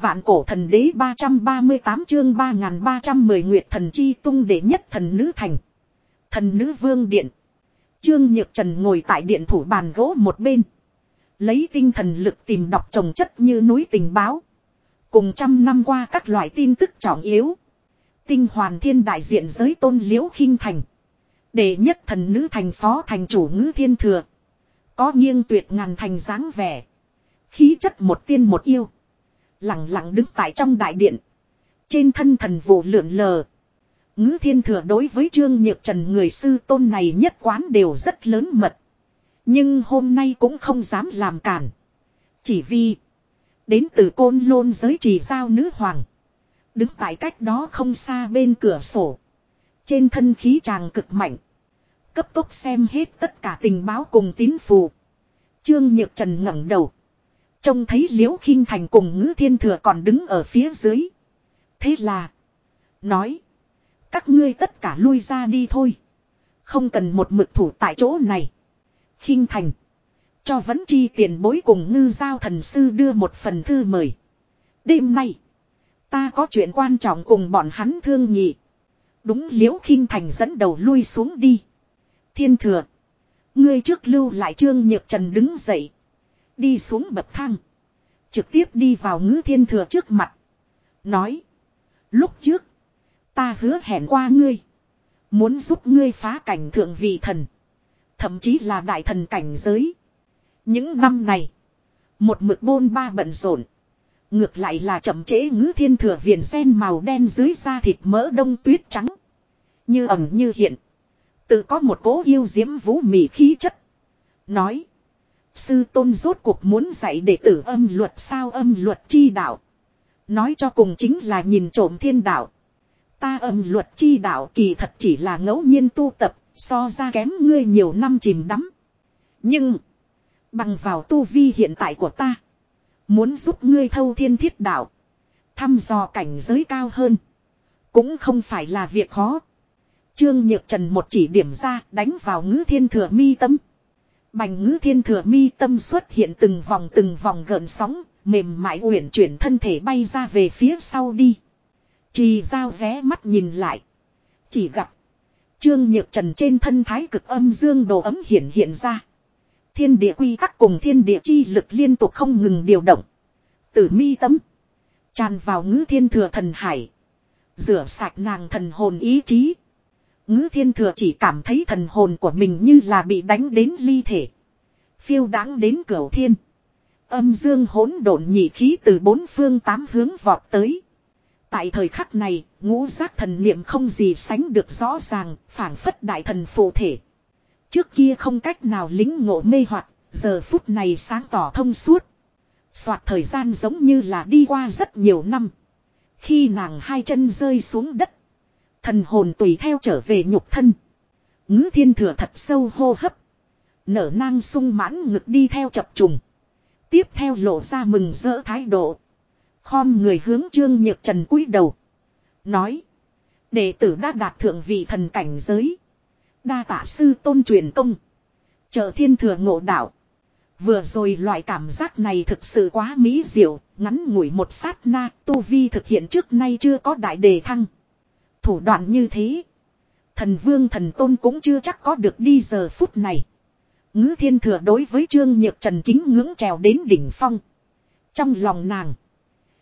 Vạn cổ thần đế 338 chương 3310 Nguyệt thần chi tung đệ nhất thần nữ thành. Thần nữ vương điện. Trương Nhược Trần ngồi tại điện thủ bàn gỗ một bên. Lấy tinh thần lực tìm đọc trồng chất như núi tình báo. Cùng trăm năm qua các loại tin tức trọng yếu. Tinh hoàn thiên đại diện giới tôn liễu khinh thành. Đệ nhất thần nữ thành phó thành chủ ngữ thiên thừa. Có nghiêng tuyệt ngàn thành dáng vẻ. Khí chất một tiên một yêu. Lặng lặng đứng tại trong đại điện. Trên thân thần vụ lượn lờ. Ngữ thiên thừa đối với trương nhược trần người sư tôn này nhất quán đều rất lớn mật. Nhưng hôm nay cũng không dám làm cản. Chỉ vì. Đến từ côn lôn giới trì giao nữ hoàng. Đứng tại cách đó không xa bên cửa sổ. Trên thân khí tràng cực mạnh. Cấp tốc xem hết tất cả tình báo cùng tín phù. Trương Nhược Trần ngẩng đầu. Trông thấy Liễu khinh Thành cùng Ngữ Thiên Thừa còn đứng ở phía dưới. Thế là. Nói. Các ngươi tất cả lui ra đi thôi. Không cần một mực thủ tại chỗ này. khinh Thành. Cho vẫn chi tiền bối cùng ngư giao thần sư đưa một phần thư mời. Đêm nay. Ta có chuyện quan trọng cùng bọn hắn thương nhị. Đúng liễu khinh thành dẫn đầu lui xuống đi. Thiên thừa. Ngươi trước lưu lại trương nhược trần đứng dậy. Đi xuống bậc thang. Trực tiếp đi vào ngữ thiên thừa trước mặt. Nói. Lúc trước. Ta hứa hẹn qua ngươi. Muốn giúp ngươi phá cảnh thượng vị thần. Thậm chí là đại thần cảnh giới. Những năm này. Một mực bôn ba bận rộn. Ngược lại là chậm trễ ngữ thiên thừa viền sen màu đen dưới da thịt mỡ đông tuyết trắng. Như ẩm như hiện. Tự có một cố yêu diễm vũ mị khí chất. Nói. Sư tôn rốt cuộc muốn dạy đệ tử âm luật sao âm luật chi đạo. Nói cho cùng chính là nhìn trộm thiên đạo. Ta âm luật chi đạo kỳ thật chỉ là ngẫu nhiên tu tập, so ra kém ngươi nhiều năm chìm đắm. Nhưng, bằng vào tu vi hiện tại của ta, muốn giúp ngươi thâu thiên thiết đạo, thăm dò cảnh giới cao hơn, cũng không phải là việc khó. Trương Nhược Trần một chỉ điểm ra đánh vào ngữ thiên thừa mi tâm. Bành ngữ thiên thừa mi tâm xuất hiện từng vòng từng vòng gợn sóng, mềm mại uyển chuyển thân thể bay ra về phía sau đi. Trì giao vé mắt nhìn lại. Chỉ gặp. Trương Nhược Trần trên thân thái cực âm dương đồ ấm hiện hiện ra. Thiên địa quy tắc cùng thiên địa chi lực liên tục không ngừng điều động. Tử mi tấm. Tràn vào ngữ thiên thừa thần hải. Rửa sạch nàng thần hồn ý chí. Ngữ thiên thừa chỉ cảm thấy thần hồn của mình như là bị đánh đến ly thể. Phiêu đáng đến cửa thiên. Âm dương hỗn độn nhị khí từ bốn phương tám hướng vọt tới. Tại thời khắc này, ngũ giác thần niệm không gì sánh được rõ ràng, phảng phất đại thần phụ thể. Trước kia không cách nào lính ngộ mê hoặc, giờ phút này sáng tỏ thông suốt. Soạt thời gian giống như là đi qua rất nhiều năm. Khi nàng hai chân rơi xuống đất, thần hồn tùy theo trở về nhục thân. Ngữ thiên thừa thật sâu hô hấp. Nở nang sung mãn ngực đi theo chập trùng. Tiếp theo lộ ra mừng rỡ thái độ. Khom người hướng trương nhược trần cúi đầu. Nói. Đệ tử đã đạt thượng vị thần cảnh giới. Đa tạ sư tôn truyền công. Trợ thiên thừa ngộ đạo. Vừa rồi loại cảm giác này thực sự quá mỹ diệu, ngắn ngủi một sát na, tu vi thực hiện trước nay chưa có đại đề thăng. Thủ đoạn như thế. Thần vương thần tôn cũng chưa chắc có được đi giờ phút này. Ngữ thiên thừa đối với trương nhược trần kính ngưỡng trèo đến đỉnh phong. Trong lòng nàng.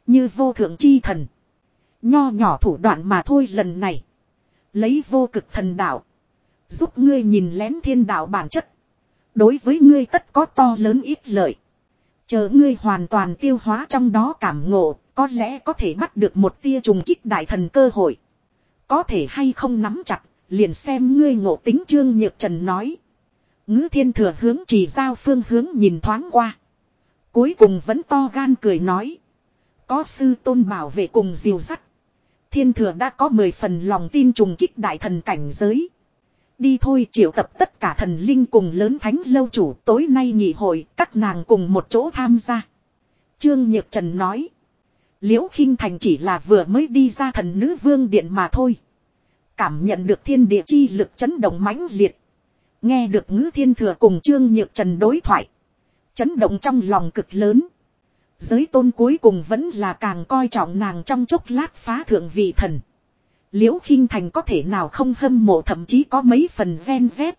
Như vô thượng chi thần. Nho nhỏ thủ đoạn mà thôi lần này. Lấy vô cực thần đạo. Giúp ngươi nhìn lén thiên đạo bản chất. Đối với ngươi tất có to lớn ít lợi. Chờ ngươi hoàn toàn tiêu hóa trong đó cảm ngộ. Có lẽ có thể bắt được một tia trùng kích đại thần cơ hội. Có thể hay không nắm chặt. Liền xem ngươi ngộ tính trương nhược trần nói. Ngữ thiên thừa hướng chỉ giao phương hướng nhìn thoáng qua. Cuối cùng vẫn to gan cười nói. Có sư tôn bảo vệ cùng diều sắt. Thiên thừa đã có 10 phần lòng tin trùng kích đại thần cảnh giới. Đi thôi triệu tập tất cả thần linh cùng lớn thánh lâu chủ, tối nay nhị hội, các nàng cùng một chỗ tham gia. Trương Nhược Trần nói. Liễu khinh Thành chỉ là vừa mới đi ra thần nữ vương điện mà thôi. Cảm nhận được thiên địa chi lực chấn động mãnh liệt. Nghe được ngữ thiên thừa cùng Trương Nhược Trần đối thoại. Chấn động trong lòng cực lớn. Giới tôn cuối cùng vẫn là càng coi trọng nàng trong chốc lát phá thượng vị thần. Liễu khinh thành có thể nào không hâm mộ thậm chí có mấy phần gen dép.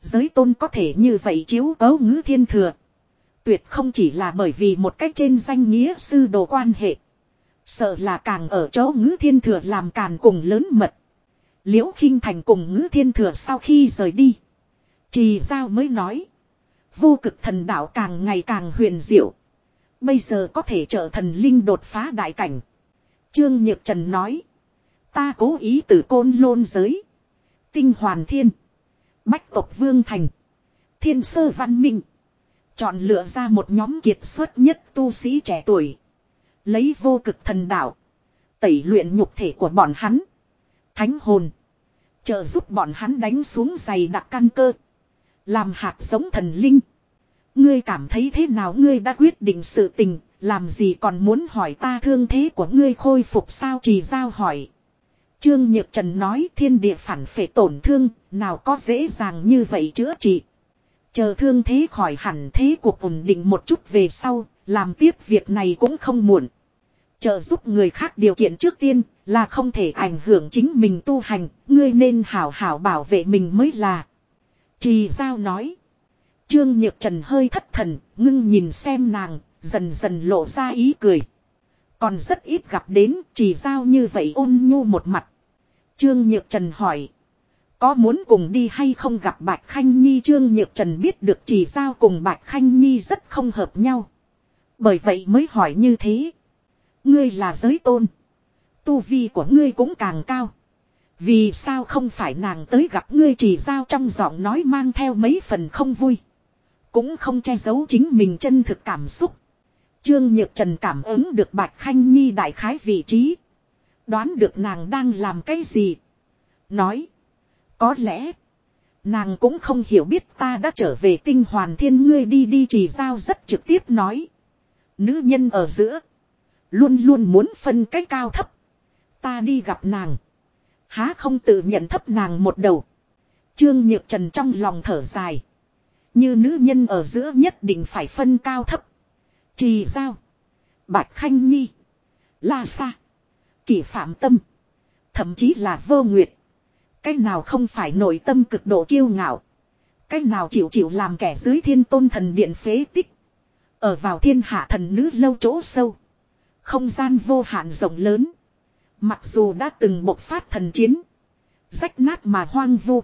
Giới tôn có thể như vậy chiếu cấu ngữ thiên thừa. Tuyệt không chỉ là bởi vì một cách trên danh nghĩa sư đồ quan hệ. Sợ là càng ở chỗ ngữ thiên thừa làm càn cùng lớn mật. Liễu khinh thành cùng ngữ thiên thừa sau khi rời đi. Trì giao mới nói. Vô cực thần đạo càng ngày càng huyền diệu. Bây giờ có thể trợ thần linh đột phá đại cảnh. Trương Nhược Trần nói. Ta cố ý từ côn lôn giới. Tinh hoàn thiên. Bách tộc vương thành. Thiên sơ văn minh. Chọn lựa ra một nhóm kiệt xuất nhất tu sĩ trẻ tuổi. Lấy vô cực thần đạo. Tẩy luyện nhục thể của bọn hắn. Thánh hồn. Trợ giúp bọn hắn đánh xuống giày đặc căn cơ. Làm hạt giống thần linh. Ngươi cảm thấy thế nào ngươi đã quyết định sự tình, làm gì còn muốn hỏi ta thương thế của ngươi khôi phục sao chỉ giao hỏi. Trương Nhược Trần nói thiên địa phản phệ tổn thương, nào có dễ dàng như vậy chữa trị. Chờ thương thế khỏi hẳn thế cuộc ổn định một chút về sau, làm tiếp việc này cũng không muộn. Trợ giúp người khác điều kiện trước tiên là không thể ảnh hưởng chính mình tu hành, ngươi nên hảo hảo bảo vệ mình mới là. Trì Giao nói. Trương Nhược Trần hơi thất thần, ngưng nhìn xem nàng, dần dần lộ ra ý cười. Còn rất ít gặp đến, chỉ giao như vậy ôn nhu một mặt. Trương Nhược Trần hỏi. Có muốn cùng đi hay không gặp Bạch Khanh Nhi Trương Nhược Trần biết được chỉ giao cùng Bạch Khanh Nhi rất không hợp nhau. Bởi vậy mới hỏi như thế. Ngươi là giới tôn. Tu vi của ngươi cũng càng cao. Vì sao không phải nàng tới gặp ngươi chỉ giao trong giọng nói mang theo mấy phần không vui. Cũng không che giấu chính mình chân thực cảm xúc. Trương Nhược Trần cảm ứng được Bạch Khanh Nhi đại khái vị trí. Đoán được nàng đang làm cái gì. Nói. Có lẽ. Nàng cũng không hiểu biết ta đã trở về tinh hoàn thiên ngươi đi đi trì giao rất trực tiếp nói. Nữ nhân ở giữa. Luôn luôn muốn phân cái cao thấp. Ta đi gặp nàng. Há không tự nhận thấp nàng một đầu. Trương Nhược Trần trong lòng thở dài. Như nữ nhân ở giữa nhất định phải phân cao thấp. Trì giao. Bạch Khanh Nhi. La Sa. Kỷ Phạm Tâm. Thậm chí là vô nguyệt. Cái nào không phải nội tâm cực độ kiêu ngạo. Cái nào chịu chịu làm kẻ dưới thiên tôn thần điện phế tích. Ở vào thiên hạ thần nữ lâu chỗ sâu. Không gian vô hạn rộng lớn. Mặc dù đã từng bộc phát thần chiến. Rách nát mà hoang vu.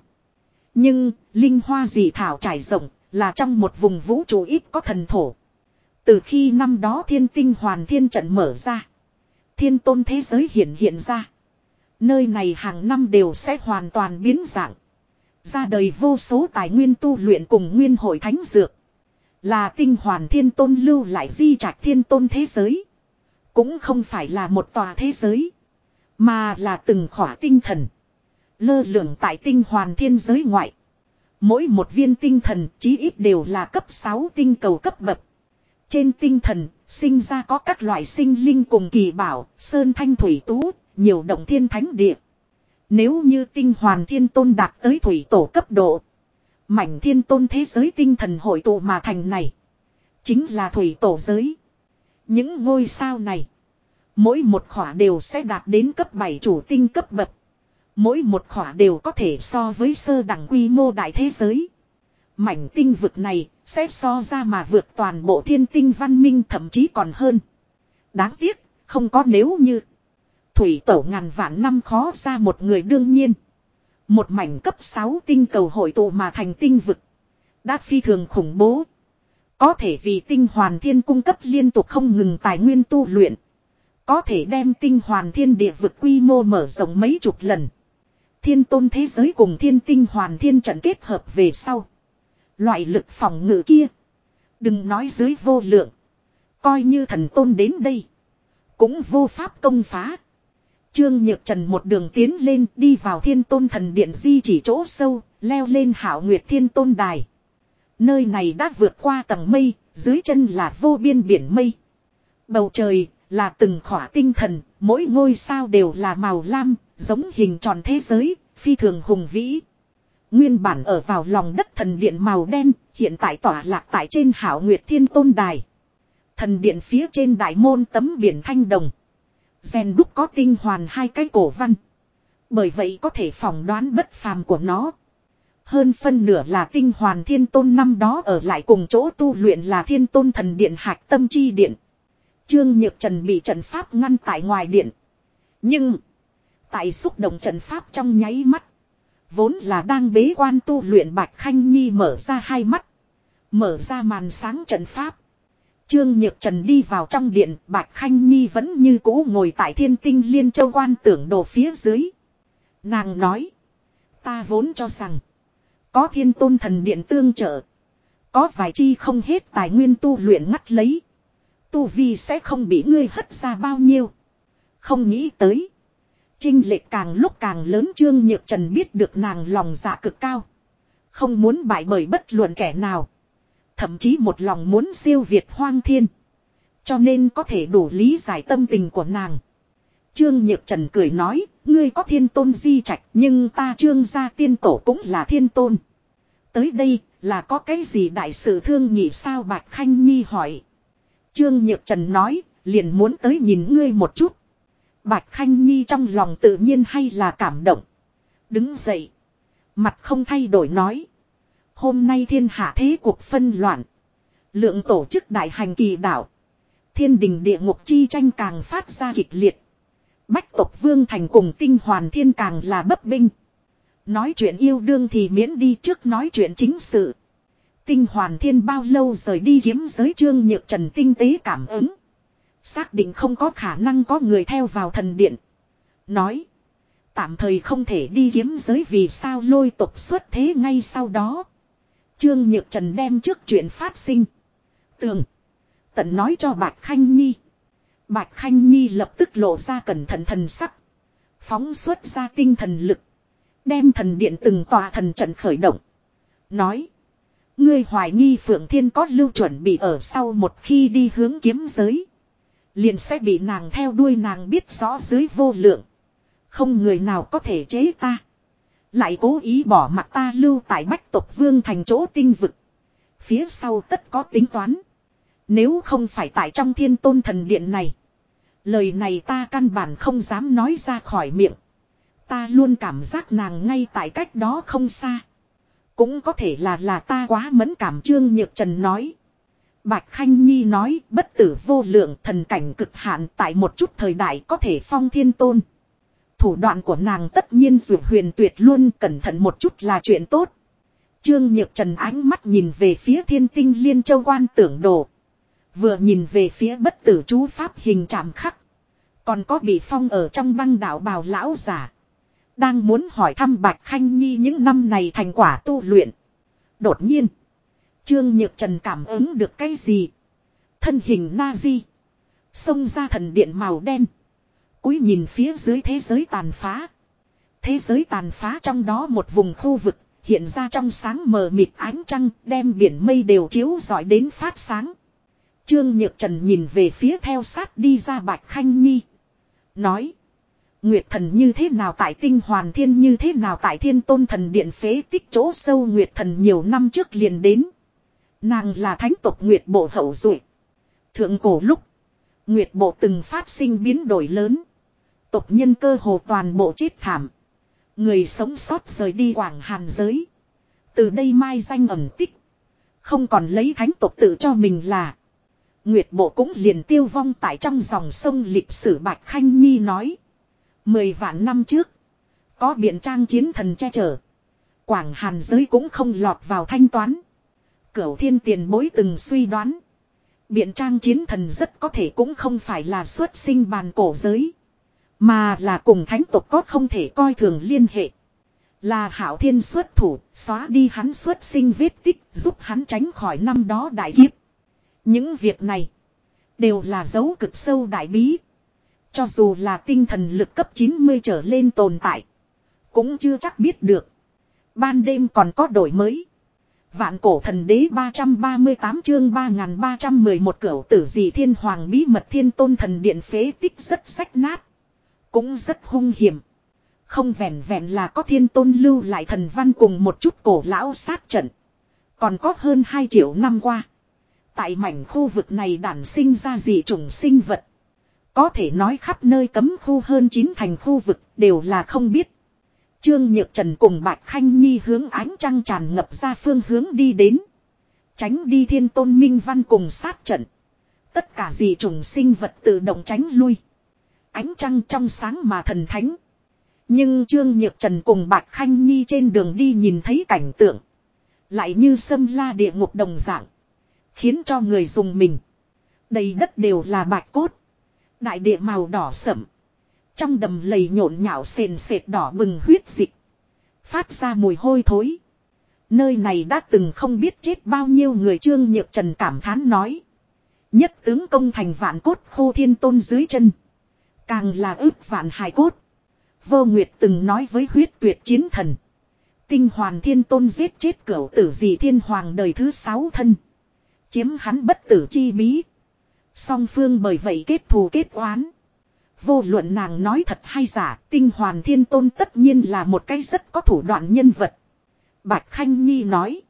Nhưng, linh hoa dị thảo trải rộng, là trong một vùng vũ trụ ít có thần thổ. Từ khi năm đó thiên tinh hoàn thiên trận mở ra. Thiên tôn thế giới hiện hiện ra. Nơi này hàng năm đều sẽ hoàn toàn biến dạng. Ra đời vô số tài nguyên tu luyện cùng nguyên hội thánh dược. Là tinh hoàn thiên tôn lưu lại di trạch thiên tôn thế giới. Cũng không phải là một tòa thế giới. Mà là từng khỏa tinh thần. Lơ lửng tại tinh hoàn thiên giới ngoại. Mỗi một viên tinh thần chí ít đều là cấp 6 tinh cầu cấp bậc. Trên tinh thần, sinh ra có các loại sinh linh cùng kỳ bảo, sơn thanh thủy tú, nhiều động thiên thánh địa. Nếu như tinh hoàn thiên tôn đạt tới thủy tổ cấp độ. Mảnh thiên tôn thế giới tinh thần hội tụ mà thành này. Chính là thủy tổ giới. Những ngôi sao này. Mỗi một khỏa đều sẽ đạt đến cấp 7 chủ tinh cấp bậc. Mỗi một khỏa đều có thể so với sơ đẳng quy mô đại thế giới. Mảnh tinh vực này sẽ so ra mà vượt toàn bộ thiên tinh văn minh thậm chí còn hơn. Đáng tiếc, không có nếu như. Thủy tổ ngàn vạn năm khó ra một người đương nhiên. Một mảnh cấp 6 tinh cầu hội tụ mà thành tinh vực. Đã phi thường khủng bố. Có thể vì tinh hoàn thiên cung cấp liên tục không ngừng tài nguyên tu luyện. Có thể đem tinh hoàn thiên địa vực quy mô mở rộng mấy chục lần. Thiên tôn thế giới cùng thiên tinh hoàn thiên trận kết hợp về sau. Loại lực phòng ngự kia. Đừng nói dưới vô lượng. Coi như thần tôn đến đây. Cũng vô pháp công phá. Trương Nhược Trần một đường tiến lên đi vào thiên tôn thần điện di chỉ chỗ sâu, leo lên hảo nguyệt thiên tôn đài. Nơi này đã vượt qua tầng mây, dưới chân là vô biên biển mây. Bầu trời là từng khỏa tinh thần, mỗi ngôi sao đều là màu lam, giống hình tròn thế giới, phi thường hùng vĩ. Nguyên bản ở vào lòng đất thần điện màu đen, hiện tại tỏa lạc tại trên hảo nguyệt thiên tôn đài. Thần điện phía trên đại môn tấm biển thanh đồng. Xen đúc có tinh hoàn hai cái cổ văn. Bởi vậy có thể phỏng đoán bất phàm của nó. Hơn phân nửa là tinh hoàn thiên tôn năm đó ở lại cùng chỗ tu luyện là thiên tôn thần điện hạc tâm chi điện. Trương Nhược Trần bị trận pháp ngăn tại ngoài điện. Nhưng, tại xúc động trận pháp trong nháy mắt. Vốn là đang bế quan tu luyện Bạch Khanh Nhi mở ra hai mắt. Mở ra màn sáng trận pháp. Trương Nhược Trần đi vào trong điện, Bạch Khanh Nhi vẫn như cũ ngồi tại thiên tinh liên châu quan tưởng đồ phía dưới. Nàng nói, ta vốn cho rằng, có thiên tôn thần điện tương trợ. Có vài chi không hết tài nguyên tu luyện ngắt lấy. Tu vi sẽ không bị ngươi hất ra bao nhiêu. Không nghĩ tới. Trinh lệ càng lúc càng lớn Trương Nhược Trần biết được nàng lòng dạ cực cao. Không muốn bại bởi bất luận kẻ nào. Thậm chí một lòng muốn siêu việt hoang thiên. Cho nên có thể đủ lý giải tâm tình của nàng. Trương Nhược Trần cười nói, ngươi có thiên tôn di trạch nhưng ta trương gia tiên tổ cũng là thiên tôn. Tới đây là có cái gì đại sự thương nhị sao Bạch Khanh Nhi hỏi. Trương Nhược Trần nói, liền muốn tới nhìn ngươi một chút. Bạch Khanh Nhi trong lòng tự nhiên hay là cảm động. Đứng dậy. Mặt không thay đổi nói. Hôm nay thiên hạ thế cuộc phân loạn. Lượng tổ chức đại hành kỳ đảo Thiên đình địa ngục chi tranh càng phát ra kịch liệt. Bách tộc vương thành cùng tinh hoàn thiên càng là bấp binh. Nói chuyện yêu đương thì miễn đi trước nói chuyện chính sự. Tinh hoàn thiên bao lâu rời đi kiếm giới trương nhược trần tinh tế cảm ứng. Xác định không có khả năng có người theo vào thần điện. Nói. Tạm thời không thể đi kiếm giới vì sao lôi tục xuất thế ngay sau đó. Trương Nhược Trần đem trước chuyện phát sinh. Tường. Tận nói cho Bạch Khanh Nhi. Bạch Khanh Nhi lập tức lộ ra cẩn thận thần sắc. Phóng xuất ra tinh thần lực. Đem thần điện từng tòa thần trận khởi động. Nói. Ngươi hoài nghi Phượng Thiên có lưu chuẩn bị ở sau một khi đi hướng kiếm giới. Liền sẽ bị nàng theo đuôi nàng biết rõ dưới vô lượng. Không người nào có thể chế ta. Lại cố ý bỏ mặt ta lưu tại bách tộc vương thành chỗ tinh vực. Phía sau tất có tính toán. Nếu không phải tại trong thiên tôn thần điện này. Lời này ta căn bản không dám nói ra khỏi miệng. Ta luôn cảm giác nàng ngay tại cách đó không xa. Cũng có thể là là ta quá mẫn cảm trương nhược trần nói. Bạch Khanh Nhi nói, bất tử vô lượng thần cảnh cực hạn tại một chút thời đại có thể phong thiên tôn. Thủ đoạn của nàng tất nhiên dù huyền tuyệt luôn cẩn thận một chút là chuyện tốt. Trương Nhược Trần ánh mắt nhìn về phía thiên tinh liên châu quan tưởng đồ. Vừa nhìn về phía bất tử chú pháp hình chạm khắc. Còn có bị phong ở trong băng đảo bào lão giả. Đang muốn hỏi thăm Bạch Khanh Nhi những năm này thành quả tu luyện. Đột nhiên. Trương Nhược Trần cảm ứng được cái gì? Thân hình na di. Xông ra thần điện màu đen. Cúi nhìn phía dưới thế giới tàn phá. Thế giới tàn phá trong đó một vùng khu vực. Hiện ra trong sáng mờ mịt ánh trăng, đem biển mây đều chiếu rọi đến phát sáng. Trương Nhược Trần nhìn về phía theo sát đi ra Bạch Khanh Nhi. Nói. Nguyệt thần như thế nào tại tinh hoàn thiên, như thế nào tại thiên tôn thần điện phế tích chỗ sâu Nguyệt thần nhiều năm trước liền đến. Nàng là thánh tộc Nguyệt bộ hậu duệ Thượng cổ lúc. Nguyệt bộ từng phát sinh biến đổi lớn. Tộc nhân cơ hồ toàn bộ chết thảm. Người sống sót rời đi quảng hàn giới. Từ đây mai danh ẩn tích. Không còn lấy thánh tộc tự cho mình là. Nguyệt bộ cũng liền tiêu vong tại trong dòng sông lịch sử Bạch Khanh Nhi nói. Mười vạn năm trước. Có biện trang chiến thần che chở. Quảng hàn giới cũng không lọt vào thanh toán. Cửu thiên tiền bối từng suy đoán. Biện trang chiến thần rất có thể cũng không phải là xuất sinh bàn cổ giới. Mà là cùng thánh tộc có không thể coi thường liên hệ. Là hảo thiên xuất thủ, xóa đi hắn xuất sinh vết tích, giúp hắn tránh khỏi năm đó đại kiếp. Những việc này, đều là dấu cực sâu đại bí. Cho dù là tinh thần lực cấp 90 trở lên tồn tại, cũng chưa chắc biết được. Ban đêm còn có đổi mới. Vạn cổ thần đế 338 chương 3311 cửu tử dị thiên hoàng bí mật thiên tôn thần điện phế tích rất sách nát. Cũng rất hung hiểm. Không vẹn vẹn là có thiên tôn lưu lại thần văn cùng một chút cổ lão sát trận. Còn có hơn 2 triệu năm qua. Tại mảnh khu vực này đản sinh ra dị chủng sinh vật. Có thể nói khắp nơi cấm khu hơn chín thành khu vực đều là không biết. Trương Nhược Trần cùng Bạch Khanh Nhi hướng ánh trăng tràn ngập ra phương hướng đi đến. Tránh đi thiên tôn minh văn cùng sát trận. Tất cả dị trùng sinh vật tự động tránh lui. Ánh trăng trong sáng mà thần thánh. Nhưng Trương Nhược Trần cùng Bạch Khanh Nhi trên đường đi nhìn thấy cảnh tượng. Lại như sâm la địa ngục đồng dạng. Khiến cho người dùng mình. Đầy đất đều là bạch cốt. Đại địa màu đỏ sậm. Trong đầm lầy nhộn nhạo sền sệt đỏ bừng huyết dịch. Phát ra mùi hôi thối. Nơi này đã từng không biết chết bao nhiêu người trương nhược trần cảm thán nói. Nhất tướng công thành vạn cốt khô thiên tôn dưới chân. Càng là ước vạn hài cốt. Vô Nguyệt từng nói với huyết tuyệt chiến thần. Tinh hoàn thiên tôn giết chết cửu tử dị thiên hoàng đời thứ sáu thân. Chiếm hắn bất tử chi bí. Song phương bởi vậy kết thù kết oán. Vô luận nàng nói thật hay giả, tinh hoàn thiên tôn tất nhiên là một cái rất có thủ đoạn nhân vật. Bạch Khanh Nhi nói.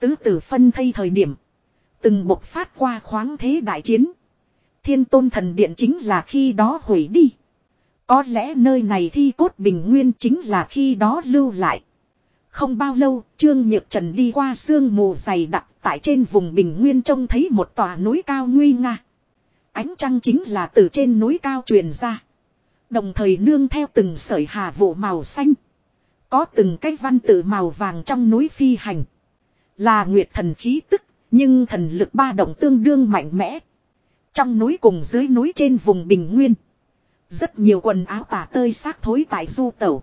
Tứ tử phân thây thời điểm. Từng bộc phát qua khoáng thế đại chiến. Thiên tôn thần điện chính là khi đó hủy đi. Có lẽ nơi này thi cốt bình nguyên chính là khi đó lưu lại. Không bao lâu, Trương Nhược Trần đi qua sương mù dày đặc tại trên vùng bình nguyên trông thấy một tòa núi cao nguy nga. Ánh trăng chính là từ trên núi cao truyền ra. Đồng thời nương theo từng sợi hà vụ màu xanh. Có từng cái văn tự màu vàng trong núi phi hành. Là nguyệt thần khí tức, nhưng thần lực ba động tương đương mạnh mẽ. Trong núi cùng dưới núi trên vùng bình nguyên. Rất nhiều quần áo tả tơi xác thối tại du tẩu.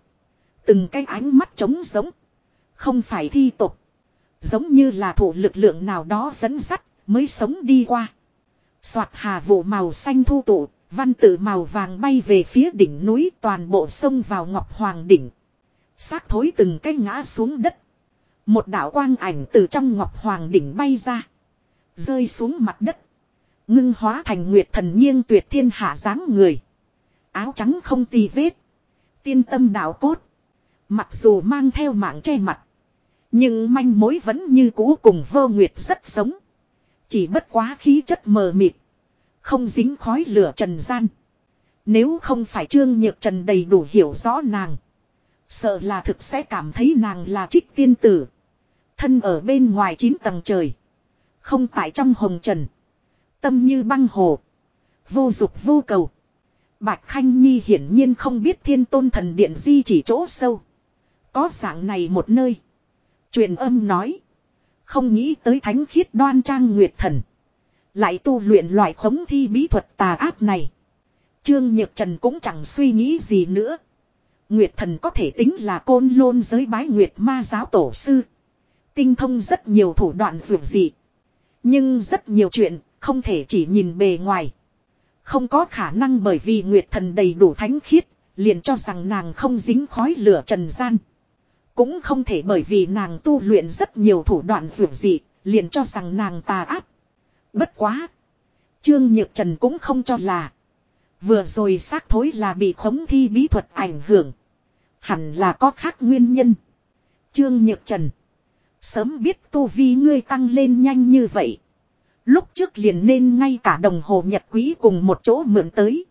Từng cái ánh mắt trống giống. Không phải thi tục. Giống như là thủ lực lượng nào đó dẫn dắt mới sống đi qua. Soạt hà vụ màu xanh thu tụ, văn tự màu vàng bay về phía đỉnh núi toàn bộ sông vào ngọc hoàng đỉnh. Xác thối từng cái ngã xuống đất. Một đạo quang ảnh từ trong ngọc hoàng đỉnh bay ra. Rơi xuống mặt đất. Ngưng hóa thành nguyệt thần nghiêng tuyệt thiên hạ dáng người. Áo trắng không tì vết. Tiên tâm đạo cốt. Mặc dù mang theo mạng che mặt. Nhưng manh mối vẫn như cũ cùng vô nguyệt rất sống. Chỉ bất quá khí chất mờ mịt. Không dính khói lửa trần gian. Nếu không phải Trương Nhược Trần đầy đủ hiểu rõ nàng. Sợ là thực sẽ cảm thấy nàng là trích tiên tử. Thân ở bên ngoài chín tầng trời. Không tại trong hồng trần. Tâm như băng hồ. Vô dục vô cầu. Bạch Khanh Nhi hiển nhiên không biết thiên tôn thần điện di chỉ chỗ sâu. Có dạng này một nơi. Truyền âm nói. Không nghĩ tới thánh khiết đoan trang nguyệt thần. Lại tu luyện loại khống thi bí thuật tà ác này. Trương Nhược Trần cũng chẳng suy nghĩ gì nữa. Nguyệt thần có thể tính là côn lôn giới bái Nguyệt ma giáo tổ sư. Tinh thông rất nhiều thủ đoạn dù dị. Nhưng rất nhiều chuyện không thể chỉ nhìn bề ngoài. Không có khả năng bởi vì Nguyệt thần đầy đủ thánh khiết, liền cho rằng nàng không dính khói lửa trần gian. Cũng không thể bởi vì nàng tu luyện rất nhiều thủ đoạn dường dị, liền cho rằng nàng tà ác. Bất quá. Trương Nhược Trần cũng không cho là. Vừa rồi xác thối là bị khống thi bí thuật ảnh hưởng. Hẳn là có khác nguyên nhân. Trương Nhược Trần. Sớm biết tu vi ngươi tăng lên nhanh như vậy. Lúc trước liền nên ngay cả đồng hồ nhật quý cùng một chỗ mượn tới.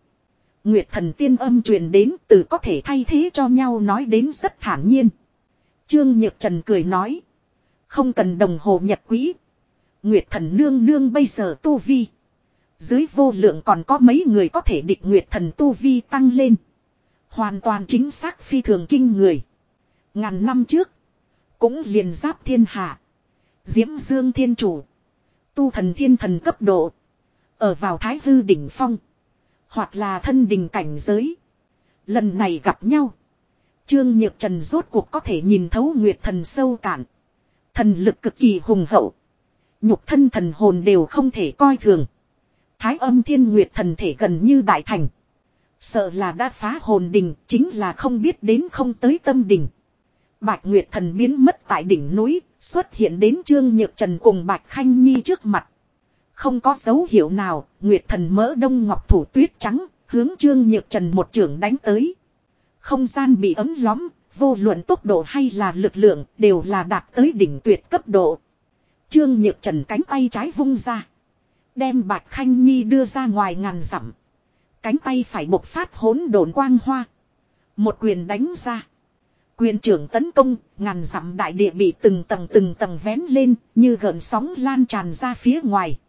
Nguyệt thần tiên âm truyền đến từ có thể thay thế cho nhau nói đến rất thản nhiên. Trương Nhược Trần cười nói. Không cần đồng hồ nhật quý. Nguyệt thần nương nương bây giờ tu vi. Dưới vô lượng còn có mấy người có thể địch Nguyệt thần tu vi tăng lên. Hoàn toàn chính xác phi thường kinh người. Ngàn năm trước. Cũng liền giáp thiên hạ. Diễm Dương thiên chủ. Tu thần thiên thần cấp độ. Ở vào thái hư đỉnh phong. Hoặc là thân đình cảnh giới. Lần này gặp nhau. Trương Nhược Trần rốt cuộc có thể nhìn thấu Nguyệt thần sâu cạn. Thần lực cực kỳ hùng hậu. Nhục thân thần hồn đều không thể coi thường. Thái âm thiên nguyệt thần thể gần như đại thành. Sợ là đã phá hồn đình, chính là không biết đến không tới tâm đình. Bạch Nguyệt thần biến mất tại đỉnh núi, xuất hiện đến Trương Nhược Trần cùng Bạch Khanh Nhi trước mặt. Không có dấu hiệu nào, Nguyệt thần mỡ đông ngọc thủ tuyết trắng, hướng Trương Nhược Trần một trường đánh tới. Không gian bị ấm lóm, vô luận tốc độ hay là lực lượng đều là đạt tới đỉnh tuyệt cấp độ. Trương Nhược Trần cánh tay trái vung ra. Đem Bạch Khanh Nhi đưa ra ngoài ngàn dặm. Cánh tay phải bộc phát hỗn độn quang hoa. Một quyền đánh ra. Quyền trưởng tấn công, ngàn dặm đại địa bị từng tầng từng tầng vén lên, như gợn sóng lan tràn ra phía ngoài.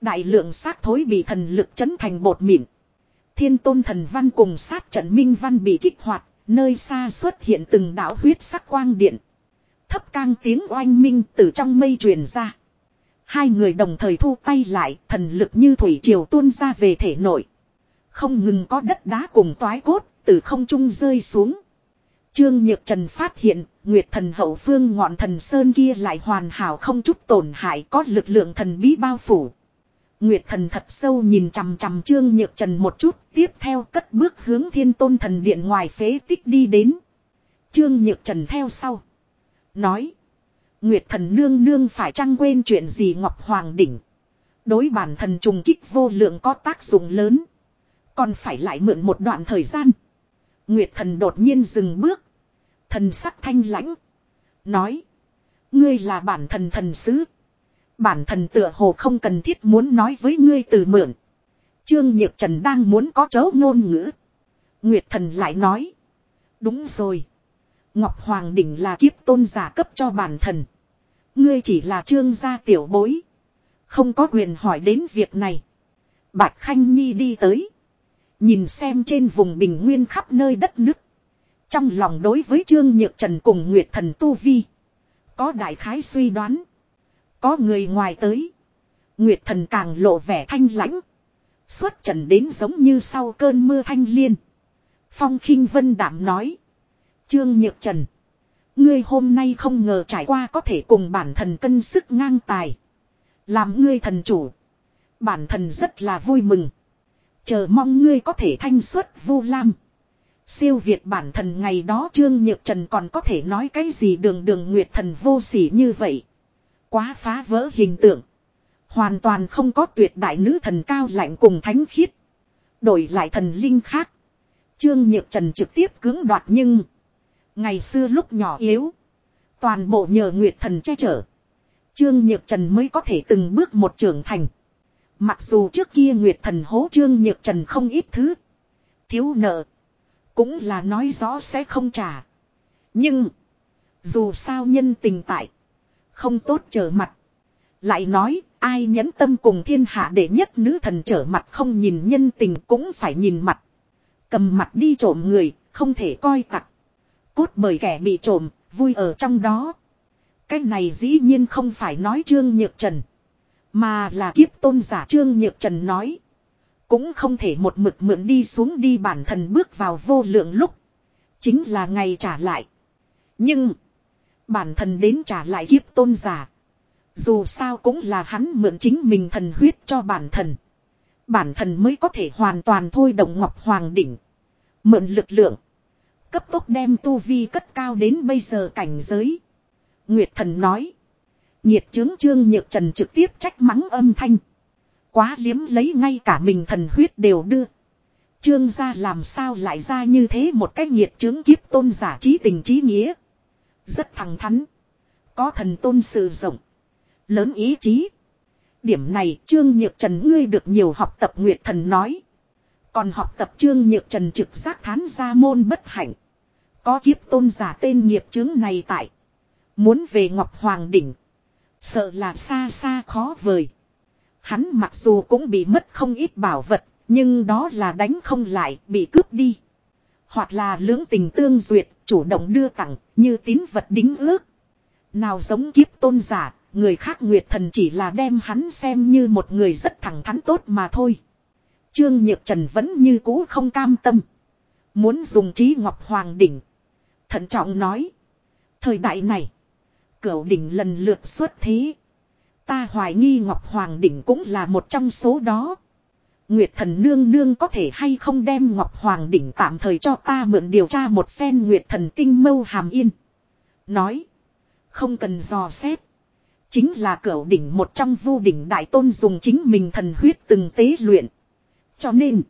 Đại lượng xác thối bị thần lực chấn thành bột mịn. Thiên tôn thần văn cùng sát trận minh văn bị kích hoạt, nơi xa xuất hiện từng đảo huyết sắc quang điện. Thấp cang tiếng oanh minh từ trong mây truyền ra. Hai người đồng thời thu tay lại, thần lực như thủy triều tuôn ra về thể nội. Không ngừng có đất đá cùng toái cốt, từ không trung rơi xuống. Trương Nhược Trần phát hiện, Nguyệt thần hậu phương ngọn thần sơn kia lại hoàn hảo không chút tổn hại có lực lượng thần bí bao phủ. Nguyệt thần thật sâu nhìn chằm chằm Trương Nhược Trần một chút, tiếp theo cất bước hướng thiên tôn thần điện ngoài phế tích đi đến. Trương Nhược Trần theo sau. Nói. Nguyệt thần nương nương phải chăng quên chuyện gì Ngọc Hoàng Đỉnh. Đối bản thần trùng kích vô lượng có tác dụng lớn. Còn phải lại mượn một đoạn thời gian. Nguyệt thần đột nhiên dừng bước. Thần sắc thanh lãnh. Nói. Ngươi là bản thần thần sứ. Bản thần tựa hồ không cần thiết muốn nói với ngươi từ mượn. Trương Nhược Trần đang muốn có chấu ngôn ngữ. Nguyệt thần lại nói. Đúng rồi. Ngọc Hoàng Đỉnh là kiếp tôn giả cấp cho bản thần. Ngươi chỉ là trương gia tiểu bối. Không có quyền hỏi đến việc này. Bạch Khanh Nhi đi tới. Nhìn xem trên vùng bình nguyên khắp nơi đất nước. Trong lòng đối với Trương Nhược Trần cùng Nguyệt Thần Tu Vi. Có đại khái suy đoán. Có người ngoài tới. Nguyệt Thần càng lộ vẻ thanh lãnh. Xuất trần đến giống như sau cơn mưa thanh liên. Phong khinh vân đảm nói. Trương Nhược Trần. Ngươi hôm nay không ngờ trải qua có thể cùng bản thần cân sức ngang tài. Làm ngươi thần chủ. Bản thần rất là vui mừng. Chờ mong ngươi có thể thanh xuất vu lam. Siêu việt bản thần ngày đó Trương Nhược Trần còn có thể nói cái gì đường đường nguyệt thần vô sỉ như vậy. Quá phá vỡ hình tượng. Hoàn toàn không có tuyệt đại nữ thần cao lạnh cùng thánh khiết. Đổi lại thần linh khác. Trương Nhược Trần trực tiếp cưỡng đoạt nhưng. Ngày xưa lúc nhỏ yếu. Toàn bộ nhờ Nguyệt Thần che chở. Trương Nhược Trần mới có thể từng bước một trưởng thành. Mặc dù trước kia Nguyệt Thần hố Trương Nhược Trần không ít thứ. Thiếu nợ. Cũng là nói rõ sẽ không trả. Nhưng. Dù sao nhân tình tại. Không tốt trở mặt. Lại nói ai nhẫn tâm cùng thiên hạ để nhất nữ thần trở mặt không nhìn nhân tình cũng phải nhìn mặt. Cầm mặt đi trộm người, không thể coi tặc. Cốt bởi kẻ bị trộm, vui ở trong đó. Cái này dĩ nhiên không phải nói Trương Nhược Trần. Mà là kiếp tôn giả Trương Nhược Trần nói. Cũng không thể một mực mượn đi xuống đi bản thân bước vào vô lượng lúc. Chính là ngày trả lại. Nhưng. Bản thân đến trả lại kiếp tôn giả. Dù sao cũng là hắn mượn chính mình thần huyết cho bản thân. Bản thân mới có thể hoàn toàn thôi động Ngọc Hoàng Đỉnh. Mượn lực lượng. Cấp tốc đem tu vi cất cao đến bây giờ cảnh giới. Nguyệt thần nói. Nhiệt trướng trương nhược trần trực tiếp trách mắng âm thanh. Quá liếm lấy ngay cả mình thần huyết đều đưa. Trương gia làm sao lại ra như thế một cách nhiệt trướng kiếp tôn giả trí tình trí nghĩa. Rất thẳng thắn. Có thần tôn sự rộng. Lớn ý chí. Điểm này Trương Nhược Trần ngươi được nhiều học tập Nguyệt Thần nói. Còn học tập Trương Nhược Trần trực giác thán ra môn bất hạnh. Có kiếp tôn giả tên nghiệp chứng này tại. Muốn về Ngọc Hoàng Đỉnh. Sợ là xa xa khó vời. Hắn mặc dù cũng bị mất không ít bảo vật. Nhưng đó là đánh không lại, bị cướp đi. Hoặc là lưỡng tình tương duyệt, chủ động đưa tặng, như tín vật đính ước. Nào giống kiếp tôn giả, người khác Nguyệt Thần chỉ là đem hắn xem như một người rất thẳng thắn tốt mà thôi. Trương Nhược Trần vẫn như cũ không cam tâm. Muốn dùng trí Ngọc Hoàng Đỉnh. Thận trọng nói. Thời đại này. Cửu đỉnh lần lượt xuất thế. Ta hoài nghi Ngọc Hoàng đỉnh cũng là một trong số đó. Nguyệt thần nương nương có thể hay không đem Ngọc Hoàng đỉnh tạm thời cho ta mượn điều tra một phen Nguyệt thần tinh mâu hàm yên. Nói. Không cần dò xét. Chính là cửu đỉnh một trong vu đỉnh đại tôn dùng chính mình thần huyết từng tế luyện. Cho nên.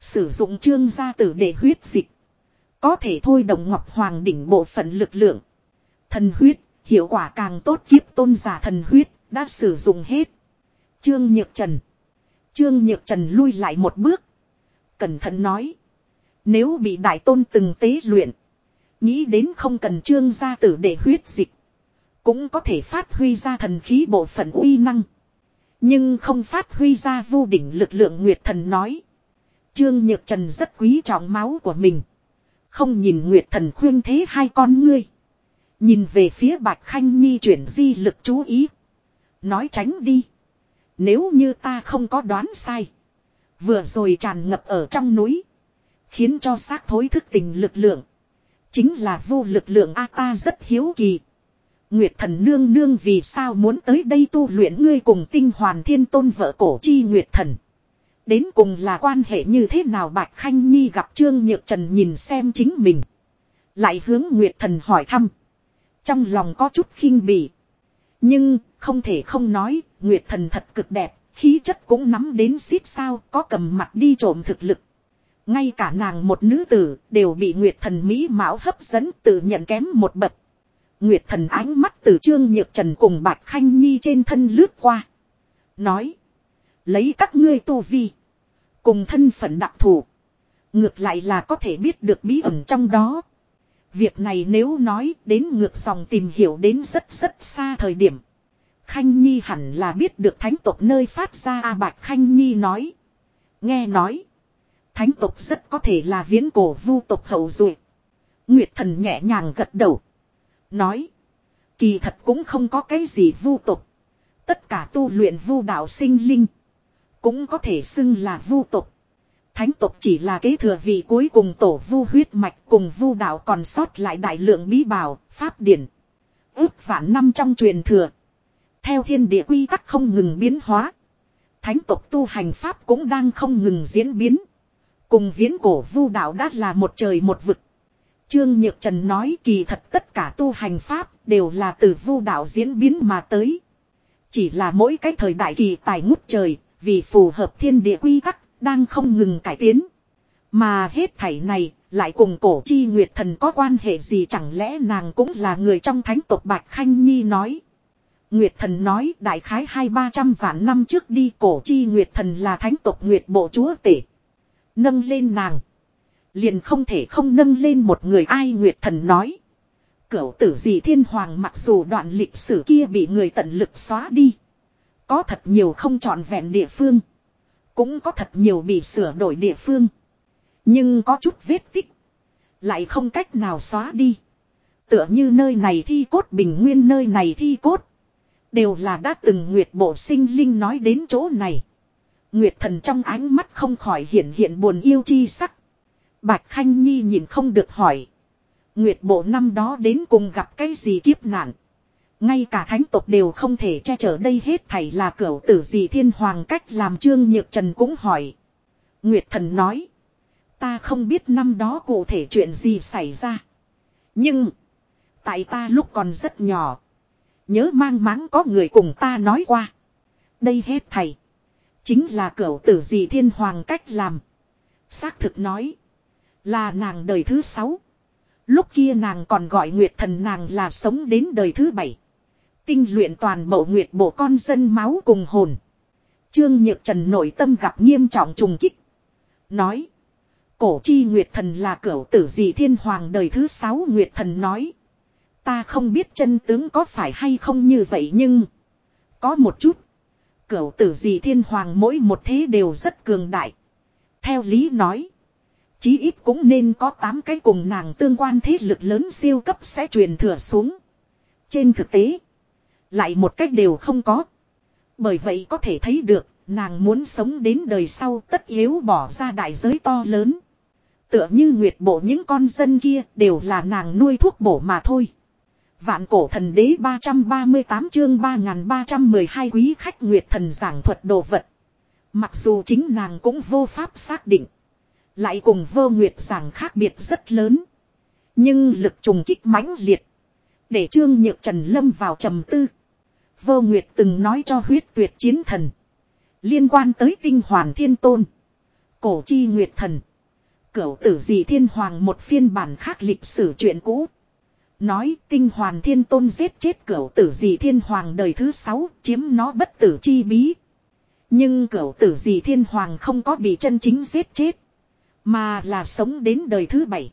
Sử dụng trương gia tử để huyết dịch. Có thể thôi động Ngọc Hoàng đỉnh bộ phận lực lượng. Thần huyết, hiệu quả càng tốt kiếp tôn giả thần huyết, đã sử dụng hết. Trương Nhược Trần. Trương Nhược Trần lui lại một bước. Cẩn thận nói. Nếu bị đại tôn từng tế luyện. Nghĩ đến không cần trương gia tử để huyết dịch. Cũng có thể phát huy ra thần khí bộ phận uy năng. Nhưng không phát huy ra vô đỉnh lực lượng Nguyệt Thần nói. Trương Nhược Trần rất quý trọng máu của mình. Không nhìn Nguyệt Thần khuyên thế hai con ngươi. Nhìn về phía Bạch Khanh Nhi chuyển di lực chú ý. Nói tránh đi. Nếu như ta không có đoán sai. Vừa rồi tràn ngập ở trong núi. Khiến cho xác thối thức tình lực lượng. Chính là vô lực lượng A ta rất hiếu kỳ. Nguyệt thần nương nương vì sao muốn tới đây tu luyện ngươi cùng tinh hoàn thiên tôn vợ cổ chi Nguyệt thần. Đến cùng là quan hệ như thế nào Bạch Khanh Nhi gặp Trương Nhược Trần nhìn xem chính mình. Lại hướng Nguyệt thần hỏi thăm. Trong lòng có chút khinh bỉ. Nhưng, không thể không nói, Nguyệt thần thật cực đẹp, khí chất cũng nắm đến xít sao, có cầm mặt đi trộm thực lực. Ngay cả nàng một nữ tử, đều bị Nguyệt thần Mỹ Mão hấp dẫn tự nhận kém một bậc. Nguyệt thần ánh mắt từ Trương Nhược Trần cùng Bạch Khanh Nhi trên thân lướt qua. Nói. Lấy các ngươi tu vi. Cùng thân phận đặc thù. Ngược lại là có thể biết được bí ẩn trong đó. Việc này nếu nói đến ngược dòng tìm hiểu đến rất rất xa thời điểm. Khanh Nhi hẳn là biết được thánh tộc nơi phát ra A Bạch Khanh Nhi nói. Nghe nói. Thánh tộc rất có thể là viễn cổ vu tộc hậu duệ Nguyệt thần nhẹ nhàng gật đầu. Nói. Kỳ thật cũng không có cái gì vu tộc. Tất cả tu luyện vu đạo sinh linh. Cũng có thể xưng là vu tộc. Thánh tộc chỉ là kế thừa vị cuối cùng tổ vu huyết mạch cùng vu đạo còn sót lại đại lượng bí bảo, pháp điển. Ước vạn năm trong truyền thừa. Theo thiên địa quy tắc không ngừng biến hóa. Thánh tộc tu hành pháp cũng đang không ngừng diễn biến. Cùng viễn cổ vu đạo đã là một trời một vực. Trương Nhược Trần nói kỳ thật tất cả tu hành pháp đều là từ vu đạo diễn biến mà tới. Chỉ là mỗi cái thời đại kỳ tài ngút trời, vì phù hợp thiên địa quy tắc, đang không ngừng cải tiến. Mà hết thảy này, lại cùng cổ chi nguyệt thần có quan hệ gì chẳng lẽ nàng cũng là người trong thánh tộc Bạch Khanh Nhi nói. Nguyệt thần nói đại khái hai ba trăm vạn năm trước đi cổ chi Nguyệt thần là thánh tộc Nguyệt bộ chúa tể. Nâng lên nàng. Liền không thể không nâng lên một người ai Nguyệt thần nói. Cửu tử gì thiên hoàng mặc dù đoạn lịch sử kia bị người tận lực xóa đi. Có thật nhiều không trọn vẹn địa phương. Cũng có thật nhiều bị sửa đổi địa phương. Nhưng có chút vết tích. Lại không cách nào xóa đi. Tựa như nơi này thi cốt bình nguyên nơi này thi cốt. Đều là đã từng Nguyệt bộ sinh linh nói đến chỗ này. Nguyệt thần trong ánh mắt không khỏi hiện hiện buồn yêu chi sắc. Bạch Khanh Nhi nhìn không được hỏi. Nguyệt bộ năm đó đến cùng gặp cái gì kiếp nạn. Ngay cả thánh tộc đều không thể che chở đây hết thảy là cửu tử gì thiên hoàng cách làm trương nhược trần cũng hỏi. Nguyệt thần nói. Ta không biết năm đó cụ thể chuyện gì xảy ra. Nhưng. Tại ta lúc còn rất nhỏ. Nhớ mang máng có người cùng ta nói qua. Đây hết thầy. Chính là cửu tử gì thiên hoàng cách làm. Xác thực nói. Là nàng đời thứ sáu. Lúc kia nàng còn gọi Nguyệt thần nàng là sống đến đời thứ bảy. Tinh luyện toàn bộ Nguyệt bộ con dân máu cùng hồn. Trương Nhược Trần nội tâm gặp nghiêm trọng trùng kích. Nói. Cổ chi Nguyệt thần là cửu tử gì thiên hoàng đời thứ sáu Nguyệt thần nói. Ta không biết chân tướng có phải hay không như vậy nhưng. Có một chút. Cửu tử gì thiên hoàng mỗi một thế đều rất cường đại. Theo lý nói. Chí ít cũng nên có 8 cái cùng nàng tương quan thế lực lớn siêu cấp sẽ truyền thừa xuống. Trên thực tế. Lại một cách đều không có. Bởi vậy có thể thấy được. Nàng muốn sống đến đời sau tất yếu bỏ ra đại giới to lớn. Tựa như nguyệt bộ những con dân kia đều là nàng nuôi thuốc bổ mà thôi. Vạn cổ thần đế 338 chương 3312 quý khách nguyệt thần giảng thuật đồ vật. Mặc dù chính nàng cũng vô pháp xác định. Lại cùng vô nguyệt giảng khác biệt rất lớn. Nhưng lực trùng kích mãnh liệt. Để trương nhược trần lâm vào trầm tư. Vô nguyệt từng nói cho huyết tuyệt chiến thần. Liên quan tới tinh hoàn thiên tôn. Cổ chi nguyệt thần. Cửu tử dị thiên hoàng một phiên bản khác lịch sử chuyện cũ. Nói tinh hoàn thiên tôn giết chết cửu tử dị thiên hoàng đời thứ sáu, chiếm nó bất tử chi bí. Nhưng cửu tử dị thiên hoàng không có bị chân chính giết chết. Mà là sống đến đời thứ bảy.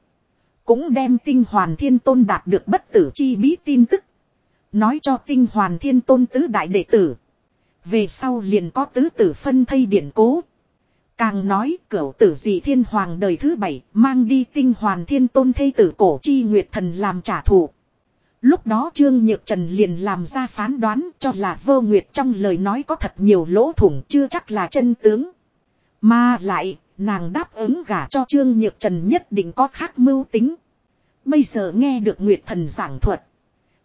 Cũng đem tinh hoàn thiên tôn đạt được bất tử chi bí tin tức. Nói cho tinh hoàn thiên tôn tứ đại đệ tử. Về sau liền có tứ tử phân thây điển cố. Càng nói cửu tử dị thiên hoàng đời thứ bảy mang đi tinh hoàn thiên tôn thây tử cổ chi nguyệt thần làm trả thù. Lúc đó Trương Nhược Trần liền làm ra phán đoán cho là vô nguyệt trong lời nói có thật nhiều lỗ thủng chưa chắc là chân tướng. Mà lại, nàng đáp ứng gả cho Trương Nhược Trần nhất định có khác mưu tính. Bây giờ nghe được Nguyệt Thần giảng thuật.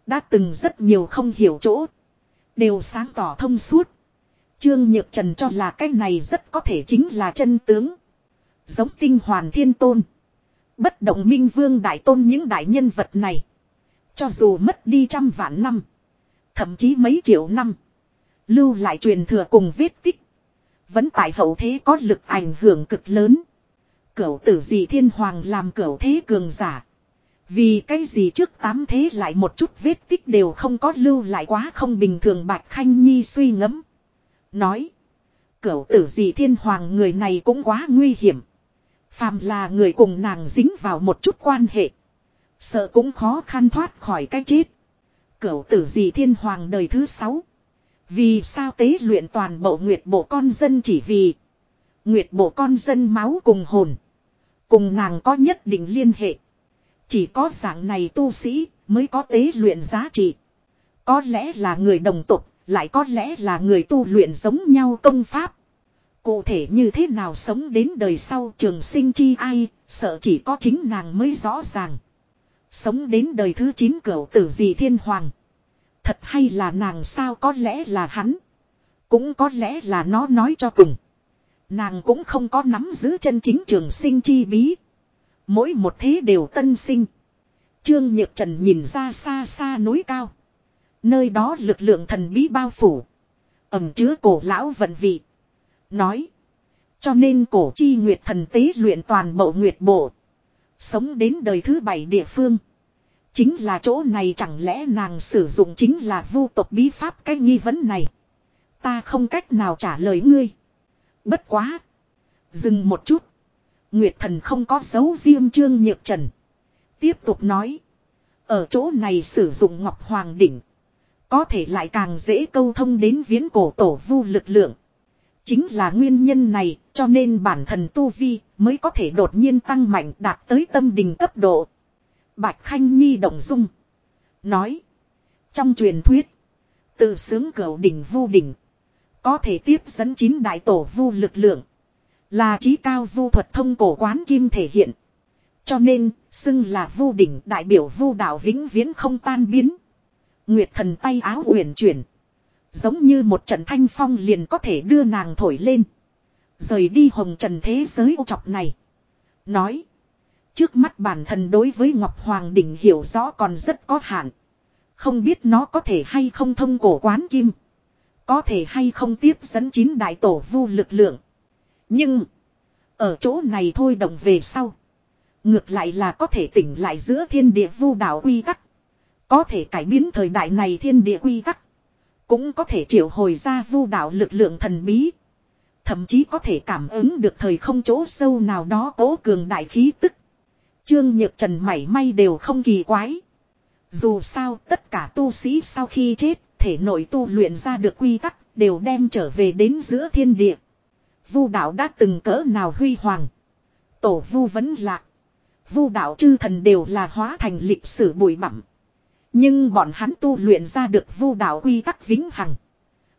Đã từng rất nhiều không hiểu chỗ. Đều sáng tỏ thông suốt. Trương Nhược Trần cho là cái này rất có thể chính là chân tướng. Giống tinh hoàn thiên tôn. Bất động minh vương đại tôn những đại nhân vật này. Cho dù mất đi trăm vạn năm. Thậm chí mấy triệu năm. Lưu lại truyền thừa cùng vết tích. Vẫn tại hậu thế có lực ảnh hưởng cực lớn. Cửu tử gì thiên hoàng làm cửu thế cường giả. Vì cái gì trước tám thế lại một chút vết tích đều không có lưu lại quá không bình thường Bạch Khanh Nhi suy ngẫm Nói. Cửu tử gì thiên hoàng người này cũng quá nguy hiểm. Phàm là người cùng nàng dính vào một chút quan hệ. Sợ cũng khó khăn thoát khỏi cái chết. Cửu tử gì thiên hoàng đời thứ sáu. Vì sao tế luyện toàn bộ nguyệt bộ con dân chỉ vì. Nguyệt bộ con dân máu cùng hồn. Cùng nàng có nhất định liên hệ. Chỉ có dạng này tu sĩ mới có tế luyện giá trị. Có lẽ là người đồng tục, lại có lẽ là người tu luyện giống nhau công pháp. Cụ thể như thế nào sống đến đời sau trường sinh chi ai, sợ chỉ có chính nàng mới rõ ràng. Sống đến đời thứ 9 cửu tử gì thiên hoàng. Thật hay là nàng sao có lẽ là hắn. Cũng có lẽ là nó nói cho cùng. Nàng cũng không có nắm giữ chân chính trường sinh chi bí. Mỗi một thế đều tân sinh. Trương Nhược Trần nhìn ra xa xa núi cao. Nơi đó lực lượng thần bí bao phủ. Ẩm chứa cổ lão vận vị. Nói. Cho nên cổ chi nguyệt thần tế luyện toàn bộ nguyệt bộ. Sống đến đời thứ bảy địa phương. Chính là chỗ này chẳng lẽ nàng sử dụng chính là vu tộc bí pháp cái nghi vấn này. Ta không cách nào trả lời ngươi. Bất quá. Dừng một chút. Nguyệt thần không có dấu riêng trương nhược trần. Tiếp tục nói. Ở chỗ này sử dụng ngọc hoàng đỉnh. Có thể lại càng dễ câu thông đến viễn cổ tổ vu lực lượng. Chính là nguyên nhân này, cho nên bản thần Tu Vi mới có thể đột nhiên tăng mạnh đạt tới tâm đình cấp độ. Bạch Khanh Nhi động dung. Nói. Trong truyền thuyết. Từ sướng cửu đỉnh vu đỉnh. Có thể tiếp dẫn chín đại tổ vu lực lượng. Là trí cao vu thuật thông cổ quán kim thể hiện. Cho nên, xưng là vu đỉnh đại biểu vu đạo vĩnh viễn không tan biến. Nguyệt thần tay áo uyển chuyển. Giống như một trận thanh phong liền có thể đưa nàng thổi lên. Rời đi hồng trần thế giới ô chọc này. Nói. Trước mắt bản thân đối với Ngọc Hoàng Đỉnh hiểu rõ còn rất có hạn. Không biết nó có thể hay không thông cổ quán kim. Có thể hay không tiếp dẫn chín đại tổ vu lực lượng. Nhưng. Ở chỗ này thôi động về sau. Ngược lại là có thể tỉnh lại giữa thiên địa vu đạo quy tắc. Có thể cải biến thời đại này thiên địa quy tắc. Cũng có thể triệu hồi ra vu đạo lực lượng thần bí. Thậm chí có thể cảm ứng được thời không chỗ sâu nào đó cố cường đại khí tức. Trương Nhược Trần mảy may đều không kỳ quái. Dù sao tất cả tu sĩ sau khi chết, thể nội tu luyện ra được quy tắc, đều đem trở về đến giữa thiên địa. Vu đạo đã từng cỡ nào huy hoàng. Tổ vu vẫn lạc. Vu đạo chư thần đều là hóa thành lịch sử bụi bặm. Nhưng bọn hắn tu luyện ra được vu đạo quy tắc vĩnh hằng.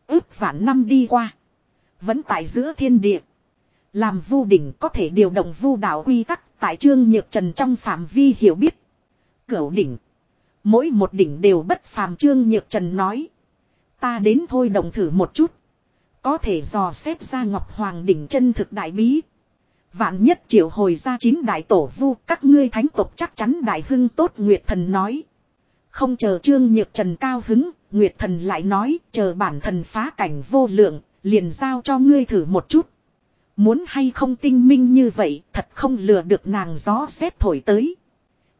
Ước vạn năm đi qua. Vẫn tại giữa thiên địa. Làm vu đỉnh có thể điều động vu đạo quy tắc tại trương nhược trần trong phạm vi hiểu biết. Cửu đỉnh. Mỗi một đỉnh đều bất phàm trương nhược trần nói. Ta đến thôi động thử một chút. Có thể dò xét ra Ngọc Hoàng đỉnh chân thực đại bí. Vạn nhất triệu hồi ra chín đại tổ vu các ngươi thánh tộc chắc chắn đại hưng tốt Nguyệt thần nói. Không chờ trương nhược trần cao hứng, Nguyệt thần lại nói chờ bản thần phá cảnh vô lượng, liền giao cho ngươi thử một chút. Muốn hay không tinh minh như vậy, thật không lừa được nàng gió xếp thổi tới.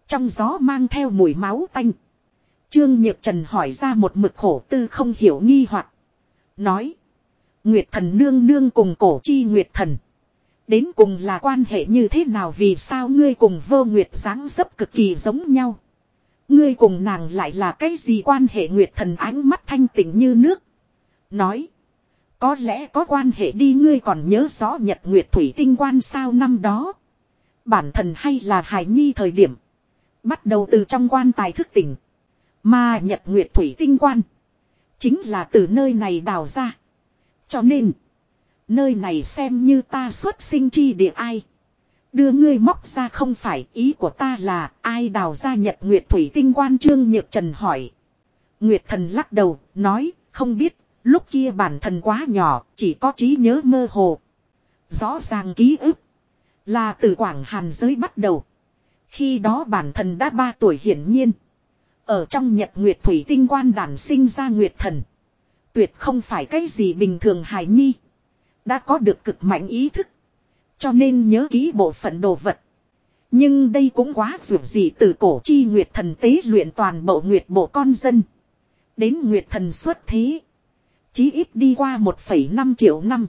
Trong gió mang theo mùi máu tanh. Trương Nhược Trần hỏi ra một mực khổ tư không hiểu nghi hoặc Nói. Nguyệt thần nương nương cùng cổ chi Nguyệt thần. Đến cùng là quan hệ như thế nào vì sao ngươi cùng vô Nguyệt dáng dấp cực kỳ giống nhau. Ngươi cùng nàng lại là cái gì quan hệ Nguyệt thần ánh mắt thanh tịnh như nước. Nói. Có lẽ có quan hệ đi ngươi còn nhớ rõ nhật Nguyệt Thủy tinh quan sao năm đó. Bản thần hay là hài Nhi thời điểm. Bắt đầu từ trong quan tài thức tỉnh. Mà nhật Nguyệt Thủy tinh quan. Chính là từ nơi này đào ra. Cho nên. Nơi này xem như ta xuất sinh chi địa ai. Đưa ngươi móc ra không phải ý của ta là ai đào ra nhật Nguyệt Thủy tinh quan trương nhược trần hỏi. Nguyệt thần lắc đầu, nói, không biết, lúc kia bản thân quá nhỏ, chỉ có trí nhớ mơ hồ. Rõ ràng ký ức. Là từ Quảng Hàn giới bắt đầu. Khi đó bản thân đã 3 tuổi hiển nhiên. Ở trong nhật nguyệt thủy tinh quan đản sinh ra nguyệt thần. Tuyệt không phải cái gì bình thường hài nhi. Đã có được cực mạnh ý thức. Cho nên nhớ kỹ bộ phận đồ vật. Nhưng đây cũng quá dù gì từ cổ chi nguyệt thần tế luyện toàn bộ nguyệt bộ con dân. Đến nguyệt thần xuất thế. Chí ít đi qua 1,5 triệu năm.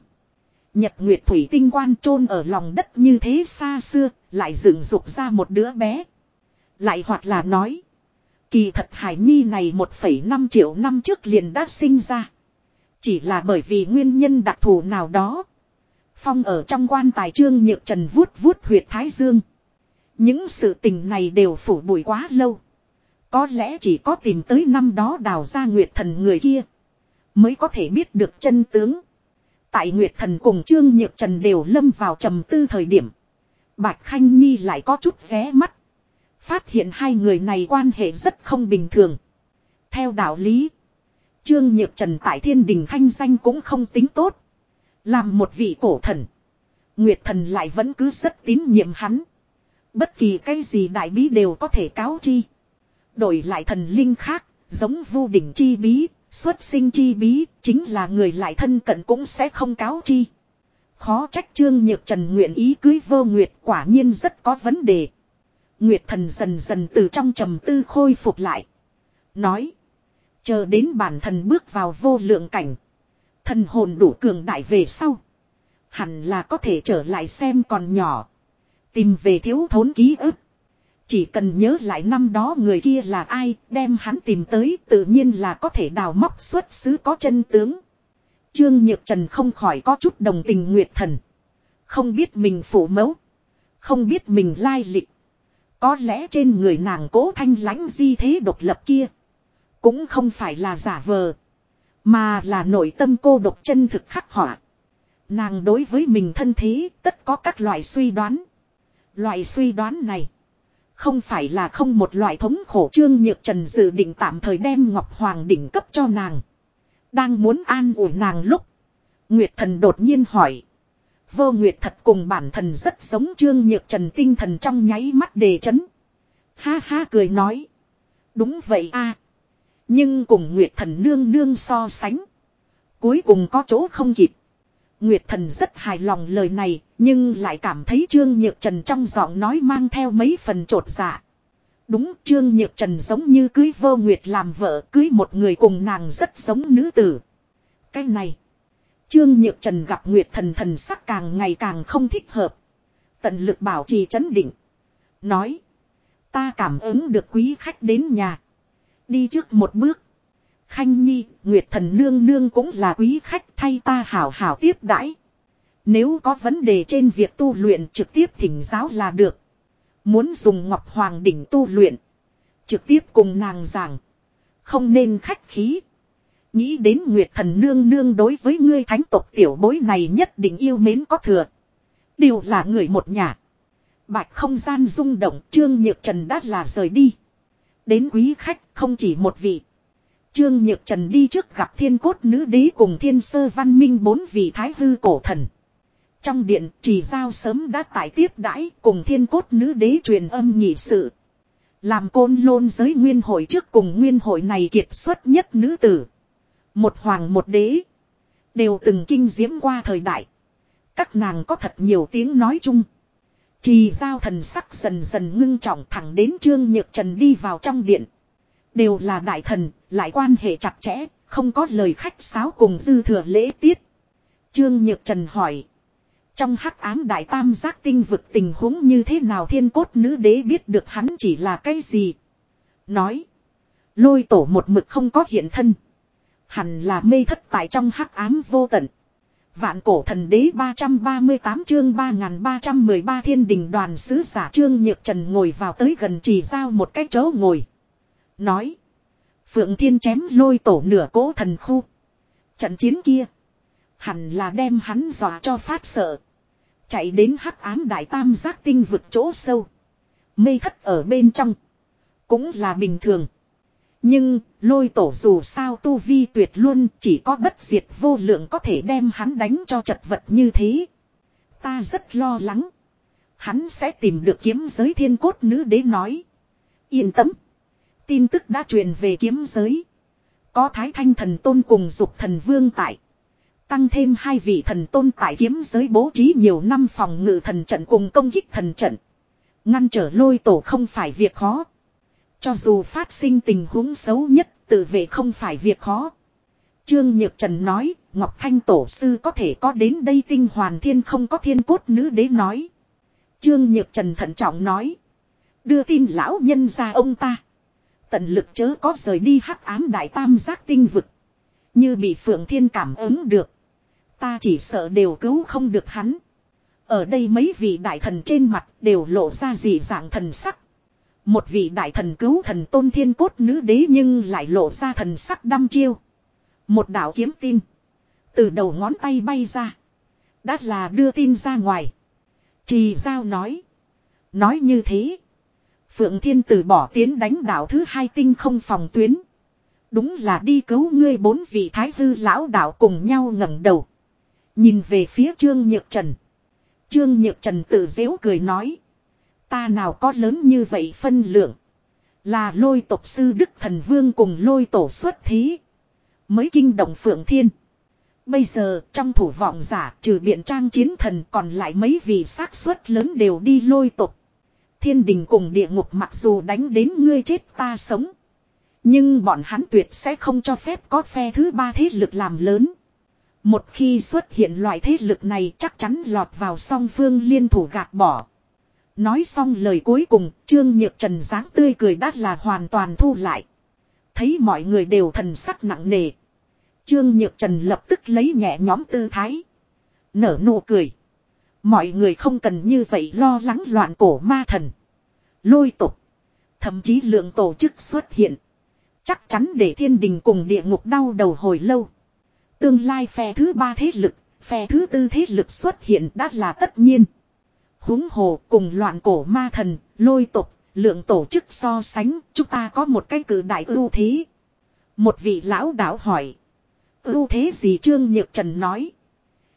Nhật Nguyệt Thủy tinh quan chôn ở lòng đất như thế xa xưa, lại dựng dục ra một đứa bé. Lại hoặc là nói, kỳ thật Hải Nhi này 1,5 triệu năm trước liền đã sinh ra. Chỉ là bởi vì nguyên nhân đặc thù nào đó. Phong ở trong quan tài trương nhược trần vuốt vuốt huyệt thái dương. Những sự tình này đều phủ bụi quá lâu. Có lẽ chỉ có tìm tới năm đó đào ra nguyệt thần người kia. Mới có thể biết được chân tướng. Tại Nguyệt Thần cùng Trương Nhược Trần đều lâm vào trầm tư thời điểm. Bạch Khanh Nhi lại có chút ré mắt. Phát hiện hai người này quan hệ rất không bình thường. Theo đạo lý. Trương Nhược Trần tại thiên đình thanh danh cũng không tính tốt. Làm một vị cổ thần. Nguyệt Thần lại vẫn cứ rất tín nhiệm hắn. Bất kỳ cái gì đại bí đều có thể cáo chi. Đổi lại thần linh khác, giống vu đỉnh chi bí, Xuất sinh chi bí, chính là người lại thân cận cũng sẽ không cáo chi. Khó trách Trương Nhược Trần nguyện ý cưới vô Nguyệt quả nhiên rất có vấn đề. Nguyệt thần dần dần từ trong trầm tư khôi phục lại. Nói. Chờ đến bản thần bước vào vô lượng cảnh. Thần hồn đủ cường đại về sau. Hẳn là có thể trở lại xem còn nhỏ. Tìm về thiếu thốn ký ức. Chỉ cần nhớ lại năm đó người kia là ai, đem hắn tìm tới tự nhiên là có thể đào móc xuất xứ có chân tướng. Trương Nhược Trần không khỏi có chút đồng tình Nguyệt Thần. Không biết mình phủ mẫu. Không biết mình lai lịch. Có lẽ trên người nàng cố thanh lãnh di thế độc lập kia. Cũng không phải là giả vờ. Mà là nội tâm cô độc chân thực khắc họa. Nàng đối với mình thân thế tất có các loại suy đoán. Loại suy đoán này. Không phải là không một loại thống khổ trương nhược trần dự định tạm thời đem Ngọc Hoàng đỉnh cấp cho nàng. Đang muốn an ủi nàng lúc. Nguyệt thần đột nhiên hỏi. Vô Nguyệt thật cùng bản thần rất giống trương nhược trần tinh thần trong nháy mắt đề chấn. Ha ha cười nói. Đúng vậy a Nhưng cùng Nguyệt thần nương nương so sánh. Cuối cùng có chỗ không kịp. Nguyệt thần rất hài lòng lời này, nhưng lại cảm thấy Trương Nhược Trần trong giọng nói mang theo mấy phần trột dạ. Đúng Trương Nhược Trần giống như cưới vô Nguyệt làm vợ cưới một người cùng nàng rất giống nữ tử. Cái này. Trương Nhược Trần gặp Nguyệt thần thần sắc càng ngày càng không thích hợp. Tận lực bảo trì chấn định. Nói. Ta cảm ứng được quý khách đến nhà. Đi trước một bước. Khanh Nhi, Nguyệt thần nương nương cũng là quý khách thay ta hảo hảo tiếp đãi. Nếu có vấn đề trên việc tu luyện trực tiếp thỉnh giáo là được. Muốn dùng Ngọc Hoàng đỉnh tu luyện. Trực tiếp cùng nàng giảng. Không nên khách khí. Nghĩ đến Nguyệt thần nương nương đối với ngươi thánh tộc tiểu bối này nhất định yêu mến có thừa. Đều là người một nhà. Bạch không gian rung động Trương Nhược Trần đã là rời đi. Đến quý khách không chỉ một vị. Trương Nhược Trần đi trước gặp thiên cốt nữ đế cùng thiên sơ văn minh bốn vị thái hư cổ thần. Trong điện chỉ giao sớm đã tải tiếp đãi cùng thiên cốt nữ đế truyền âm nhị sự. Làm côn lôn giới nguyên hội trước cùng nguyên hội này kiệt xuất nhất nữ tử. Một hoàng một đế. Đều từng kinh diễm qua thời đại. Các nàng có thật nhiều tiếng nói chung. Trì giao thần sắc dần dần ngưng trọng thẳng đến Trương Nhược Trần đi vào trong điện. Đều là đại thần, lại quan hệ chặt chẽ, không có lời khách sáo cùng dư thừa lễ tiết. Trương Nhược Trần hỏi. Trong hắc ám đại tam giác tinh vực tình huống như thế nào thiên cốt nữ đế biết được hắn chỉ là cái gì. Nói. Lôi tổ một mực không có hiện thân. Hẳn là mê thất tại trong hắc ám vô tận. Vạn cổ thần đế 338 chương 3313 thiên đình đoàn sứ giả trương nhược trần ngồi vào tới gần chỉ giao một cái chỗ ngồi. Nói. Phượng thiên chém lôi tổ nửa cỗ thần khu. Trận chiến kia. Hẳn là đem hắn dọa cho phát sợ. Chạy đến hắc ám đại tam giác tinh vực chỗ sâu. Mê thất ở bên trong. Cũng là bình thường. Nhưng, lôi tổ dù sao tu vi tuyệt luôn chỉ có bất diệt vô lượng có thể đem hắn đánh cho chật vật như thế. Ta rất lo lắng. Hắn sẽ tìm được kiếm giới thiên cốt nữ đế nói. Yên tâm. Tin tức đã truyền về kiếm giới. Có thái thanh thần tôn cùng dục thần vương tại. Tăng thêm hai vị thần tôn tại kiếm giới bố trí nhiều năm phòng ngự thần trận cùng công kích thần trận. Ngăn trở lôi tổ không phải việc khó. Cho dù phát sinh tình huống xấu nhất, tự vệ không phải việc khó. Trương Nhược Trần nói, Ngọc Thanh Tổ Sư có thể có đến đây tinh hoàn thiên không có thiên cốt nữ đế nói. Trương Nhược Trần thận trọng nói. Đưa tin lão nhân ra ông ta. Tận lực chớ có rời đi hắc ám đại tam giác tinh vực. Như bị Phượng Thiên cảm ứng được. Ta chỉ sợ đều cứu không được hắn. Ở đây mấy vị đại thần trên mặt đều lộ ra dị dạng thần sắc. Một vị đại thần cứu thần tôn thiên cốt nữ đế nhưng lại lộ ra thần sắc đăm chiêu. Một đạo kiếm tin. Từ đầu ngón tay bay ra. Đã là đưa tin ra ngoài. Trì giao nói. Nói như thế. Phượng Thiên từ bỏ tiến đánh đảo thứ hai tinh không phòng tuyến. Đúng là đi cứu ngươi bốn vị thái hư lão đạo cùng nhau ngẩng đầu. Nhìn về phía Trương Nhược Trần. Trương Nhược Trần tự dễu cười nói. Ta nào có lớn như vậy phân lượng. Là lôi tộc sư Đức Thần Vương cùng lôi tổ xuất thí. Mới kinh động Phượng Thiên. Bây giờ trong thủ vọng giả trừ biện trang chiến thần còn lại mấy vị xác suất lớn đều đi lôi tộc. Thiên đình cùng địa ngục mặc dù đánh đến ngươi chết ta sống. Nhưng bọn hắn tuyệt sẽ không cho phép có phe thứ ba thế lực làm lớn. Một khi xuất hiện loại thế lực này chắc chắn lọt vào song phương liên thủ gạt bỏ. Nói xong lời cuối cùng, Trương Nhược Trần dáng tươi cười đắt là hoàn toàn thu lại. Thấy mọi người đều thần sắc nặng nề. Trương Nhược Trần lập tức lấy nhẹ nhóm tư thái. Nở nụ cười. Mọi người không cần như vậy lo lắng loạn cổ ma thần. Lôi tục. Thậm chí lượng tổ chức xuất hiện. Chắc chắn để thiên đình cùng địa ngục đau đầu hồi lâu. Tương lai phe thứ ba thế lực, phe thứ tư thế lực xuất hiện đã là tất nhiên húng hồ cùng loạn cổ ma thần, lôi tục, lượng tổ chức so sánh, chúng ta có một cái cử đại ưu thế. Một vị lão đạo hỏi. Ưu thế gì Trương Nhược Trần nói.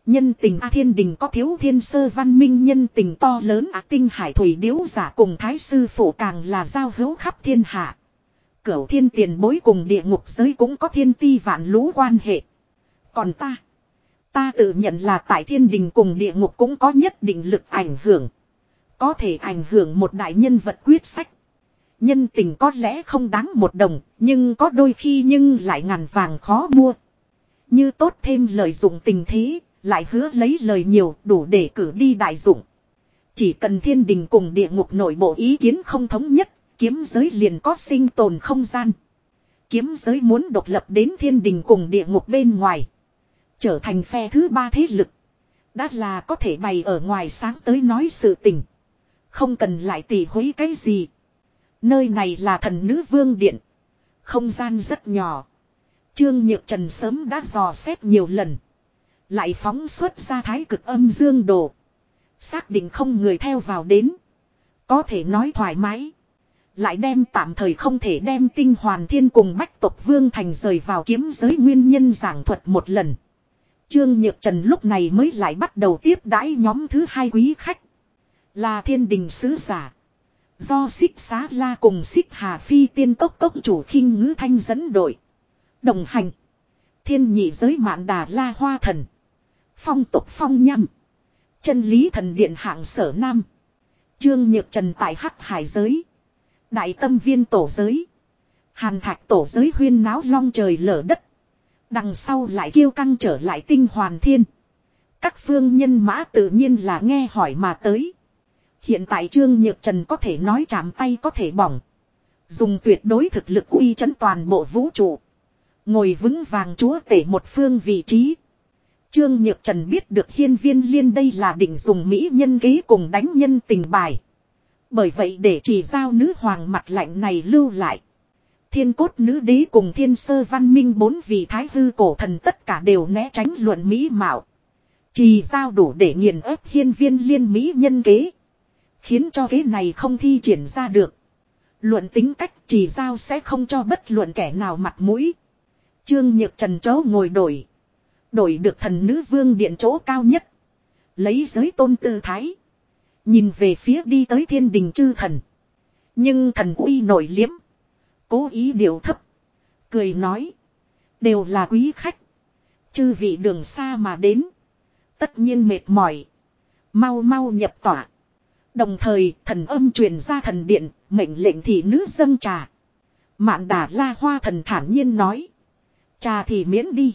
Nhân tình A Thiên Đình có thiếu thiên sơ văn minh nhân tình to lớn A Tinh Hải Thủy Điếu giả cùng Thái Sư phụ càng là giao hữu khắp thiên hạ. Cửu thiên tiền bối cùng địa ngục giới cũng có thiên ti vạn lũ quan hệ. Còn ta. Ta tự nhận là tại thiên đình cùng địa ngục cũng có nhất định lực ảnh hưởng. Có thể ảnh hưởng một đại nhân vật quyết sách. Nhân tình có lẽ không đáng một đồng, nhưng có đôi khi nhưng lại ngàn vàng khó mua. Như tốt thêm lợi dụng tình thế, lại hứa lấy lời nhiều đủ để cử đi đại dụng. Chỉ cần thiên đình cùng địa ngục nội bộ ý kiến không thống nhất, kiếm giới liền có sinh tồn không gian. Kiếm giới muốn độc lập đến thiên đình cùng địa ngục bên ngoài. Trở thành phe thứ ba thế lực. Đã là có thể bày ở ngoài sáng tới nói sự tình. Không cần lại tỉ hối cái gì. Nơi này là thần nữ vương điện. Không gian rất nhỏ. Trương Nhược Trần sớm đã dò xét nhiều lần. Lại phóng xuất ra thái cực âm dương đồ. Xác định không người theo vào đến. Có thể nói thoải mái. Lại đem tạm thời không thể đem tinh hoàn thiên cùng bách tộc vương thành rời vào kiếm giới nguyên nhân giảng thuật một lần. Trương Nhược Trần lúc này mới lại bắt đầu tiếp đãi nhóm thứ hai quý khách. Là thiên đình sứ giả. Do xích xá la cùng xích hà phi tiên tốc tốc chủ khinh ngữ thanh dẫn đội. Đồng hành. Thiên nhị giới mạn đà la hoa thần. Phong tục phong nhâm. Chân lý thần điện hạng sở nam. Trương Nhược Trần tại hắc hải giới. Đại tâm viên tổ giới. Hàn thạch tổ giới huyên náo long trời lở đất. Đằng sau lại kêu căng trở lại tinh hoàn thiên. Các phương nhân mã tự nhiên là nghe hỏi mà tới. Hiện tại Trương Nhược Trần có thể nói chạm tay có thể bỏng. Dùng tuyệt đối thực lực uy chấn toàn bộ vũ trụ. Ngồi vững vàng chúa tể một phương vị trí. Trương Nhược Trần biết được hiên viên liên đây là định dùng Mỹ nhân kế cùng đánh nhân tình bài. Bởi vậy để chỉ giao nữ hoàng mặt lạnh này lưu lại. Thiên cốt nữ đế cùng thiên sơ văn minh bốn vị thái hư cổ thần tất cả đều né tránh luận Mỹ mạo. Chỉ giao đủ để nghiền ép hiên viên liên Mỹ nhân kế. Khiến cho kế này không thi triển ra được. Luận tính cách chỉ giao sẽ không cho bất luận kẻ nào mặt mũi. Trương Nhược Trần chấu ngồi đổi. Đổi được thần nữ vương điện chỗ cao nhất. Lấy giới tôn tư thái. Nhìn về phía đi tới thiên đình chư thần. Nhưng thần uy nổi liếm. Cố ý điều thấp. Cười nói. Đều là quý khách. Chư vị đường xa mà đến. Tất nhiên mệt mỏi. Mau mau nhập tỏa. Đồng thời, thần âm truyền ra thần điện. Mệnh lệnh thị nữ dâng trà. Mạn đà la hoa thần thản nhiên nói. Trà thì miễn đi.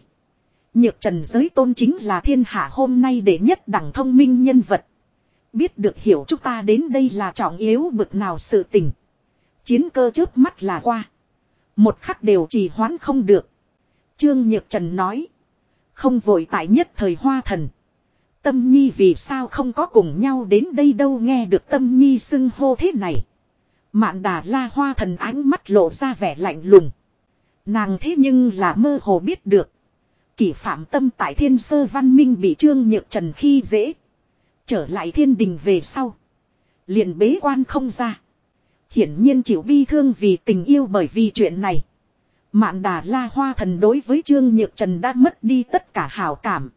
Nhược trần giới tôn chính là thiên hạ hôm nay để nhất đẳng thông minh nhân vật. Biết được hiểu chúng ta đến đây là trọng yếu bực nào sự tình. Chiến cơ trước mắt là qua. Một khắc đều trì hoãn không được. Trương Nhược Trần nói. Không vội tại nhất thời hoa thần. Tâm Nhi vì sao không có cùng nhau đến đây đâu nghe được Tâm Nhi xưng hô thế này. Mạn đà la hoa thần ánh mắt lộ ra vẻ lạnh lùng. Nàng thế nhưng là mơ hồ biết được. Kỷ phạm tâm tại thiên sơ văn minh bị trương nhược trần khi dễ. Trở lại thiên đình về sau. liền bế quan không ra. Hiển nhiên chịu bi thương vì tình yêu bởi vì chuyện này. Mạn đà la hoa thần đối với trương nhược trần đã mất đi tất cả hảo cảm.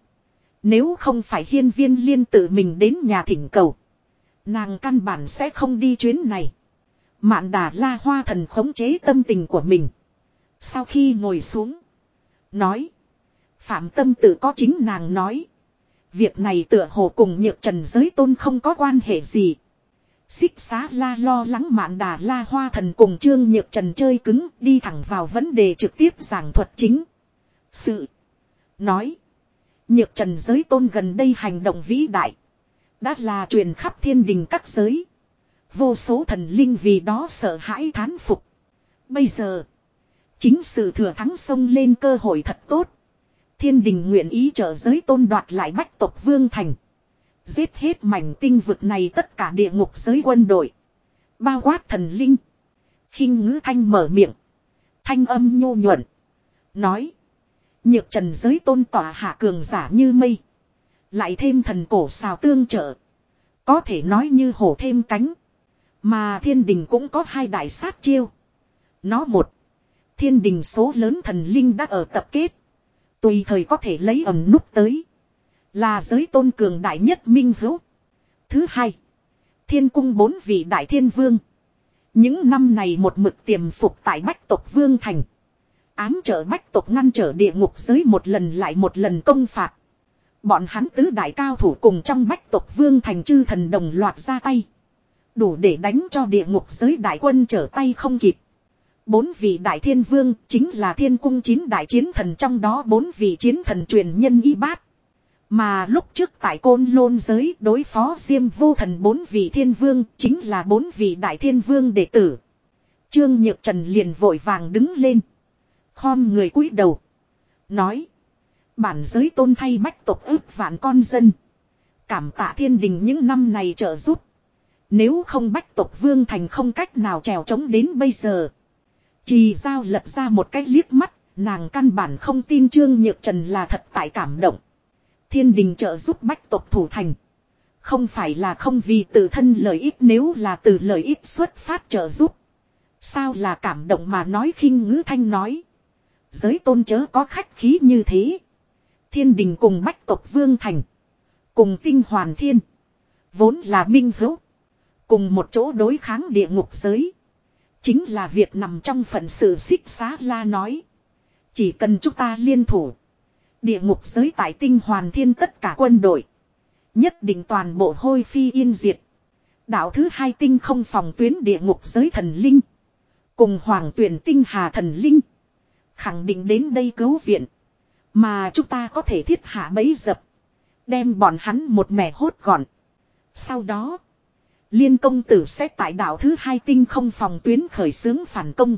Nếu không phải hiên viên liên tự mình đến nhà thỉnh cầu. Nàng căn bản sẽ không đi chuyến này. Mạn đà la hoa thần khống chế tâm tình của mình. Sau khi ngồi xuống. Nói. Phạm tâm tự có chính nàng nói. Việc này tựa hồ cùng nhược trần giới tôn không có quan hệ gì. Xích xá la lo lắng mạn đà la hoa thần cùng trương nhược trần chơi cứng, đi thẳng vào vấn đề trực tiếp giảng thuật chính. Sự. Nói. Nhược trần giới tôn gần đây hành động vĩ đại. Đã là truyền khắp thiên đình các giới. Vô số thần linh vì đó sợ hãi thán phục. Bây giờ. Chính sự thừa thắng sông lên cơ hội thật tốt. Thiên đình nguyện ý trợ giới tôn đoạt lại bách tộc vương thành. Giết hết mảnh tinh vực này tất cả địa ngục giới quân đội. Bao quát thần linh. khinh ngữ thanh mở miệng. Thanh âm nhu nhuận. Nói. Nhược trần giới tôn tỏa hạ cường giả như mây. Lại thêm thần cổ xào tương trợ. Có thể nói như hổ thêm cánh. Mà thiên đình cũng có hai đại sát chiêu. Nó một. Thiên đình số lớn thần linh đã ở tập kết. Tùy thời có thể lấy ẩm nút tới. Là giới tôn cường đại nhất minh hữu. Thứ hai. Thiên cung bốn vị đại thiên vương. Những năm này một mực tiềm phục tại bách tộc vương thành. Ám trở bách tộc ngăn trở địa ngục giới một lần lại một lần công phạt. Bọn hắn tứ đại cao thủ cùng trong bách tộc vương thành chư thần đồng loạt ra tay. Đủ để đánh cho địa ngục giới đại quân trở tay không kịp. Bốn vị đại thiên vương chính là thiên cung chín đại chiến thần trong đó bốn vị chiến thần truyền nhân y bát. Mà lúc trước tại côn lôn giới đối phó diêm vô thần bốn vị thiên vương chính là bốn vị đại thiên vương đệ tử. Trương Nhược Trần liền vội vàng đứng lên. Khom người cúi đầu. Nói. Bản giới tôn thay bách tộc ước vạn con dân. Cảm tạ thiên đình những năm này trợ giúp. Nếu không bách tộc vương thành không cách nào trèo trống đến bây giờ. Chỉ giao lật ra một cái liếc mắt, nàng căn bản không tin Trương Nhược Trần là thật tại cảm động. Thiên đình trợ giúp bách tộc thủ thành. Không phải là không vì tự thân lợi ích nếu là từ lợi ích xuất phát trợ giúp. Sao là cảm động mà nói khinh ngữ thanh nói. Giới tôn chớ có khách khí như thế. Thiên đình cùng bách tộc vương thành. Cùng tinh hoàn thiên. Vốn là minh hữu. Cùng một chỗ đối kháng địa ngục giới. Chính là việc nằm trong phận sự xích xá la nói. Chỉ cần chúng ta liên thủ. Địa ngục giới tại tinh hoàn thiên tất cả quân đội. Nhất định toàn bộ hôi phi yên diệt. Đạo thứ hai tinh không phòng tuyến địa ngục giới thần linh. Cùng hoàng tuyển tinh hà thần linh. Khẳng định đến đây cứu viện. Mà chúng ta có thể thiết hạ bấy dập. Đem bọn hắn một mẻ hốt gọn. Sau đó. Liên công tử sẽ tại đảo thứ hai tinh không phòng tuyến khởi xướng phản công.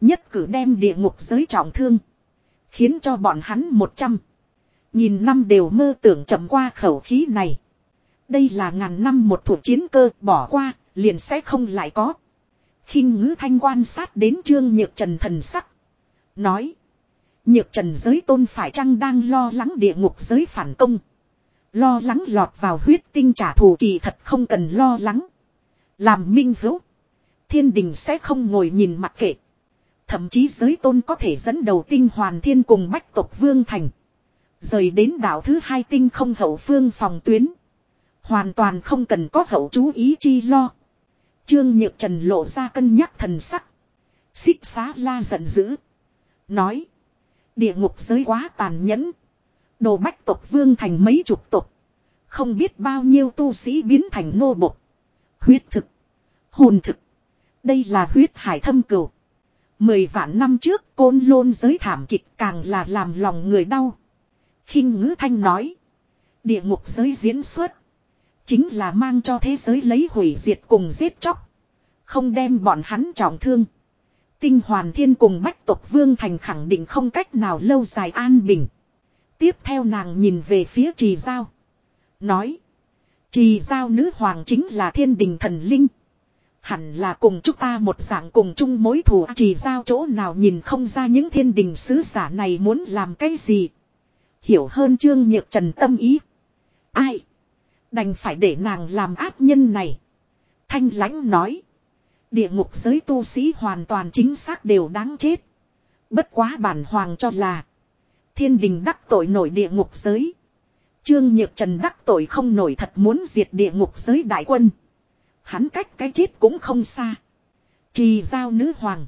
Nhất cử đem địa ngục giới trọng thương. Khiến cho bọn hắn một trăm Nhìn năm đều mơ tưởng chậm qua khẩu khí này. Đây là ngàn năm một thủ chiến cơ bỏ qua, liền sẽ không lại có. khinh ngữ thanh quan sát đến trương nhược trần thần sắc. Nói. Nhược trần giới tôn phải chăng đang lo lắng địa ngục giới phản công. Lo lắng lọt vào huyết tinh trả thù kỳ thật không cần lo lắng. Làm minh hữu. Thiên đình sẽ không ngồi nhìn mặc kệ. Thậm chí giới tôn có thể dẫn đầu tinh hoàn thiên cùng bách tộc vương thành. Rời đến đảo thứ hai tinh không hậu phương phòng tuyến. Hoàn toàn không cần có hậu chú ý chi lo. Trương Nhược Trần lộ ra cân nhắc thần sắc. Xích xá la giận dữ. Nói. Địa ngục giới quá tàn nhẫn. Đồ bách tộc vương thành mấy chục tộc. Không biết bao nhiêu tu sĩ biến thành nô bộc. Huyết thực. Hồn thực. Đây là huyết hải thâm cửu. Mười vạn năm trước, côn lôn giới thảm kịch càng là làm lòng người đau khinh ngữ thanh nói. Địa ngục giới diễn xuất. Chính là mang cho thế giới lấy hủy diệt cùng giết chóc. Không đem bọn hắn trọng thương. Tinh hoàn thiên cùng bách tộc vương thành khẳng định không cách nào lâu dài an bình. Tiếp theo nàng nhìn về phía trì giao. Nói. Trì giao nữ hoàng chính là thiên đình thần linh. Hẳn là cùng chúng ta một dạng cùng chung mối thù trì giao chỗ nào nhìn không ra những thiên đình sứ giả này muốn làm cái gì. Hiểu hơn Trương Nhược Trần tâm ý. Ai? Đành phải để nàng làm ác nhân này. Thanh lãnh nói. Địa ngục giới tu sĩ hoàn toàn chính xác đều đáng chết. Bất quá bản hoàng cho là. Thiên đình đắc tội nổi địa ngục giới. Trương Nhược Trần đắc tội không nổi thật muốn diệt địa ngục giới đại quân. Hắn cách cái chết cũng không xa. Trì giao nữ hoàng.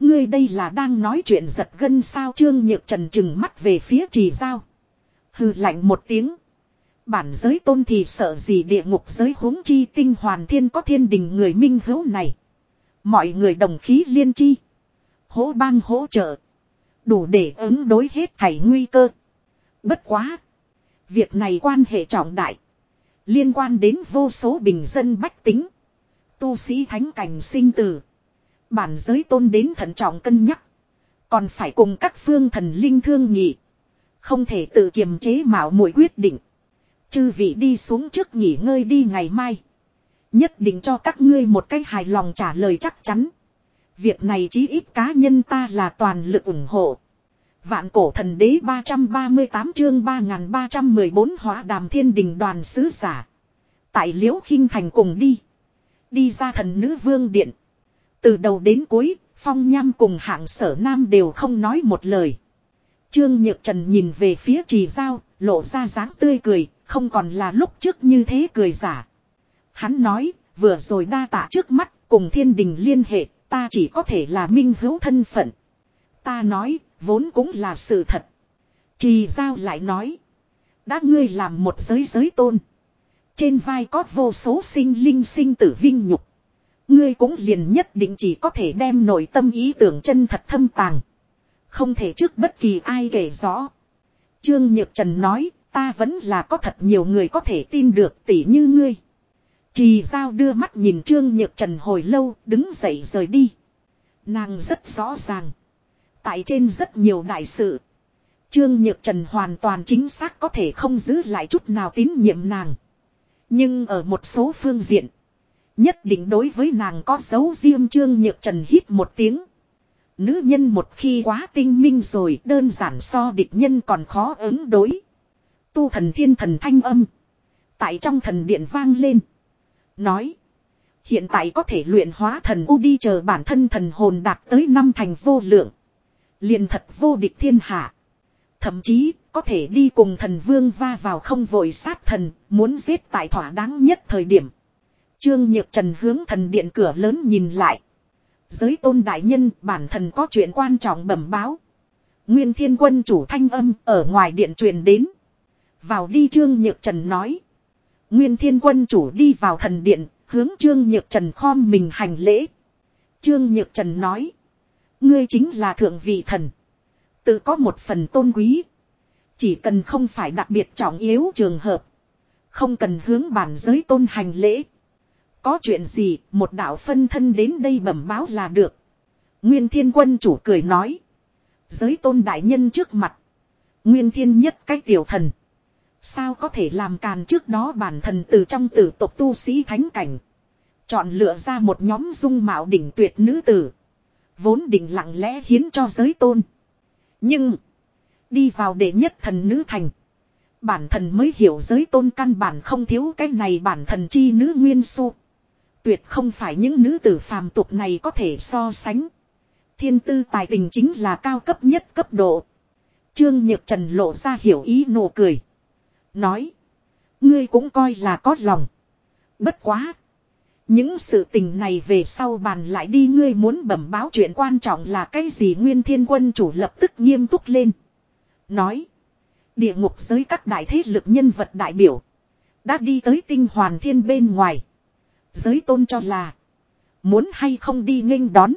Ngươi đây là đang nói chuyện giật gân sao trương nhược trần chừng mắt về phía trì giao. Hừ lạnh một tiếng. Bản giới tôn thì sợ gì địa ngục giới huống chi tinh hoàn thiên có thiên đình người minh hữu này. Mọi người đồng khí liên chi. Hỗ bang hỗ trợ. Đủ để ứng đối hết thảy nguy cơ. Bất quá. Việc này quan hệ trọng đại. Liên quan đến vô số bình dân bách tính. Tu sĩ thánh cảnh sinh tử. Bản giới tôn đến thận trọng cân nhắc. Còn phải cùng các phương thần linh thương nghị. Không thể tự kiềm chế mạo muội quyết định. Chư vị đi xuống trước nghỉ ngơi đi ngày mai. Nhất định cho các ngươi một cái hài lòng trả lời chắc chắn. Việc này chí ít cá nhân ta là toàn lực ủng hộ. Vạn cổ thần đế 338 chương 3314 hóa đàm thiên đình đoàn sứ giả. Tại liễu khinh thành cùng đi. Đi ra thần nữ vương điện. Từ đầu đến cuối, Phong Nham cùng hạng sở nam đều không nói một lời. Trương Nhược Trần nhìn về phía trì giao, lộ ra dáng tươi cười, không còn là lúc trước như thế cười giả. Hắn nói, vừa rồi đa tạ trước mắt, cùng thiên đình liên hệ, ta chỉ có thể là minh hữu thân phận. Ta nói, vốn cũng là sự thật. Trì giao lại nói, đã ngươi làm một giới giới tôn. Trên vai có vô số sinh linh sinh tử vinh nhục. Ngươi cũng liền nhất định chỉ có thể đem nội tâm ý tưởng chân thật thâm tàng. Không thể trước bất kỳ ai kể rõ. Trương Nhược Trần nói, ta vẫn là có thật nhiều người có thể tin được tỷ như ngươi. Trì Giao đưa mắt nhìn Trương Nhược Trần hồi lâu, đứng dậy rời đi. Nàng rất rõ ràng. Tại trên rất nhiều đại sự. Trương Nhược Trần hoàn toàn chính xác có thể không giữ lại chút nào tín nhiệm nàng. Nhưng ở một số phương diện. Nhất định đối với nàng có dấu riêng Trương Nhược Trần hít một tiếng. Nữ nhân một khi quá tinh minh rồi đơn giản so địch nhân còn khó ứng đối. Tu thần thiên thần thanh âm. Tại trong thần điện vang lên. Nói. Hiện tại có thể luyện hóa thần U đi chờ bản thân thần hồn đạt tới năm thành vô lượng. liền thật vô địch thiên hạ. Thậm chí có thể đi cùng thần vương va vào không vội sát thần, muốn giết tại thỏa đáng nhất thời điểm. Trương Nhược Trần hướng thần điện cửa lớn nhìn lại. Giới tôn đại nhân bản thần có chuyện quan trọng bẩm báo. Nguyên thiên quân chủ thanh âm ở ngoài điện truyền đến. Vào đi Trương Nhược Trần nói. Nguyên thiên quân chủ đi vào thần điện, hướng Trương Nhược Trần khom mình hành lễ. Trương Nhược Trần nói. Ngươi chính là thượng vị thần. Tự có một phần tôn quý. Chỉ cần không phải đặc biệt trọng yếu trường hợp. Không cần hướng bản giới tôn hành lễ. Có chuyện gì một đạo phân thân đến đây bẩm báo là được. Nguyên thiên quân chủ cười nói. Giới tôn đại nhân trước mặt. Nguyên thiên nhất Cách tiểu thần. Sao có thể làm càn trước đó bản thần từ trong tử tộc tu sĩ thánh cảnh. Chọn lựa ra một nhóm dung mạo đỉnh tuyệt nữ tử. Vốn định lặng lẽ hiến cho giới tôn. Nhưng. Đi vào đệ nhất thần nữ thành. Bản thần mới hiểu giới tôn căn bản không thiếu cái này bản thần chi nữ nguyên su. Tuyệt không phải những nữ tử phàm tục này có thể so sánh. Thiên tư tài tình chính là cao cấp nhất cấp độ. Trương Nhược Trần lộ ra hiểu ý nụ cười. Nói. Ngươi cũng coi là có lòng. Bất quá. Những sự tình này về sau bàn lại đi ngươi muốn bẩm báo chuyện quan trọng là cái gì Nguyên Thiên Quân chủ lập tức nghiêm túc lên. Nói. Địa ngục giới các đại thế lực nhân vật đại biểu. Đã đi tới tinh hoàn thiên bên ngoài. Giới tôn cho là. Muốn hay không đi nghênh đón.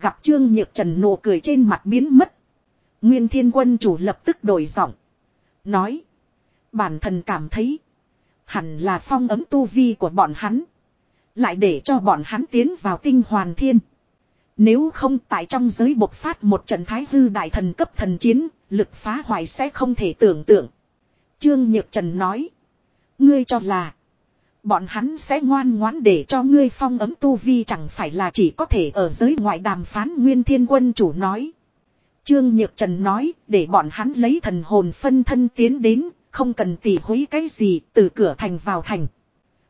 Gặp Trương Nhược Trần nụ cười trên mặt biến mất. Nguyên Thiên Quân chủ lập tức đổi giọng. Nói. Bản thân cảm thấy. Hẳn là phong ấm tu vi của bọn hắn. Lại để cho bọn hắn tiến vào tinh hoàn thiên. Nếu không tại trong giới bộc phát một trận thái hư đại thần cấp thần chiến, lực phá hoại sẽ không thể tưởng tượng. Trương Nhược Trần nói. Ngươi cho là. Bọn hắn sẽ ngoan ngoãn để cho ngươi phong ấm tu vi chẳng phải là chỉ có thể ở giới ngoại đàm phán Nguyên Thiên Quân chủ nói. Trương Nhược Trần nói để bọn hắn lấy thần hồn phân thân tiến đến, không cần tỉ hối cái gì từ cửa thành vào thành.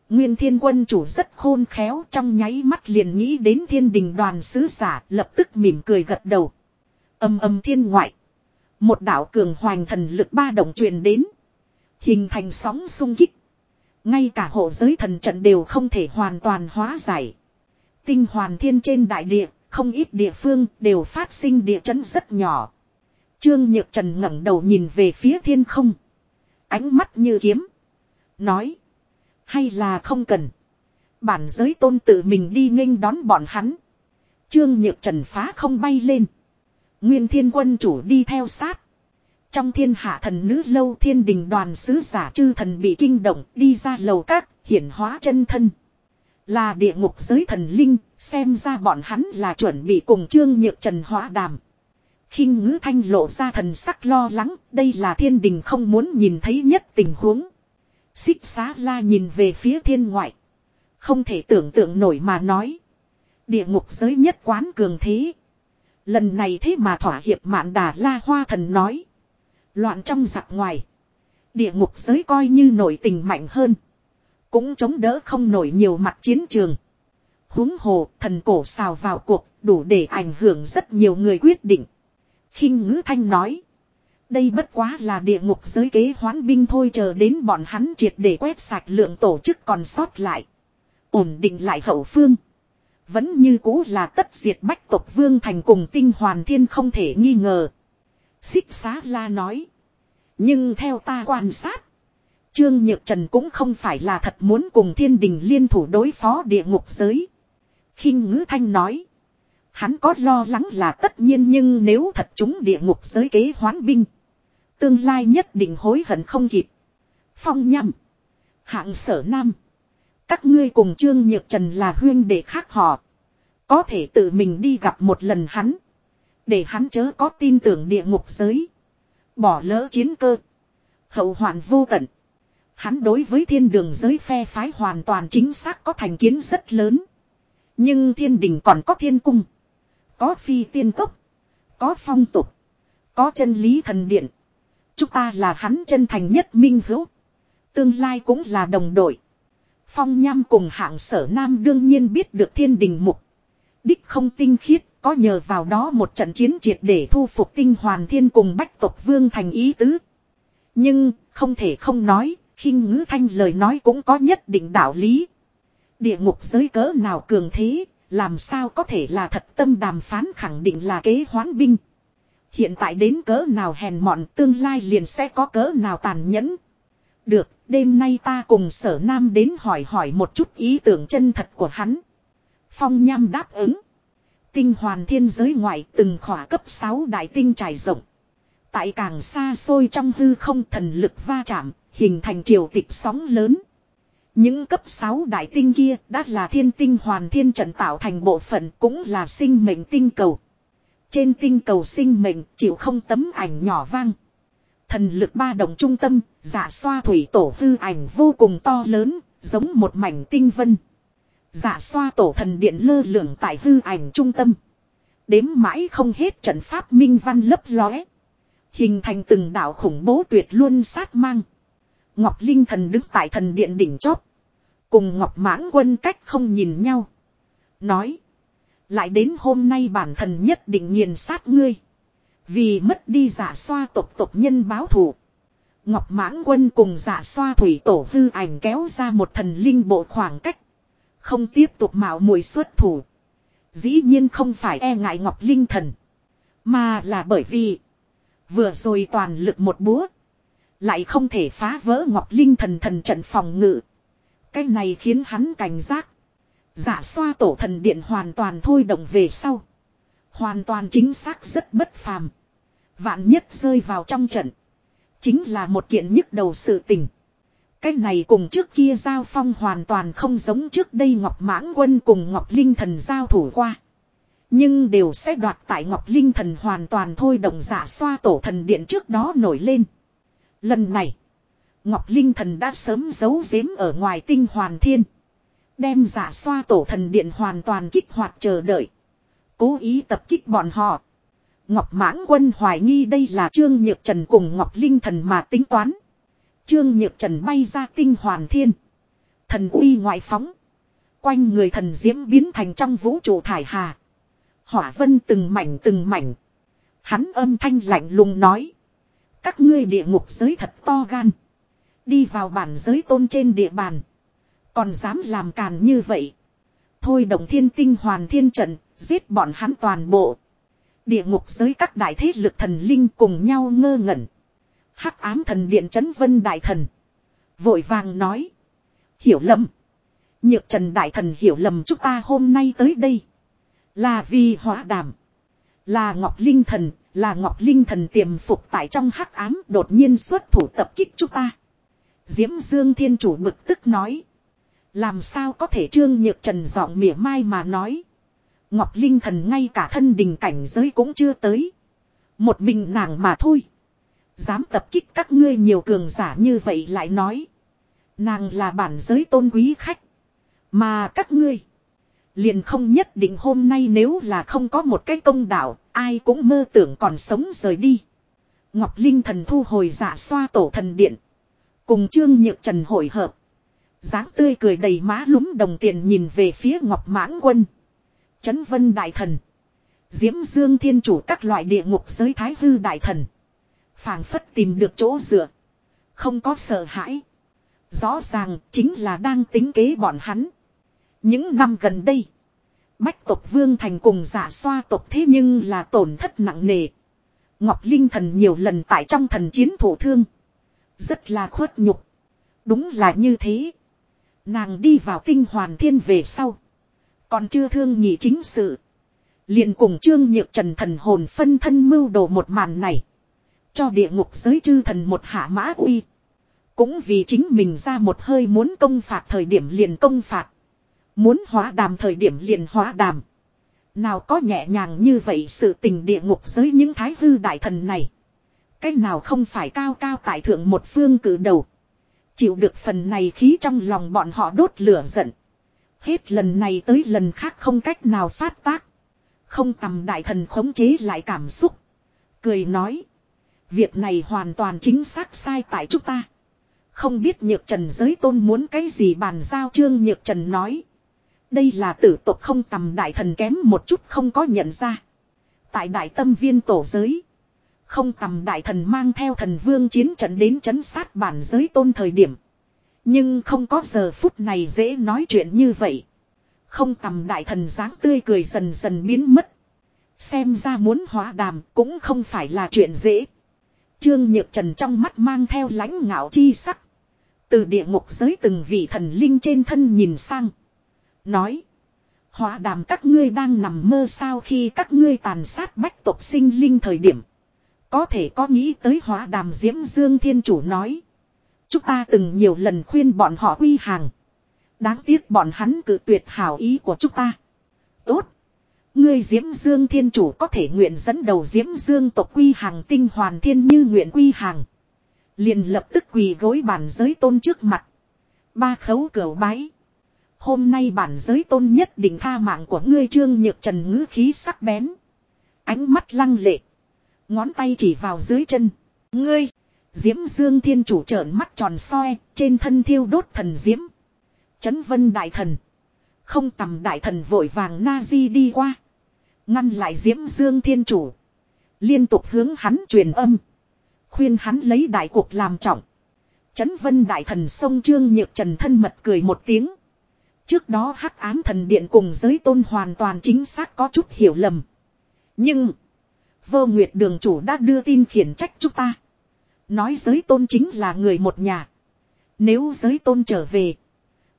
Nguyên Thiên Quân chủ rất khôn khéo trong nháy mắt liền nghĩ đến thiên đình đoàn sứ giả lập tức mỉm cười gật đầu. Âm âm thiên ngoại. Một đạo cường hoành thần lực ba động truyền đến. Hình thành sóng sung kích. Ngay cả hộ giới thần trận đều không thể hoàn toàn hóa giải. Tinh hoàn thiên trên đại địa, không ít địa phương đều phát sinh địa chấn rất nhỏ. Trương Nhược Trần ngẩng đầu nhìn về phía thiên không. Ánh mắt như kiếm. Nói. Hay là không cần. Bản giới tôn tự mình đi nghênh đón bọn hắn. Trương Nhược Trần phá không bay lên. Nguyên thiên quân chủ đi theo sát. Trong thiên hạ thần nữ lâu thiên đình đoàn sứ giả chư thần bị kinh động đi ra lầu các hiển hóa chân thân. Là địa ngục giới thần linh, xem ra bọn hắn là chuẩn bị cùng trương nhược trần hóa đàm khinh ngữ thanh lộ ra thần sắc lo lắng, đây là thiên đình không muốn nhìn thấy nhất tình huống. Xích xá la nhìn về phía thiên ngoại. Không thể tưởng tượng nổi mà nói. Địa ngục giới nhất quán cường thế. Lần này thế mà thỏa hiệp mạn đà la hoa thần nói. Loạn trong giặc ngoài. Địa ngục giới coi như nổi tình mạnh hơn. Cũng chống đỡ không nổi nhiều mặt chiến trường. huống hồ thần cổ xào vào cuộc đủ để ảnh hưởng rất nhiều người quyết định khinh ngữ thanh nói. Đây bất quá là địa ngục giới kế hoán binh thôi, chờ đến bọn hắn triệt để quét sạch lượng tổ chức còn sót lại. Ổn định lại hậu phương. Vẫn như cũ là tất diệt bách tộc vương thành cùng tinh hoàn thiên không thể nghi ngờ. Xích xá la nói. Nhưng theo ta quan sát. Trương Nhược Trần cũng không phải là thật muốn cùng thiên đình liên thủ đối phó địa ngục giới. khinh ngữ thanh nói. Hắn có lo lắng là tất nhiên nhưng nếu thật chúng địa ngục giới kế hoán binh. Tương lai nhất định hối hận không kịp. Phong nhằm. Hạng sở nam. Các ngươi cùng Trương Nhược Trần là huyên để khác họ. Có thể tự mình đi gặp một lần hắn. Để hắn chớ có tin tưởng địa ngục giới. Bỏ lỡ chiến cơ. Hậu hoạn vô tận. Hắn đối với thiên đường giới phe phái hoàn toàn chính xác có thành kiến rất lớn. Nhưng thiên đình còn có thiên cung. Có phi tiên cốc. Có phong tục. Có chân lý thần điện. Chúng ta là hắn chân thành nhất minh hữu. Tương lai cũng là đồng đội. Phong Nham cùng hạng sở nam đương nhiên biết được thiên đình mục. Đích không tinh khiết, có nhờ vào đó một trận chiến triệt để thu phục tinh hoàn thiên cùng bách tộc vương thành ý tứ. Nhưng, không thể không nói, khinh ngữ thanh lời nói cũng có nhất định đạo lý. Địa ngục giới cỡ nào cường thế, làm sao có thể là thật tâm đàm phán khẳng định là kế hoán binh. Hiện tại đến cỡ nào hèn mọn tương lai liền sẽ có cỡ nào tàn nhẫn. Được, đêm nay ta cùng sở nam đến hỏi hỏi một chút ý tưởng chân thật của hắn. Phong nham đáp ứng. Tinh hoàn thiên giới ngoại từng khỏa cấp 6 đại tinh trải rộng. Tại càng xa xôi trong hư không thần lực va chạm, hình thành triều tịch sóng lớn. Những cấp 6 đại tinh kia đã là thiên tinh hoàn thiên trận tạo thành bộ phận cũng là sinh mệnh tinh cầu. Trên tinh cầu sinh mệnh chịu không tấm ảnh nhỏ vang. Thần lực ba động trung tâm, giả xoa thủy tổ hư ảnh vô cùng to lớn, giống một mảnh tinh vân. Giả xoa tổ thần điện lơ lửng tại hư ảnh trung tâm. Đếm mãi không hết trận pháp minh văn lấp lóe. Hình thành từng đạo khủng bố tuyệt luôn sát mang. Ngọc Linh thần đứng tại thần điện đỉnh chót. Cùng Ngọc Mãng quân cách không nhìn nhau. Nói. Lại đến hôm nay bản thần nhất định nghiền sát ngươi. Vì mất đi giả xoa tộc tộc nhân báo thù. Ngọc Mãng Quân cùng giả xoa thủy tổ hư ảnh kéo ra một thần linh bộ khoảng cách. Không tiếp tục mạo muội xuất thủ. Dĩ nhiên không phải e ngại Ngọc Linh thần. Mà là bởi vì. Vừa rồi toàn lực một búa. Lại không thể phá vỡ Ngọc Linh thần thần trận phòng ngự. Cái này khiến hắn cảnh giác. Giả xoa tổ thần điện hoàn toàn thôi động về sau. Hoàn toàn chính xác rất bất phàm. Vạn nhất rơi vào trong trận. Chính là một kiện nhức đầu sự tình. Cái này cùng trước kia giao phong hoàn toàn không giống trước đây Ngọc Mãng Quân cùng Ngọc Linh Thần giao thủ qua. Nhưng đều sẽ đoạt tại Ngọc Linh Thần hoàn toàn thôi động giả xoa tổ thần điện trước đó nổi lên. Lần này, Ngọc Linh Thần đã sớm giấu giếm ở ngoài tinh hoàn thiên. Đem giả xoa tổ thần điện hoàn toàn kích hoạt chờ đợi. Cố ý tập kích bọn họ. Ngọc Mãng Quân hoài nghi đây là Trương Nhược Trần cùng Ngọc Linh Thần mà tính toán. Trương Nhược Trần bay ra tinh hoàn thiên. Thần uy ngoại phóng. Quanh người thần diễm biến thành trong vũ trụ thải hà. Hỏa vân từng mảnh từng mảnh. Hắn âm thanh lạnh lùng nói. Các ngươi địa ngục giới thật to gan. Đi vào bản giới tôn trên địa bàn. Còn dám làm càn như vậy. Thôi đồng thiên tinh hoàn thiên trận, giết bọn hắn toàn bộ. Địa ngục giới các đại thế lực thần linh cùng nhau ngơ ngẩn. hắc ám thần điện chấn vân đại thần. Vội vàng nói. Hiểu lầm. Nhược trần đại thần hiểu lầm chúng ta hôm nay tới đây. Là vì hóa đàm. Là Ngọc Linh thần, là Ngọc Linh thần tiềm phục tại trong hắc ám đột nhiên xuất thủ tập kích chúng ta. Diễm Dương Thiên Chủ bực tức nói. Làm sao có thể trương nhược trần giọng mỉa mai mà nói. Ngọc Linh thần ngay cả thân đình cảnh giới cũng chưa tới. Một mình nàng mà thôi. Dám tập kích các ngươi nhiều cường giả như vậy lại nói. Nàng là bản giới tôn quý khách. Mà các ngươi. Liền không nhất định hôm nay nếu là không có một cái công đạo. Ai cũng mơ tưởng còn sống rời đi. Ngọc Linh thần thu hồi giả xoa tổ thần điện. Cùng Trương Nhược Trần hội hợp. dáng tươi cười đầy má lúm đồng tiền nhìn về phía Ngọc Mãng Quân. Chấn vân đại thần. Diễm dương thiên chủ các loại địa ngục giới thái hư đại thần. phảng phất tìm được chỗ dựa. Không có sợ hãi. Rõ ràng chính là đang tính kế bọn hắn. Những năm gần đây. Bách tộc vương thành cùng giả xoa tộc thế nhưng là tổn thất nặng nề. Ngọc Linh thần nhiều lần tại trong thần chiến thổ thương. Rất là khuất nhục. Đúng là như thế. Nàng đi vào tinh hoàn thiên về sau. Còn chưa thương nhị chính sự. liền cùng trương nhược trần thần hồn phân thân mưu đồ một màn này. Cho địa ngục giới chư thần một hạ mã uy. Cũng vì chính mình ra một hơi muốn công phạt thời điểm liền công phạt. Muốn hóa đàm thời điểm liền hóa đàm. Nào có nhẹ nhàng như vậy sự tình địa ngục giới những thái hư đại thần này. Cái nào không phải cao cao tại thượng một phương cử đầu. Chịu được phần này khí trong lòng bọn họ đốt lửa giận. Hết lần này tới lần khác không cách nào phát tác. Không tầm đại thần khống chế lại cảm xúc. Cười nói. Việc này hoàn toàn chính xác sai tại chúng ta. Không biết nhược trần giới tôn muốn cái gì bàn giao trương nhược trần nói. Đây là tử tộc không tầm đại thần kém một chút không có nhận ra. Tại đại tâm viên tổ giới. Không tầm đại thần mang theo thần vương chiến trận đến chấn sát bản giới tôn thời điểm. Nhưng không có giờ phút này dễ nói chuyện như vậy. Không tầm đại thần dáng tươi cười dần dần biến mất. Xem ra muốn hóa đàm cũng không phải là chuyện dễ. Trương Nhược Trần trong mắt mang theo lãnh ngạo chi sắc. Từ địa ngục giới từng vị thần linh trên thân nhìn sang. Nói. Hóa đàm các ngươi đang nằm mơ sao khi các ngươi tàn sát bách tộc sinh linh thời điểm. Có thể có nghĩ tới hóa đàm diễm dương thiên chủ nói. Chúng ta từng nhiều lần khuyên bọn họ quy hàng. Đáng tiếc bọn hắn cự tuyệt hảo ý của chúng ta. Tốt. Ngươi Diễm Dương Thiên Chủ có thể nguyện dẫn đầu Diễm Dương tộc quy hàng tinh hoàn thiên như nguyện quy hàng. Liền lập tức quỳ gối bàn giới tôn trước mặt. Ba khấu cửa bái. Hôm nay bản giới tôn nhất định tha mạng của ngươi trương nhược trần ngữ khí sắc bén. Ánh mắt lăng lệ. Ngón tay chỉ vào dưới chân. Ngươi. Diễm Dương Thiên Chủ trợn mắt tròn soi, trên thân thiêu đốt thần diễm. Chấn vân đại thần. Không tầm đại thần vội vàng na di đi qua. Ngăn lại Diễm Dương Thiên Chủ. Liên tục hướng hắn truyền âm. Khuyên hắn lấy đại cuộc làm trọng. Chấn vân đại thần sông Trương Nhược Trần thân mật cười một tiếng. Trước đó hắc ám thần điện cùng giới tôn hoàn toàn chính xác có chút hiểu lầm. Nhưng. Vô Nguyệt đường chủ đã đưa tin khiển trách chúng ta. Nói giới tôn chính là người một nhà. Nếu giới tôn trở về.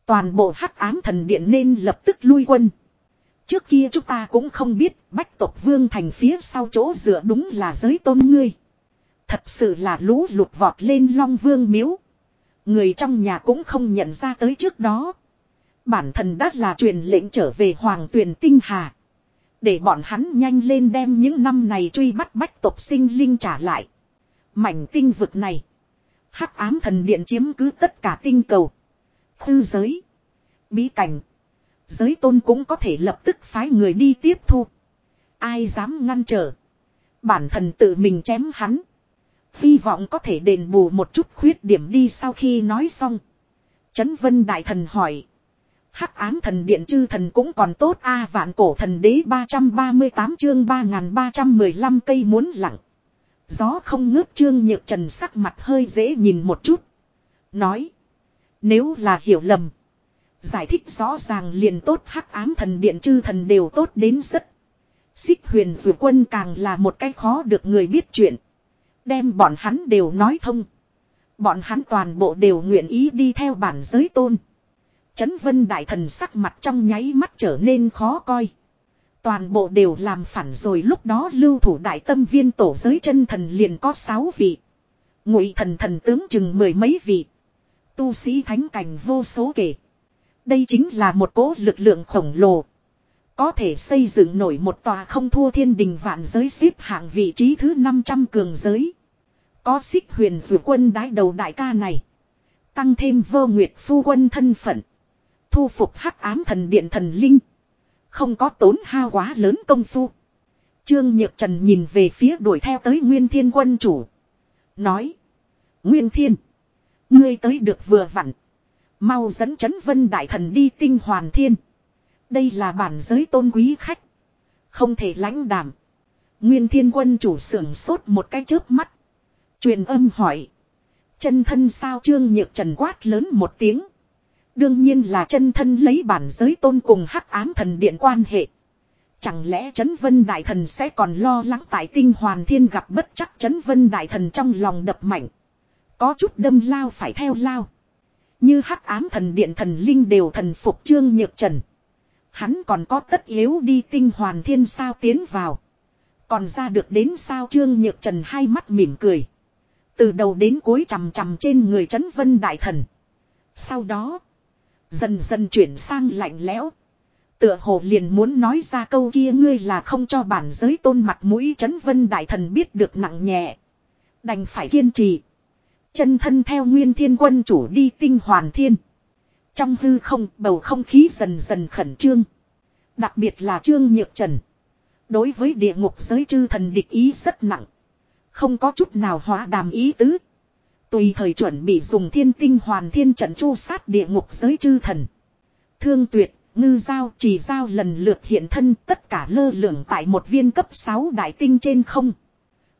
Toàn bộ hắc ám thần điện nên lập tức lui quân. Trước kia chúng ta cũng không biết bách tộc vương thành phía sau chỗ dựa đúng là giới tôn ngươi. Thật sự là lũ lụt vọt lên long vương miếu. Người trong nhà cũng không nhận ra tới trước đó. Bản thân đã là truyền lệnh trở về hoàng tuyền tinh hà. Để bọn hắn nhanh lên đem những năm này truy bắt bách tộc sinh linh trả lại. Mảnh tinh vực này. hắc ám thần điện chiếm cứ tất cả tinh cầu. Khư giới. Bí cảnh. Giới tôn cũng có thể lập tức phái người đi tiếp thu. Ai dám ngăn trở. Bản thân tự mình chém hắn. Hy vọng có thể đền bù một chút khuyết điểm đi sau khi nói xong. Chấn vân đại thần hỏi. Hắc ám thần điện chư thần cũng còn tốt a vạn cổ thần đế 338 chương 3315 cây muốn lặng. Gió không ngớt trương nhược trần sắc mặt hơi dễ nhìn một chút. Nói. Nếu là hiểu lầm. Giải thích rõ ràng liền tốt hắc ám thần điện chư thần đều tốt đến rất. Xích huyền dù quân càng là một cái khó được người biết chuyện. Đem bọn hắn đều nói thông. Bọn hắn toàn bộ đều nguyện ý đi theo bản giới tôn. Chấn vân đại thần sắc mặt trong nháy mắt trở nên khó coi. Toàn bộ đều làm phản rồi lúc đó lưu thủ đại tâm viên tổ giới chân thần liền có sáu vị. Ngụy thần thần tướng chừng mười mấy vị. Tu sĩ thánh cảnh vô số kể. Đây chính là một cố lực lượng khổng lồ. Có thể xây dựng nổi một tòa không thua thiên đình vạn giới xếp hạng vị trí thứ 500 cường giới. Có xích huyền dù quân đái đầu đại ca này. Tăng thêm vô nguyệt phu quân thân phận. Thu phục hắc ám thần điện thần linh. Không có tốn hao quá lớn công phu. Trương Nhược Trần nhìn về phía đuổi theo tới Nguyên Thiên quân chủ. Nói. Nguyên Thiên. Ngươi tới được vừa vặn. Mau dẫn chấn vân đại thần đi tinh hoàn thiên. Đây là bản giới tôn quý khách. Không thể lãnh đảm. Nguyên thiên quân chủ sưởng sốt một cái chớp mắt. Truyền âm hỏi. Chân thân sao trương nhược trần quát lớn một tiếng. Đương nhiên là chân thân lấy bản giới tôn cùng hắc ám thần điện quan hệ. Chẳng lẽ chấn vân đại thần sẽ còn lo lắng tại tinh hoàn thiên gặp bất chắc chấn vân đại thần trong lòng đập mạnh. Có chút đâm lao phải theo lao. Như hắc ám thần điện thần linh đều thần phục trương nhược trần. Hắn còn có tất yếu đi tinh hoàn thiên sao tiến vào. Còn ra được đến sao trương nhược trần hai mắt mỉm cười. Từ đầu đến cuối chằm chằm trên người trấn vân đại thần. Sau đó. Dần dần chuyển sang lạnh lẽo. Tựa hồ liền muốn nói ra câu kia ngươi là không cho bản giới tôn mặt mũi chấn vân đại thần biết được nặng nhẹ. Đành phải kiên trì. Chân thân theo nguyên thiên quân chủ đi tinh hoàn thiên. Trong hư không, bầu không khí dần dần khẩn trương. Đặc biệt là trương nhược trần. Đối với địa ngục giới chư thần địch ý rất nặng. Không có chút nào hóa đàm ý tứ. Tùy thời chuẩn bị dùng thiên tinh hoàn thiên trận chu sát địa ngục giới chư thần. Thương tuyệt, ngư giao, chỉ giao lần lượt hiện thân tất cả lơ lửng tại một viên cấp 6 đại tinh trên không.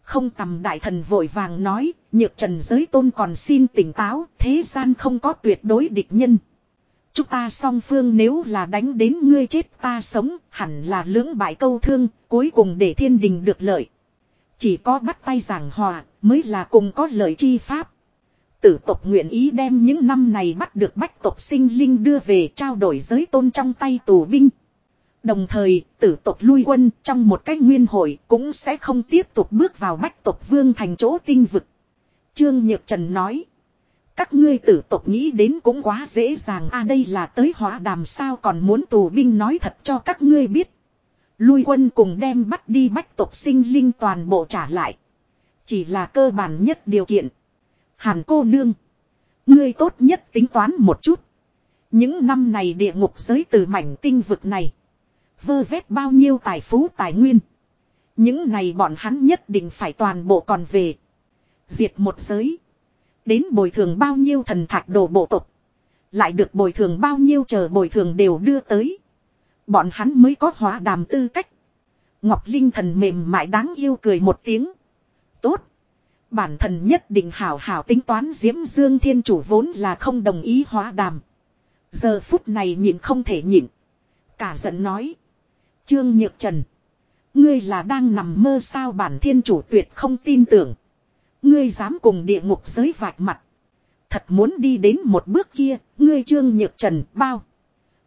Không tầm đại thần vội vàng nói, nhược trần giới tôn còn xin tỉnh táo, thế gian không có tuyệt đối địch nhân. Chúng ta song phương nếu là đánh đến ngươi chết ta sống, hẳn là lưỡng bại câu thương, cuối cùng để thiên đình được lợi. Chỉ có bắt tay giảng hòa, mới là cùng có lợi chi pháp. Tử tộc nguyện ý đem những năm này bắt được bách tộc sinh linh đưa về trao đổi giới tôn trong tay tù binh. Đồng thời, tử tộc lui quân trong một cái nguyên hội cũng sẽ không tiếp tục bước vào bách tộc vương thành chỗ tinh vực. Trương Nhược Trần nói. Các ngươi tử tộc nghĩ đến cũng quá dễ dàng a đây là tới hóa đàm sao còn muốn tù binh nói thật cho các ngươi biết. Lui quân cùng đem bắt đi bách tộc sinh linh toàn bộ trả lại. Chỉ là cơ bản nhất điều kiện. Hàn cô nương. Ngươi tốt nhất tính toán một chút. Những năm này địa ngục giới từ mảnh tinh vực này. Vơ vét bao nhiêu tài phú tài nguyên. Những này bọn hắn nhất định phải toàn bộ còn về. Diệt một giới. Đến bồi thường bao nhiêu thần thạch đồ bộ tộc. Lại được bồi thường bao nhiêu chờ bồi thường đều đưa tới. Bọn hắn mới có hóa đàm tư cách. Ngọc Linh thần mềm mại đáng yêu cười một tiếng. Tốt. Bản thân nhất định hảo hảo tính toán Diễm Dương Thiên Chủ vốn là không đồng ý hóa đàm. Giờ phút này nhịn không thể nhịn. Cả giận nói. Trương Nhược Trần. Ngươi là đang nằm mơ sao bản thiên chủ tuyệt không tin tưởng. Ngươi dám cùng địa ngục giới vạch mặt. Thật muốn đi đến một bước kia, ngươi Trương Nhược Trần bao.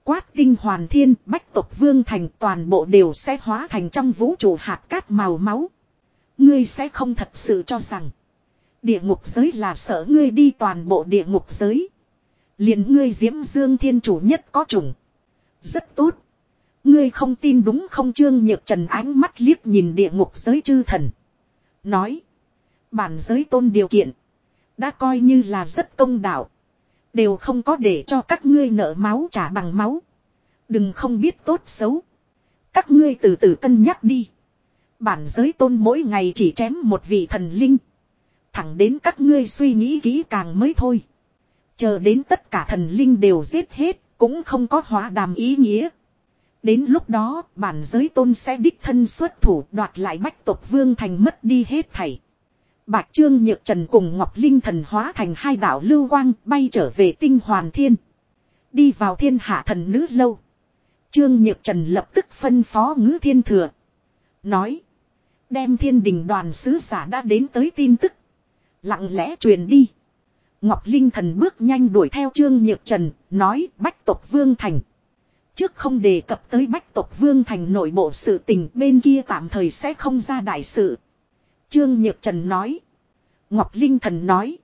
Quát tinh hoàn thiên, bách tộc vương thành toàn bộ đều sẽ hóa thành trong vũ trụ hạt cát màu máu. Ngươi sẽ không thật sự cho rằng. Địa ngục giới là sợ ngươi đi toàn bộ địa ngục giới. liền ngươi diễm dương thiên chủ nhất có chủng. Rất tốt. Ngươi không tin đúng không trương nhược trần ánh mắt liếc nhìn địa ngục giới chư thần. Nói. Bản giới tôn điều kiện. Đã coi như là rất công đạo. Đều không có để cho các ngươi nợ máu trả bằng máu. Đừng không biết tốt xấu. Các ngươi từ từ cân nhắc đi. Bản giới tôn mỗi ngày chỉ chém một vị thần linh. Thẳng đến các ngươi suy nghĩ kỹ càng mới thôi. Chờ đến tất cả thần linh đều giết hết, cũng không có hóa đàm ý nghĩa. Đến lúc đó, bản giới tôn sẽ đích thân xuất thủ đoạt lại bách tộc vương thành mất đi hết thảy. Bạch Trương Nhược Trần cùng Ngọc Linh thần hóa thành hai đạo lưu quang bay trở về tinh hoàn thiên. Đi vào thiên hạ thần nữ lâu. Trương Nhược Trần lập tức phân phó ngữ thiên thừa. Nói. Đem thiên đình đoàn sứ giả đã đến tới tin tức. Lặng lẽ truyền đi. Ngọc Linh thần bước nhanh đuổi theo Trương Nhược Trần. Nói, bách tộc vương thành. Trước không đề cập tới bách tộc vương thành nội bộ sự tình, bên kia tạm thời sẽ không ra đại sự. Trương Nhược Trần nói. Ngọc Linh Thần nói.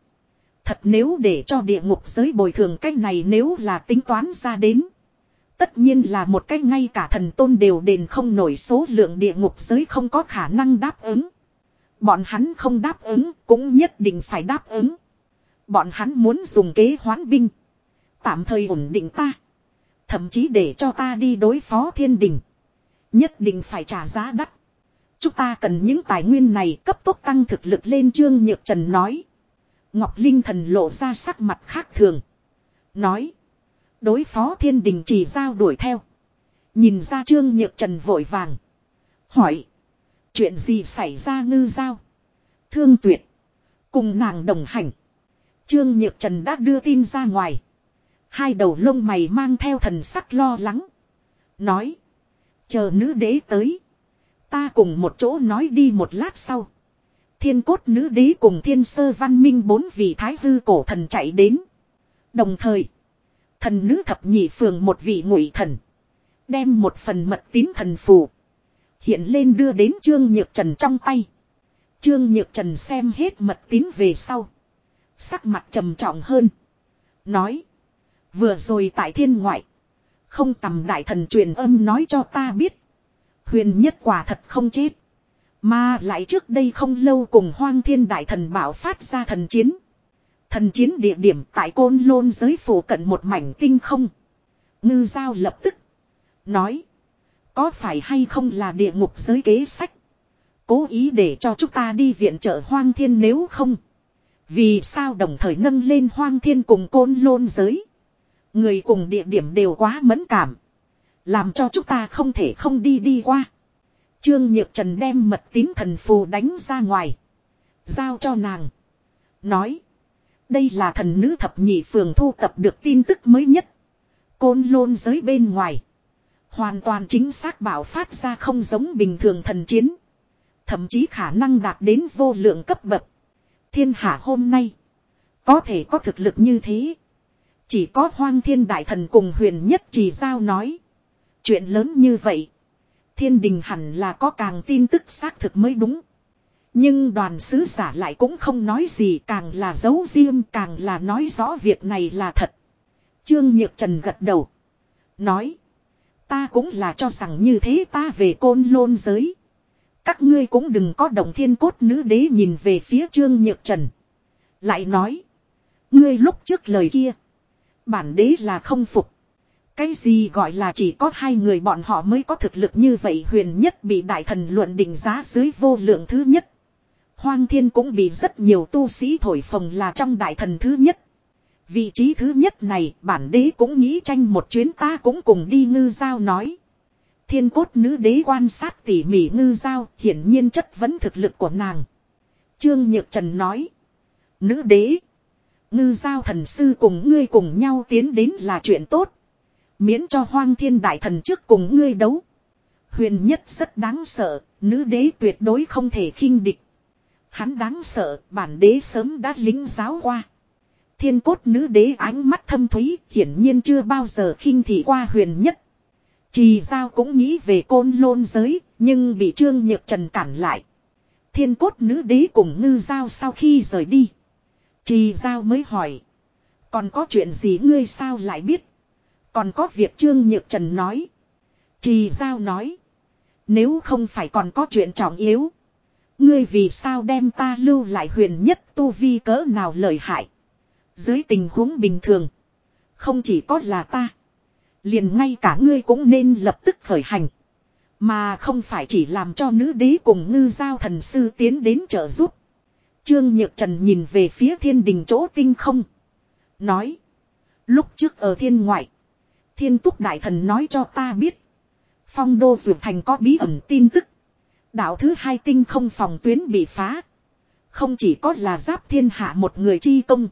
Thật nếu để cho địa ngục giới bồi thường cách này nếu là tính toán ra đến. Tất nhiên là một cách ngay cả thần tôn đều đền không nổi số lượng địa ngục giới không có khả năng đáp ứng. Bọn hắn không đáp ứng, cũng nhất định phải đáp ứng. Bọn hắn muốn dùng kế hoán binh. Tạm thời ổn định ta. Thậm chí để cho ta đi đối phó thiên đình. Nhất định phải trả giá đắt. Chúng ta cần những tài nguyên này cấp tốc tăng thực lực lên Trương Nhược Trần nói. Ngọc Linh thần lộ ra sắc mặt khác thường. Nói. Đối phó thiên đình chỉ giao đuổi theo. Nhìn ra Trương Nhược Trần vội vàng. Hỏi. Chuyện gì xảy ra ngư giao. Thương tuyệt. Cùng nàng đồng hành. Trương Nhược Trần đã đưa tin ra ngoài. Hai đầu lông mày mang theo thần sắc lo lắng. Nói. Chờ nữ đế tới. Ta cùng một chỗ nói đi một lát sau. Thiên cốt nữ đế cùng thiên sơ văn minh bốn vị thái hư cổ thần chạy đến. Đồng thời. Thần nữ thập nhị phường một vị ngụy thần. Đem một phần mật tín thần phù. Hiện lên đưa đến Trương Nhược Trần trong tay. Trương Nhược Trần xem hết mật tín về sau. Sắc mặt trầm trọng hơn. Nói. Vừa rồi tại thiên ngoại. Không tầm đại thần truyền âm nói cho ta biết. Huyền nhất quả thật không chết. Mà lại trước đây không lâu cùng hoang thiên đại thần bảo phát ra thần chiến. Thần chiến địa điểm tại côn lôn giới phủ cận một mảnh tinh không. Ngư giao lập tức. Nói. Có phải hay không là địa ngục giới kế sách. Cố ý để cho chúng ta đi viện trợ hoang thiên nếu không. Vì sao đồng thời nâng lên hoang thiên cùng côn lôn giới. Người cùng địa điểm đều quá mẫn cảm. Làm cho chúng ta không thể không đi đi qua. Trương Nhược Trần đem mật tín thần phù đánh ra ngoài. Giao cho nàng. Nói. Đây là thần nữ thập nhị phường thu tập được tin tức mới nhất. Côn lôn giới bên ngoài. Hoàn toàn chính xác bảo phát ra không giống bình thường thần chiến. Thậm chí khả năng đạt đến vô lượng cấp bậc. Thiên hạ hôm nay. Có thể có thực lực như thế. Chỉ có hoang thiên đại thần cùng huyền nhất chỉ giao nói. Chuyện lớn như vậy. Thiên đình hẳn là có càng tin tức xác thực mới đúng. Nhưng đoàn sứ giả lại cũng không nói gì, càng là giấu riêng, càng là nói rõ việc này là thật. Trương Nhược Trần gật đầu. Nói. Ta cũng là cho rằng như thế ta về côn lôn giới. Các ngươi cũng đừng có động thiên cốt nữ đế nhìn về phía Trương Nhược Trần. Lại nói. Ngươi lúc trước lời kia. Bản đế là không phục. Cái gì gọi là chỉ có hai người bọn họ mới có thực lực như vậy, huyền nhất bị đại thần luận định giá dưới vô lượng thứ nhất. Hoang thiên cũng bị rất nhiều tu sĩ thổi phồng là trong đại thần thứ nhất. Vị trí thứ nhất này bản đế cũng nghĩ tranh một chuyến ta cũng cùng đi ngư giao nói. Thiên cốt nữ đế quan sát tỉ mỉ ngư giao hiển nhiên chất vấn thực lực của nàng. Trương Nhược Trần nói. Nữ đế. Ngư giao thần sư cùng ngươi cùng nhau tiến đến là chuyện tốt. Miễn cho hoang thiên đại thần trước cùng ngươi đấu. Huyền nhất rất đáng sợ, nữ đế tuyệt đối không thể khinh địch. Hắn đáng sợ, bản đế sớm đã lính giáo qua. Thiên cốt nữ đế ánh mắt thâm thúy, hiển nhiên chưa bao giờ khinh thị qua huyền nhất. Trì giao cũng nghĩ về côn lôn giới, nhưng bị trương nhược trần cản lại. Thiên cốt nữ đế cùng ngư giao sau khi rời đi. Trì giao mới hỏi. Còn có chuyện gì ngươi sao lại biết? Còn có việc Trương Nhược Trần nói. Trì Giao nói. Nếu không phải còn có chuyện trọng yếu. Ngươi vì sao đem ta lưu lại huyền nhất tu vi cỡ nào lợi hại. Dưới tình huống bình thường. Không chỉ có là ta. Liền ngay cả ngươi cũng nên lập tức khởi hành. Mà không phải chỉ làm cho nữ đế cùng ngư giao thần sư tiến đến trợ giúp. Trương Nhược Trần nhìn về phía thiên đình chỗ tinh không. Nói. Lúc trước ở thiên ngoại. Thiên túc đại thần nói cho ta biết. Phong đô dược thành có bí ẩn tin tức. Đạo thứ hai tinh không phòng tuyến bị phá. Không chỉ có là giáp thiên hạ một người chi công.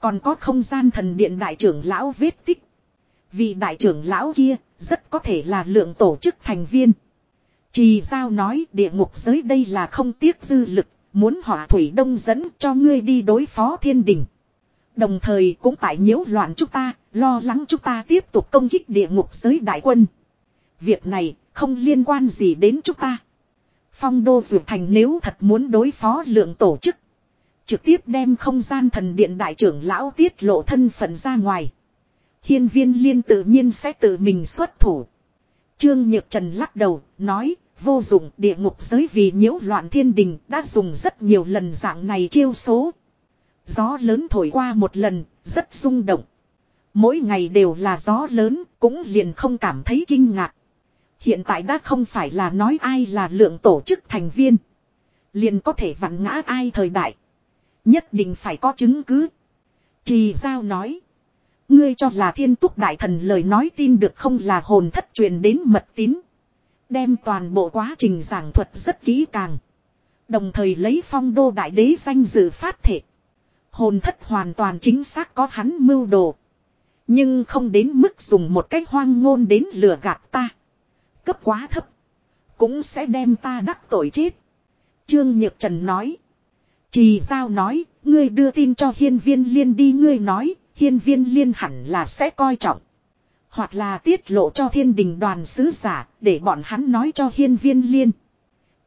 Còn có không gian thần điện đại trưởng lão vết tích. Vì đại trưởng lão kia rất có thể là lượng tổ chức thành viên. Trì giao nói địa ngục giới đây là không tiếc dư lực. Muốn hỏa thủy đông dẫn cho ngươi đi đối phó thiên đình. Đồng thời cũng tại nhiễu loạn chúng ta, lo lắng chúng ta tiếp tục công kích địa ngục giới đại quân. Việc này không liên quan gì đến chúng ta. Phong đô dược thành nếu thật muốn đối phó lượng tổ chức. Trực tiếp đem không gian thần điện đại trưởng lão tiết lộ thân phận ra ngoài. Hiên viên liên tự nhiên sẽ tự mình xuất thủ. Trương Nhược Trần lắc đầu, nói, vô dụng địa ngục giới vì nhiễu loạn thiên đình đã dùng rất nhiều lần dạng này chiêu số. Gió lớn thổi qua một lần, rất rung động. Mỗi ngày đều là gió lớn, cũng liền không cảm thấy kinh ngạc. Hiện tại đã không phải là nói ai là lượng tổ chức thành viên. Liền có thể vặn ngã ai thời đại. Nhất định phải có chứng cứ. Trì Giao nói. Ngươi cho là thiên túc đại thần lời nói tin được không là hồn thất truyền đến mật tín. Đem toàn bộ quá trình giảng thuật rất kỹ càng. Đồng thời lấy phong đô đại đế danh dự phát thể. Hồn thất hoàn toàn chính xác có hắn mưu đồ. Nhưng không đến mức dùng một cách hoang ngôn đến lừa gạt ta. Cấp quá thấp. Cũng sẽ đem ta đắc tội chết. Trương Nhược Trần nói. Trì Giao nói, ngươi đưa tin cho hiên viên liên đi ngươi nói, hiên viên liên hẳn là sẽ coi trọng. Hoặc là tiết lộ cho thiên đình đoàn sứ giả, để bọn hắn nói cho hiên viên liên.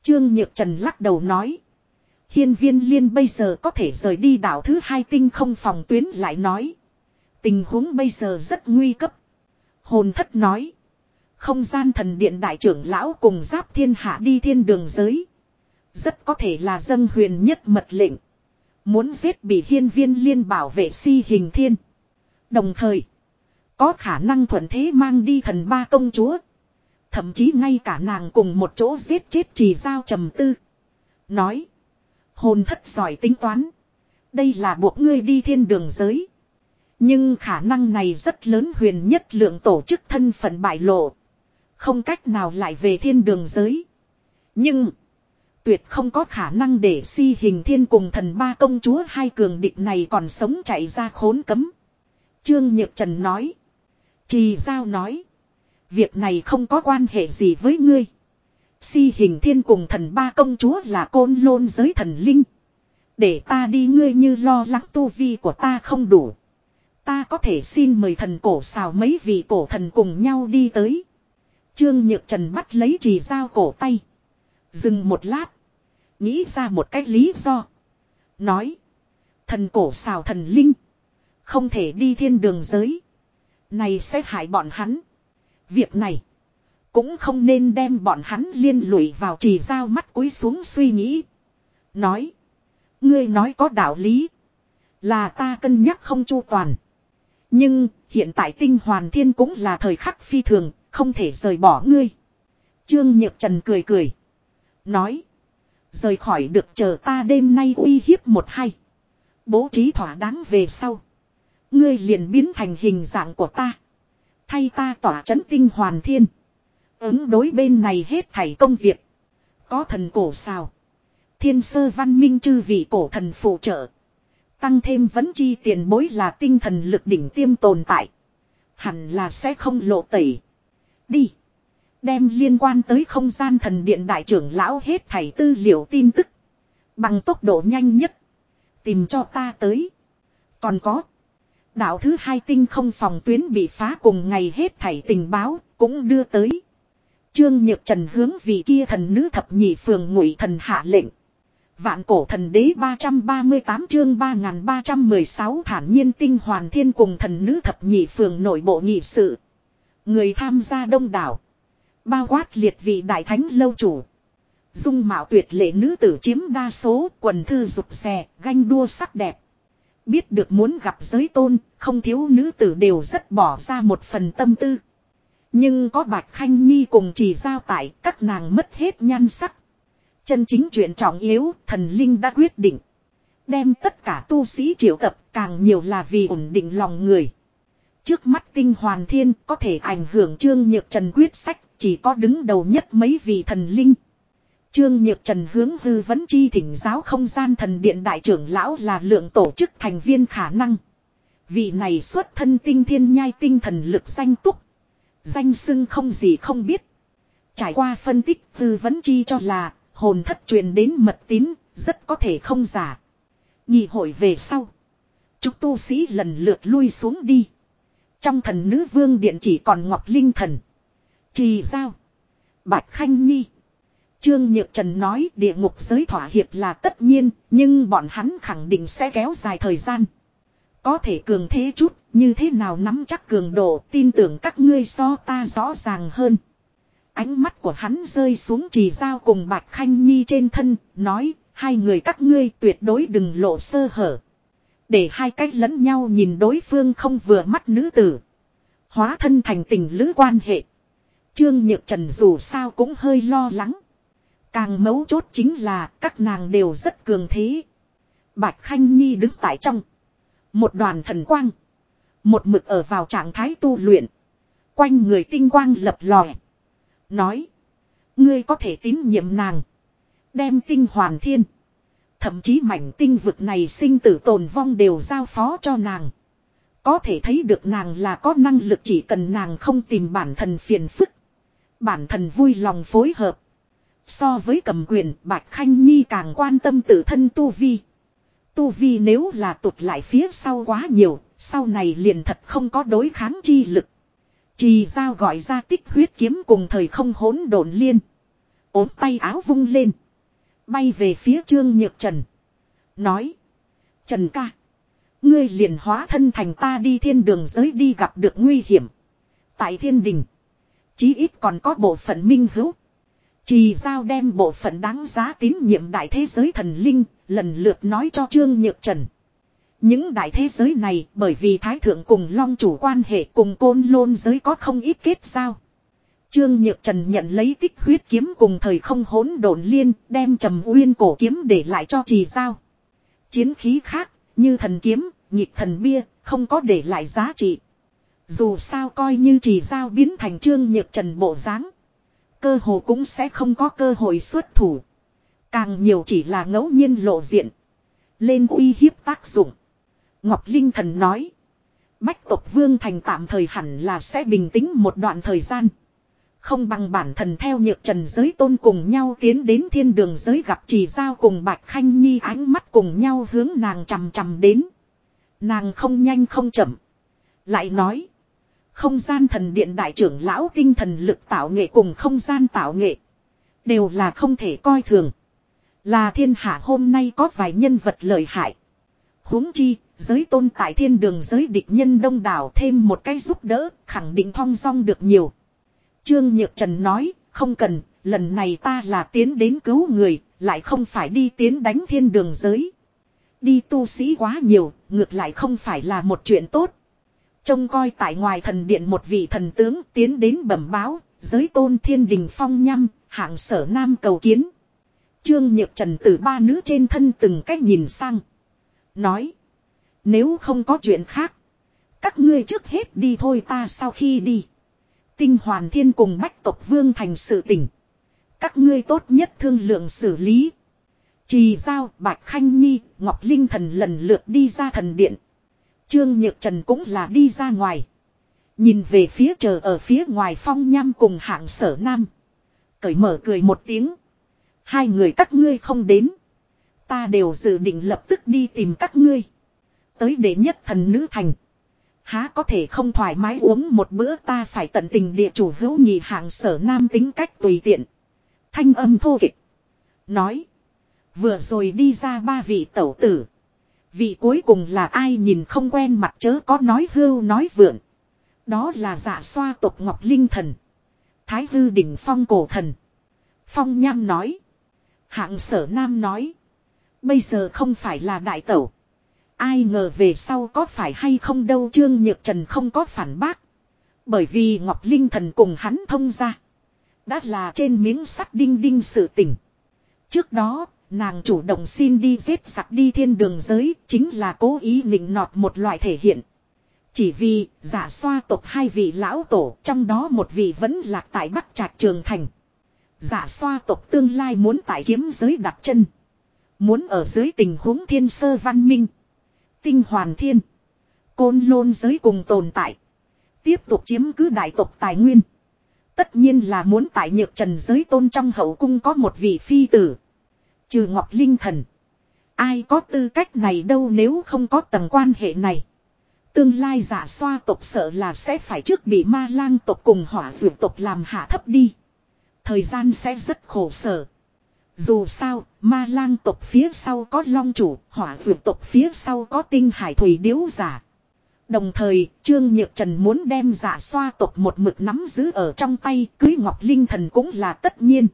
Trương Nhược Trần lắc đầu nói. Hiên viên liên bây giờ có thể rời đi đảo thứ hai tinh không phòng tuyến lại nói. Tình huống bây giờ rất nguy cấp. Hồn thất nói. Không gian thần điện đại trưởng lão cùng giáp thiên hạ đi thiên đường giới. Rất có thể là dân huyền nhất mật lệnh. Muốn giết bị hiên viên liên bảo vệ si hình thiên. Đồng thời. Có khả năng thuận thế mang đi thần ba công chúa. Thậm chí ngay cả nàng cùng một chỗ giết chết trì giao trầm tư. Nói. Hồn thất giỏi tính toán. Đây là buộc ngươi đi thiên đường giới. Nhưng khả năng này rất lớn huyền nhất lượng tổ chức thân phận bại lộ. Không cách nào lại về thiên đường giới. Nhưng. Tuyệt không có khả năng để si hình thiên cùng thần ba công chúa hai cường địch này còn sống chạy ra khốn cấm. Trương Nhược Trần nói. Trì Giao nói. Việc này không có quan hệ gì với ngươi. Si hình thiên cùng thần ba công chúa là côn lôn giới thần linh. Để ta đi ngươi như lo lắng tu vi của ta không đủ. Ta có thể xin mời thần cổ xào mấy vị cổ thần cùng nhau đi tới. Trương Nhược Trần bắt lấy trì dao cổ tay. Dừng một lát. Nghĩ ra một cách lý do. Nói. Thần cổ xào thần linh. Không thể đi thiên đường giới. Này sẽ hại bọn hắn. Việc này. Cũng không nên đem bọn hắn liên lụy vào trì dao mắt cúi xuống suy nghĩ. Nói. Ngươi nói có đạo lý. Là ta cân nhắc không chu toàn. Nhưng, hiện tại tinh hoàn thiên cũng là thời khắc phi thường. Không thể rời bỏ ngươi. Trương Nhược Trần cười cười. Nói. Rời khỏi được chờ ta đêm nay uy hiếp một hai Bố trí thỏa đáng về sau. Ngươi liền biến thành hình dạng của ta. Thay ta tỏa chấn tinh hoàn thiên. Ứng đối bên này hết thảy công việc. Có thần cổ sao. Thiên sơ văn minh chư vị cổ thần phụ trợ. Tăng thêm vấn chi tiền bối là tinh thần lực đỉnh tiêm tồn tại. Hẳn là sẽ không lộ tẩy. Đi. Đem liên quan tới không gian thần điện đại trưởng lão hết thảy tư liệu tin tức. Bằng tốc độ nhanh nhất. Tìm cho ta tới. Còn có. Đạo thứ hai tinh không phòng tuyến bị phá cùng ngày hết thảy tình báo cũng đưa tới. Trương Nhược Trần hướng vị kia thần nữ thập nhị phường ngụy thần hạ lệnh. Vạn cổ thần đế 338 chương 3316 thản nhiên tinh hoàn thiên cùng thần nữ thập nhị phường nội bộ nghị sự. Người tham gia đông đảo. Bao quát liệt vị đại thánh lâu chủ. Dung mạo tuyệt lệ nữ tử chiếm đa số quần thư rụt xè, ganh đua sắc đẹp. Biết được muốn gặp giới tôn, không thiếu nữ tử đều rất bỏ ra một phần tâm tư. Nhưng có Bạch Khanh Nhi cùng chỉ giao tại các nàng mất hết nhan sắc. Chân chính chuyện trọng yếu, thần linh đã quyết định. Đem tất cả tu sĩ triệu tập càng nhiều là vì ổn định lòng người. Trước mắt tinh hoàn thiên có thể ảnh hưởng trương nhược trần quyết sách, chỉ có đứng đầu nhất mấy vị thần linh. Trương Nhược Trần hướng hư vấn chi thỉnh giáo không gian thần điện đại trưởng lão là lượng tổ chức thành viên khả năng. Vị này xuất thân tinh thiên nhai tinh thần lực danh túc. Danh xưng không gì không biết. Trải qua phân tích, hư vấn chi cho là hồn thất truyền đến mật tín, rất có thể không giả. Nhị hội về sau. Chúng tu sĩ lần lượt lui xuống đi. Trong thần nữ vương điện chỉ còn Ngọc Linh thần. Trì giao. Bạch Khanh Nhi. Trương Nhược Trần nói địa ngục giới thỏa hiệp là tất nhiên, nhưng bọn hắn khẳng định sẽ kéo dài thời gian. Có thể cường thế chút, như thế nào nắm chắc cường độ, tin tưởng các ngươi so ta rõ ràng hơn. Ánh mắt của hắn rơi xuống trì giao cùng Bạch Khanh Nhi trên thân, nói, hai người các ngươi tuyệt đối đừng lộ sơ hở. Để hai cách lẫn nhau nhìn đối phương không vừa mắt nữ tử. Hóa thân thành tình lữ quan hệ. Trương Nhược Trần dù sao cũng hơi lo lắng. Càng mấu chốt chính là các nàng đều rất cường thế. Bạch Khanh Nhi đứng tại trong. Một đoàn thần quang. Một mực ở vào trạng thái tu luyện. Quanh người tinh quang lập lòe. Nói. Ngươi có thể tín nhiệm nàng. Đem tinh hoàn thiên. Thậm chí mảnh tinh vực này sinh tử tồn vong đều giao phó cho nàng. Có thể thấy được nàng là có năng lực chỉ cần nàng không tìm bản thân phiền phức. Bản thân vui lòng phối hợp. So với cầm quyền Bạch Khanh Nhi càng quan tâm tự thân Tu Vi. Tu Vi nếu là tụt lại phía sau quá nhiều, sau này liền thật không có đối kháng chi lực. Chỉ giao gọi ra tích huyết kiếm cùng thời không hỗn độn liên. ốm tay áo vung lên. Bay về phía Trương Nhược Trần. Nói. Trần ca. Ngươi liền hóa thân thành ta đi thiên đường giới đi gặp được nguy hiểm. Tại thiên đình. Chí ít còn có bộ phận minh hữu. Chỉ giao đem bộ phận đáng giá tín nhiệm đại thế giới thần linh, lần lượt nói cho Trương Nhược Trần. Những đại thế giới này bởi vì Thái Thượng cùng Long chủ quan hệ cùng côn lôn giới có không ít kết giao. Trương Nhược Trần nhận lấy tích huyết kiếm cùng thời không hỗn độn liên đem trầm uyên cổ kiếm để lại cho trì giao. Chiến khí khác như thần kiếm, nhịp thần bia không có để lại giá trị. Dù sao coi như trì giao biến thành Trương Nhược Trần bộ dáng Cơ hồ cũng sẽ không có cơ hội xuất thủ. Càng nhiều chỉ là ngẫu nhiên lộ diện. Lên uy hiếp tác dụng. Ngọc Linh Thần nói. Bách tộc vương thành tạm thời hẳn là sẽ bình tĩnh một đoạn thời gian. Không bằng bản thần theo nhược trần giới tôn cùng nhau tiến đến thiên đường giới gặp trì giao cùng Bạch Khanh Nhi ánh mắt cùng nhau hướng nàng chằm chằm đến. Nàng không nhanh không chậm. Lại nói. Không gian thần điện đại trưởng lão tinh thần lực tạo nghệ cùng không gian tạo nghệ. Đều là không thể coi thường. Là thiên hạ hôm nay có vài nhân vật lợi hại. huống chi, giới tôn tại thiên đường giới địch nhân đông đảo thêm một cái giúp đỡ, khẳng định thong dong được nhiều. Trương Nhược Trần nói, không cần, lần này ta là tiến đến cứu người, lại không phải đi tiến đánh thiên đường giới. Đi tu sĩ quá nhiều, ngược lại không phải là một chuyện tốt. Trông coi tại ngoài thần điện một vị thần tướng tiến đến bẩm báo, giới tôn thiên đình phong nhăm, hạng sở nam cầu kiến. Trương Nhược Trần từ ba nữ trên thân từng cách nhìn sang. Nói. Nếu không có chuyện khác. Các ngươi trước hết đi thôi ta sau khi đi. Tinh hoàn thiên cùng bách tộc vương thành sự tỉnh. Các ngươi tốt nhất thương lượng xử lý. Trì giao, Bạch Khanh Nhi, Ngọc Linh Thần lần lượt đi ra thần điện. Trương Nhược Trần cũng là đi ra ngoài. Nhìn về phía chờ ở phía ngoài phong nham cùng hạng sở nam. Cởi mở cười một tiếng. Hai người các ngươi không đến. Ta đều dự định lập tức đi tìm các ngươi. Tới để nhất thần nữ thành. Há có thể không thoải mái uống một bữa ta phải tận tình địa chủ hữu nhị hạng sở nam tính cách tùy tiện. Thanh âm thô kịch. Nói. Vừa rồi đi ra ba vị tẩu tử. Vị cuối cùng là ai nhìn không quen mặt chớ có nói hưu nói vượn. Đó là giả xoa tộc Ngọc Linh Thần. Thái hư đỉnh phong cổ thần. Phong Nham nói. Hạng sở nam nói. Bây giờ không phải là đại tẩu. Ai ngờ về sau có phải hay không đâu Trương Nhược Trần không có phản bác. Bởi vì Ngọc Linh Thần cùng hắn thông ra. Đã là trên miếng sắt đinh đinh sự tình. Trước đó, nàng chủ động xin đi giết sặc đi thiên đường giới, chính là cố ý nịnh nọt một loại thể hiện. Chỉ vì, giả xoa tộc hai vị lão tổ, trong đó một vị vẫn lạc tại Bắc Trạch Trường Thành. Giả xoa tộc tương lai muốn tại kiếm giới đặt chân. Muốn ở dưới tình huống thiên sơ văn minh. Tinh hoàn thiên. Côn lôn giới cùng tồn tại. Tiếp tục chiếm cứ đại tộc tài nguyên. Tất nhiên là muốn tại nhược trần giới tôn trong hậu cung có một vị phi tử. Trừ Ngọc Linh Thần. Ai có tư cách này đâu nếu không có tầng quan hệ này. Tương lai giả xoa tộc sợ là sẽ phải trước bị ma lang tộc cùng hỏa dược tộc làm hạ thấp đi. Thời gian sẽ rất khổ sở. Dù sao, ma lang tộc phía sau có long chủ, hỏa dược tộc phía sau có tinh hải thủy điếu giả. Đồng thời, Trương Nhược Trần muốn đem giả xoa tộc một mực nắm giữ ở trong tay, cưới Ngọc Linh Thần cũng là tất nhiên.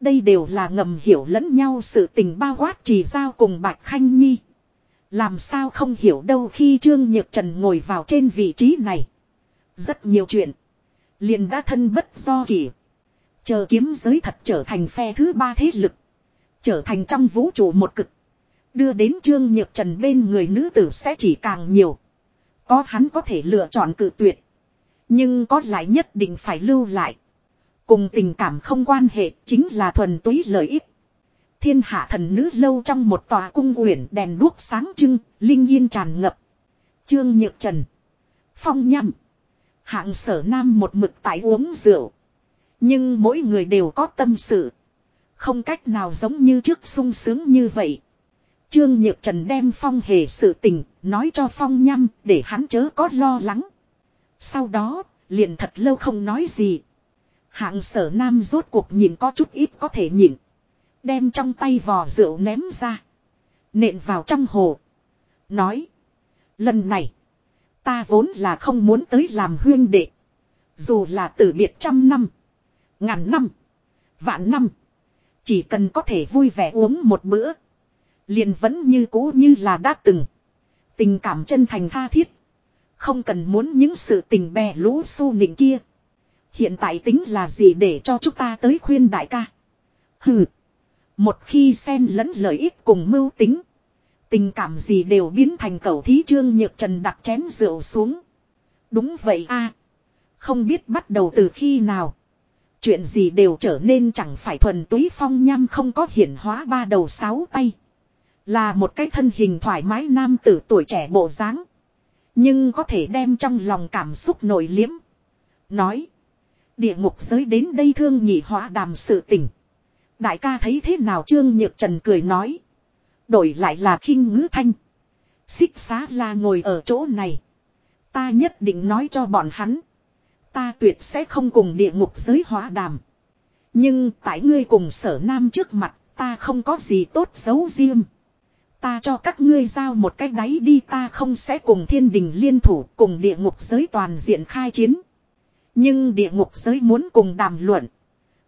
Đây đều là ngầm hiểu lẫn nhau sự tình bao quát trì giao cùng Bạch Khanh Nhi. Làm sao không hiểu đâu khi Trương Nhược Trần ngồi vào trên vị trí này. Rất nhiều chuyện. liền đã thân bất do kỷ. Chờ kiếm giới thật trở thành phe thứ ba thế lực. Trở thành trong vũ trụ một cực. Đưa đến Trương Nhược Trần bên người nữ tử sẽ chỉ càng nhiều. Có hắn có thể lựa chọn cự tuyệt. Nhưng có lại nhất định phải lưu lại. Cùng tình cảm không quan hệ chính là thuần túy lợi ích. Thiên hạ thần nữ lâu trong một tòa cung uyển đèn đuốc sáng trưng, linh yên tràn ngập. Trương Nhược Trần. Phong nhâm. Hạng sở nam một mực tại uống rượu. Nhưng mỗi người đều có tâm sự. Không cách nào giống như trước sung sướng như vậy. Trương Nhược Trần đem Phong hề sự tình, nói cho Phong nhâm để hắn chớ có lo lắng. Sau đó, liền thật lâu không nói gì. Hạng sở nam rốt cuộc nhìn có chút ít có thể nhìn. Đem trong tay vò rượu ném ra. Nện vào trong hồ. Nói. Lần này. Ta vốn là không muốn tới làm huyên đệ. Dù là tử biệt trăm năm. Ngàn năm. Vạn năm. Chỉ cần có thể vui vẻ uống một bữa. Liền vẫn như cũ như là đã từng. Tình cảm chân thành tha thiết. Không cần muốn những sự tình bè lũ su nịnh kia. Hiện tại tính là gì để cho chúng ta tới khuyên đại ca. Hừ. Một khi xen lẫn lợi ích cùng mưu tính. Tình cảm gì đều biến thành cầu thí trương nhược trần đặt chén rượu xuống. Đúng vậy a Không biết bắt đầu từ khi nào. Chuyện gì đều trở nên chẳng phải thuần túy phong nham không có hiển hóa ba đầu sáu tay. Là một cái thân hình thoải mái nam tử tuổi trẻ bộ dáng. Nhưng có thể đem trong lòng cảm xúc nổi liếm. Nói. Địa ngục giới đến đây thương nhị hóa đàm sự tình. Đại ca thấy thế nào Trương Nhược Trần cười nói. Đổi lại là khinh ngữ thanh. Xích xá la ngồi ở chỗ này. Ta nhất định nói cho bọn hắn. Ta tuyệt sẽ không cùng địa ngục giới hóa đàm. Nhưng tại ngươi cùng sở nam trước mặt, ta không có gì tốt xấu riêng. Ta cho các ngươi giao một cách đáy đi ta không sẽ cùng thiên đình liên thủ cùng địa ngục giới toàn diện khai chiến. Nhưng địa ngục giới muốn cùng đàm luận.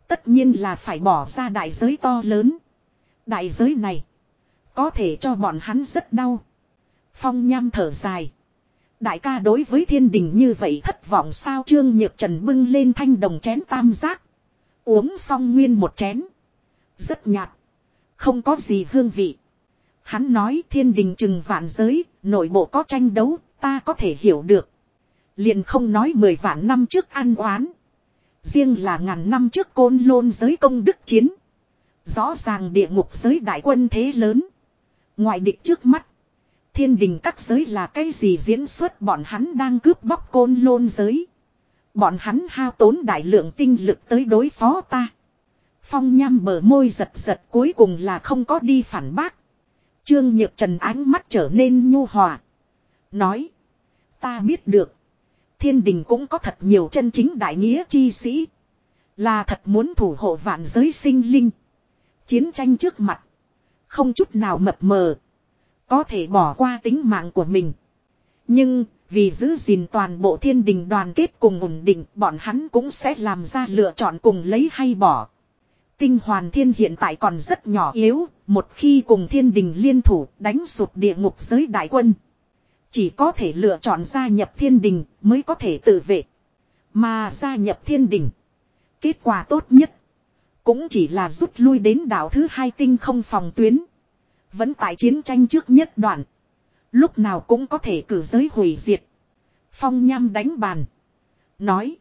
Tất nhiên là phải bỏ ra đại giới to lớn. Đại giới này. Có thể cho bọn hắn rất đau. Phong nham thở dài. Đại ca đối với thiên đình như vậy thất vọng sao trương nhược trần bưng lên thanh đồng chén tam giác. Uống xong nguyên một chén. Rất nhạt. Không có gì hương vị. Hắn nói thiên đình chừng vạn giới, nội bộ có tranh đấu, ta có thể hiểu được. Liền không nói mười vạn năm trước ăn oán. Riêng là ngàn năm trước côn lôn giới công đức chiến. Rõ ràng địa ngục giới đại quân thế lớn. Ngoại địch trước mắt. Thiên đình các giới là cái gì diễn xuất bọn hắn đang cướp bóc côn lôn giới. Bọn hắn hao tốn đại lượng tinh lực tới đối phó ta. Phong nham bờ môi giật giật cuối cùng là không có đi phản bác. Trương Nhược Trần ánh mắt trở nên nhu hòa. Nói. Ta biết được. Thiên đình cũng có thật nhiều chân chính đại nghĩa chi sĩ. Là thật muốn thủ hộ vạn giới sinh linh. Chiến tranh trước mặt. Không chút nào mập mờ. Có thể bỏ qua tính mạng của mình. Nhưng, vì giữ gìn toàn bộ thiên đình đoàn kết cùng ổn định, bọn hắn cũng sẽ làm ra lựa chọn cùng lấy hay bỏ. Tinh hoàn thiên hiện tại còn rất nhỏ yếu, một khi cùng thiên đình liên thủ đánh sụp địa ngục giới đại quân. Chỉ có thể lựa chọn gia nhập thiên đình mới có thể tự vệ. Mà gia nhập thiên đình. Kết quả tốt nhất. Cũng chỉ là rút lui đến đảo thứ hai tinh không phòng tuyến. Vẫn tại chiến tranh trước nhất đoạn. Lúc nào cũng có thể cử giới hủy diệt. Phong nham đánh bàn. Nói.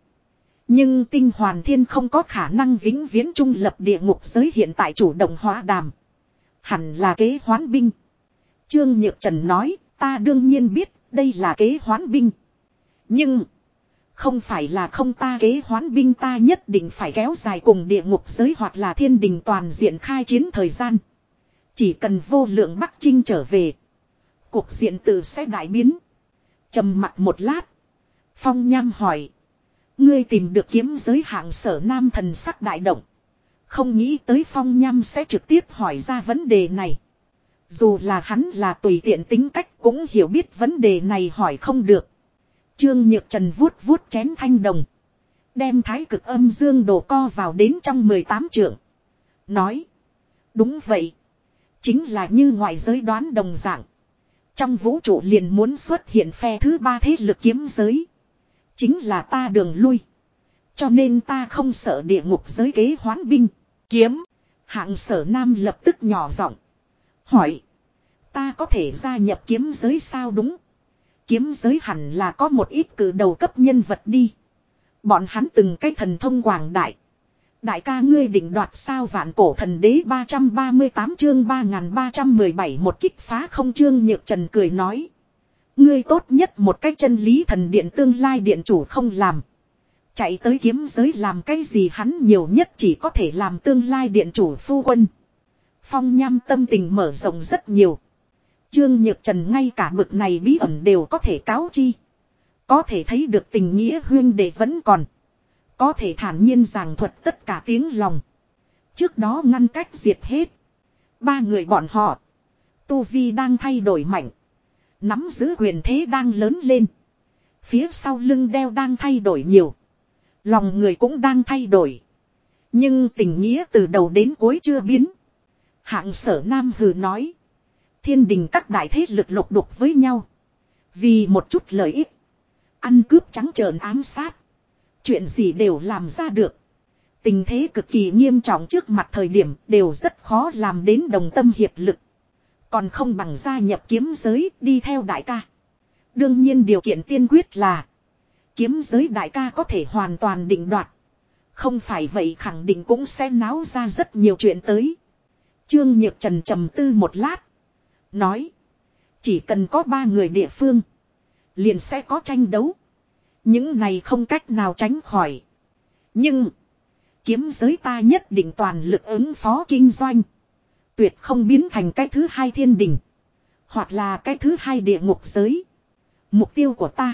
Nhưng tinh hoàn thiên không có khả năng vĩnh viễn trung lập địa ngục giới hiện tại chủ động hóa đàm. Hẳn là kế hoán binh. Trương Nhược Trần nói, ta đương nhiên biết, đây là kế hoán binh. Nhưng, không phải là không ta kế hoán binh ta nhất định phải kéo dài cùng địa ngục giới hoặc là thiên đình toàn diện khai chiến thời gian. Chỉ cần vô lượng Bắc Trinh trở về. Cuộc diện tự sẽ đại biến. trầm mặt một lát. Phong Nham hỏi. Ngươi tìm được kiếm giới hạng sở nam thần sắc đại động. Không nghĩ tới Phong Nham sẽ trực tiếp hỏi ra vấn đề này. Dù là hắn là tùy tiện tính cách cũng hiểu biết vấn đề này hỏi không được. Trương Nhược Trần vuốt vuốt chén thanh đồng. Đem thái cực âm dương đồ co vào đến trong 18 trượng. Nói. Đúng vậy. Chính là như ngoại giới đoán đồng dạng. Trong vũ trụ liền muốn xuất hiện phe thứ ba thế lực kiếm giới. Chính là ta đường lui. Cho nên ta không sợ địa ngục giới kế hoán binh. Kiếm. Hạng sở nam lập tức nhỏ giọng Hỏi. Ta có thể gia nhập kiếm giới sao đúng. Kiếm giới hẳn là có một ít cử đầu cấp nhân vật đi. Bọn hắn từng cái thần thông quảng đại. Đại ca ngươi định đoạt sao vạn cổ thần đế 338 chương 3317 một kích phá không chương nhược trần cười nói. Ngươi tốt nhất một cách chân lý thần điện tương lai điện chủ không làm. Chạy tới kiếm giới làm cái gì hắn nhiều nhất chỉ có thể làm tương lai điện chủ phu quân. Phong nham tâm tình mở rộng rất nhiều. Trương Nhược Trần ngay cả bực này bí ẩn đều có thể cáo chi. Có thể thấy được tình nghĩa huyên đệ vẫn còn. Có thể thản nhiên giảng thuật tất cả tiếng lòng. Trước đó ngăn cách diệt hết. Ba người bọn họ. Tu Vi đang thay đổi mạnh. Nắm giữ quyền thế đang lớn lên. Phía sau lưng đeo đang thay đổi nhiều. Lòng người cũng đang thay đổi. Nhưng tình nghĩa từ đầu đến cuối chưa biến. Hạng sở Nam Hừ nói. Thiên đình các đại thế lực lục đục với nhau. Vì một chút lợi ích. Ăn cướp trắng trợn ám sát. Chuyện gì đều làm ra được. Tình thế cực kỳ nghiêm trọng trước mặt thời điểm đều rất khó làm đến đồng tâm hiệp lực. Còn không bằng gia nhập kiếm giới, đi theo đại ca. Đương nhiên điều kiện tiên quyết là, kiếm giới đại ca có thể hoàn toàn định đoạt. Không phải vậy khẳng định cũng sẽ náo ra rất nhiều chuyện tới. Trương Nhược Trần trầm tư một lát. Nói. Chỉ cần có ba người địa phương. Liền sẽ có tranh đấu. Những này không cách nào tránh khỏi. Nhưng. Kiếm giới ta nhất định toàn lực ứng phó kinh doanh. Tuyệt không biến thành cái thứ hai thiên đình. Hoặc là cái thứ hai địa ngục giới. Mục tiêu của ta.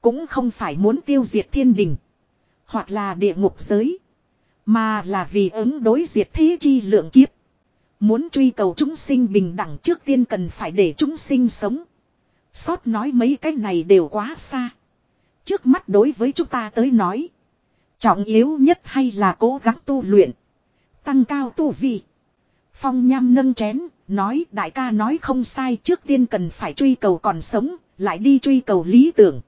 Cũng không phải muốn tiêu diệt thiên đình. Hoặc là địa ngục giới. Mà là vì ứng đối diệt thế chi lượng kiếp. Muốn truy cầu chúng sinh bình đẳng trước tiên cần phải để chúng sinh sống. Sót nói mấy cái này đều quá xa. Trước mắt đối với chúng ta tới nói. Trọng yếu nhất hay là cố gắng tu luyện. Tăng cao tu vi. Phong nham nâng chén, nói đại ca nói không sai trước tiên cần phải truy cầu còn sống, lại đi truy cầu lý tưởng.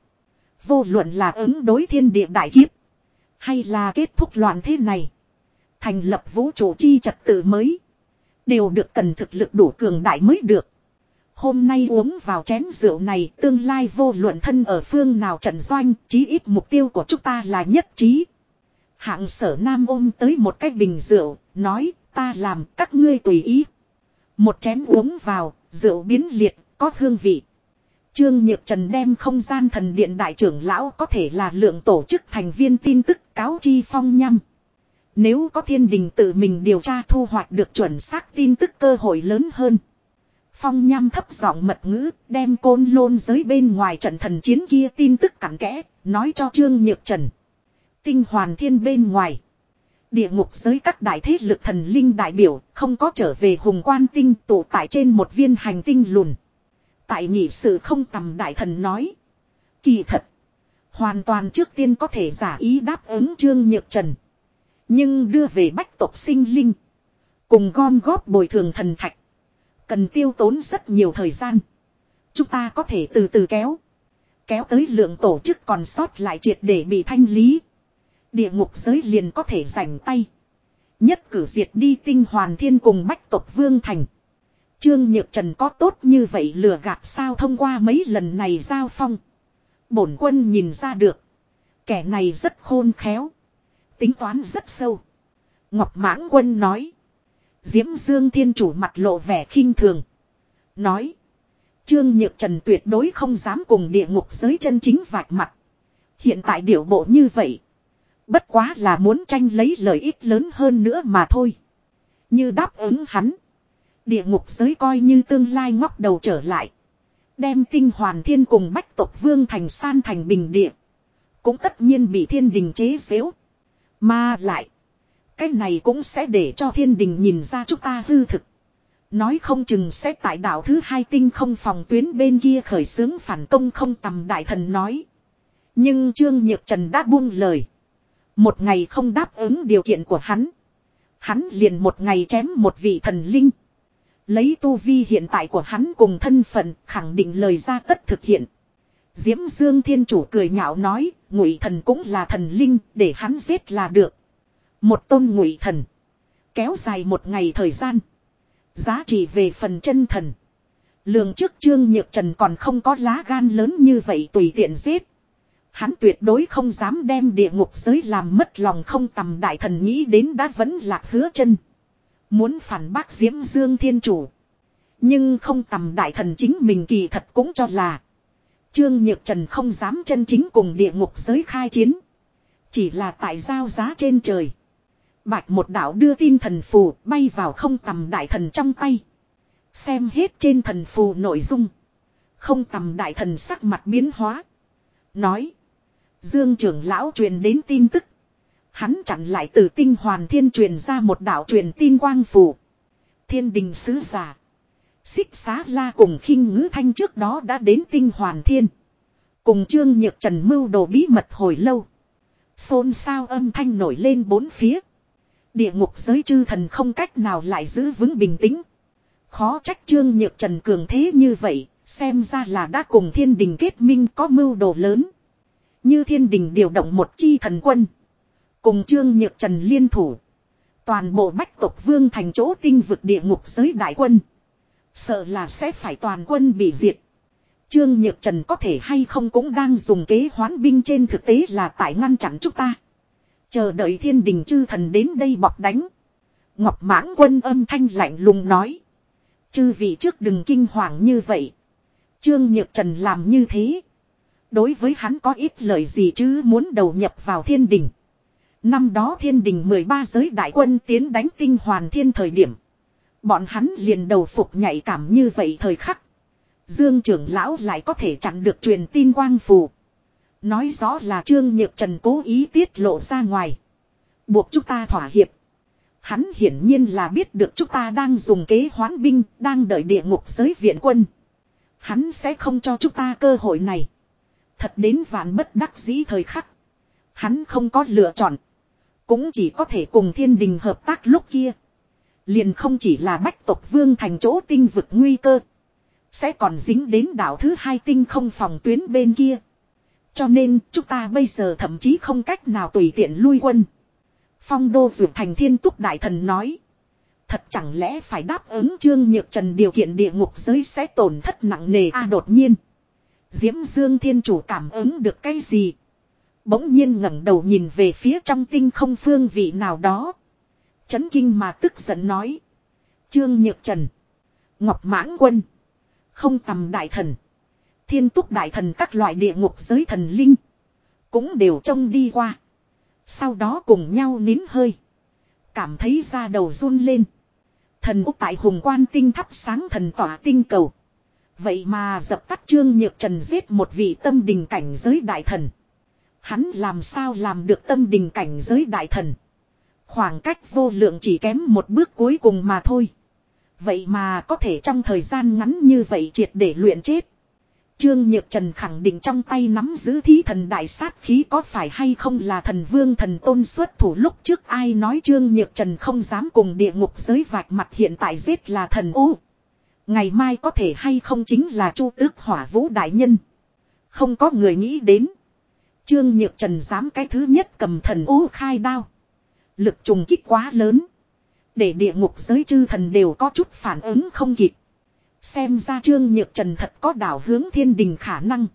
Vô luận là ứng đối thiên địa đại kiếp. Hay là kết thúc loạn thế này. Thành lập vũ trụ chi trật tự mới. Đều được cần thực lực đủ cường đại mới được. Hôm nay uống vào chén rượu này tương lai vô luận thân ở phương nào trận doanh, chí ít mục tiêu của chúng ta là nhất trí. Hạng sở nam ôm tới một cái bình rượu, nói ta làm các ngươi tùy ý. Một chén uống vào, rượu biến liệt, có hương vị. Trương Nhược Trần đem không gian thần điện đại trưởng lão có thể là lượng tổ chức thành viên tin tức cáo chi phong nhăm. Nếu có thiên đình tự mình điều tra thu hoạch được chuẩn xác tin tức cơ hội lớn hơn. Phong nham thấp giọng mật ngữ, đem côn lôn giới bên ngoài trận thần chiến kia tin tức cặn kẽ, nói cho Trương Nhược Trần. Tinh hoàn thiên bên ngoài. Địa ngục giới các đại thế lực thần linh đại biểu không có trở về hùng quan tinh tụ tại trên một viên hành tinh lùn. Tại nhị sự không tầm đại thần nói. Kỳ thật. Hoàn toàn trước tiên có thể giả ý đáp ứng Trương Nhược Trần. Nhưng đưa về bách tộc sinh linh. Cùng gom góp bồi thường thần thạch. Cần tiêu tốn rất nhiều thời gian. Chúng ta có thể từ từ kéo. Kéo tới lượng tổ chức còn sót lại triệt để bị thanh lý. Địa ngục giới liền có thể rảnh tay. Nhất cử diệt đi tinh hoàn thiên cùng bách tộc vương thành. Trương Nhược Trần có tốt như vậy lừa gạt sao thông qua mấy lần này giao phong. Bổn quân nhìn ra được. Kẻ này rất khôn khéo. Tính toán rất sâu. Ngọc Mãng Quân nói. Diễm Dương Thiên Chủ mặt lộ vẻ khinh thường. Nói. Trương Nhược Trần tuyệt đối không dám cùng địa ngục giới chân chính vạch mặt. Hiện tại điệu bộ như vậy. Bất quá là muốn tranh lấy lợi ích lớn hơn nữa mà thôi. Như đáp ứng hắn. Địa ngục giới coi như tương lai ngóc đầu trở lại. Đem tinh hoàn thiên cùng bách tộc vương thành san thành bình địa. Cũng tất nhiên bị thiên đình chế xếu. Mà lại. Cái này cũng sẽ để cho thiên đình nhìn ra chúng ta hư thực. Nói không chừng sẽ tại đảo thứ hai tinh không phòng tuyến bên kia khởi xướng phản công không tầm đại thần nói. Nhưng Trương Nhược Trần đã buông lời. Một ngày không đáp ứng điều kiện của hắn. Hắn liền một ngày chém một vị thần linh. Lấy tu vi hiện tại của hắn cùng thân phận khẳng định lời ra tất thực hiện. Diễm Dương Thiên Chủ cười nhạo nói, ngụy thần cũng là thần linh, để hắn giết là được. Một tôn ngụy thần. Kéo dài một ngày thời gian. Giá trị về phần chân thần. Lường trước Trương Nhược Trần còn không có lá gan lớn như vậy tùy tiện giết. Hắn tuyệt đối không dám đem địa ngục giới làm mất lòng không tầm đại thần nghĩ đến đã vẫn lạc hứa chân. Muốn phản bác Diễm Dương Thiên Chủ. Nhưng không tầm đại thần chính mình kỳ thật cũng cho là. Trương Nhược Trần không dám chân chính cùng địa ngục giới khai chiến. Chỉ là tại giao giá trên trời. Bạch một đạo đưa tin thần phù bay vào không tầm đại thần trong tay. Xem hết trên thần phù nội dung. Không tầm đại thần sắc mặt biến hóa. Nói. Dương trưởng lão truyền đến tin tức. Hắn chặn lại từ tinh hoàn thiên truyền ra một đạo truyền tin quang phù. Thiên đình sứ giả. Xích xá la cùng khinh ngữ thanh trước đó đã đến tinh hoàn thiên. Cùng trương nhược trần mưu đồ bí mật hồi lâu. Xôn sao âm thanh nổi lên bốn phía. Địa ngục giới chư thần không cách nào lại giữ vững bình tĩnh. Khó trách trương nhược trần cường thế như vậy, xem ra là đã cùng thiên đình kết minh có mưu đồ lớn. Như thiên đình điều động một chi thần quân. Cùng trương nhược trần liên thủ. Toàn bộ bách tộc vương thành chỗ tinh vực địa ngục giới đại quân. Sợ là sẽ phải toàn quân bị diệt. Trương Nhược Trần có thể hay không cũng đang dùng kế hoán binh trên thực tế là tại ngăn chặn chúng ta. Chờ đợi thiên đình chư thần đến đây bọc đánh. Ngọc mãng quân âm thanh lạnh lùng nói. Chư vị trước đừng kinh hoàng như vậy. Trương Nhược Trần làm như thế. Đối với hắn có ít lời gì chứ muốn đầu nhập vào thiên đình. Năm đó thiên đình 13 giới đại quân tiến đánh tinh hoàn thiên thời điểm. Bọn hắn liền đầu phục nhạy cảm như vậy thời khắc. Dương trưởng lão lại có thể chặn được truyền tin quang phù. Nói rõ là Trương Nhược Trần cố ý tiết lộ ra ngoài. Buộc chúng ta thỏa hiệp. Hắn hiển nhiên là biết được chúng ta đang dùng kế hoán binh, đang đợi địa ngục giới viện quân. Hắn sẽ không cho chúng ta cơ hội này. Thật đến vạn bất đắc dĩ thời khắc. Hắn không có lựa chọn. Cũng chỉ có thể cùng thiên đình hợp tác lúc kia. Liền không chỉ là bách tộc vương thành chỗ tinh vực nguy cơ. Sẽ còn dính đến đảo thứ hai tinh không phòng tuyến bên kia. Cho nên chúng ta bây giờ thậm chí không cách nào tùy tiện lui quân. Phong đô dược thành thiên túc đại thần nói. Thật chẳng lẽ phải đáp ứng trương nhược trần điều kiện địa ngục giới sẽ tổn thất nặng nề a à, đột nhiên. Diễm Dương Thiên Chủ cảm ứng được cái gì? Bỗng nhiên ngẩng đầu nhìn về phía trong tinh không phương vị nào đó. Chấn kinh mà tức giận nói. Trương Nhược Trần. Ngọc Mãng Quân. Không tầm đại thần. Thiên túc đại thần các loại địa ngục giới thần linh. Cũng đều trông đi qua. Sau đó cùng nhau nín hơi. Cảm thấy da đầu run lên. Thần Úc tại hùng quan tinh thắp sáng thần tỏa tinh cầu. Vậy mà dập tắt trương nhược trần giết một vị tâm đình cảnh giới đại thần. Hắn làm sao làm được tâm đình cảnh giới đại thần. Khoảng cách vô lượng chỉ kém một bước cuối cùng mà thôi. Vậy mà có thể trong thời gian ngắn như vậy triệt để luyện chết. Trương Nhược Trần khẳng định trong tay nắm giữ thí thần đại sát khí có phải hay không là thần vương thần tôn xuất thủ lúc trước ai nói Trương Nhược Trần không dám cùng địa ngục giới vạch mặt hiện tại giết là thần ô. Ngày mai có thể hay không chính là chu tước hỏa vũ đại nhân. Không có người nghĩ đến. Trương Nhược Trần dám cái thứ nhất cầm thần ô khai đao. Lực trùng kích quá lớn. Để địa ngục giới chư thần đều có chút phản ứng không kịp. Xem ra Trương Nhược Trần thật có đảo hướng thiên đình khả năng.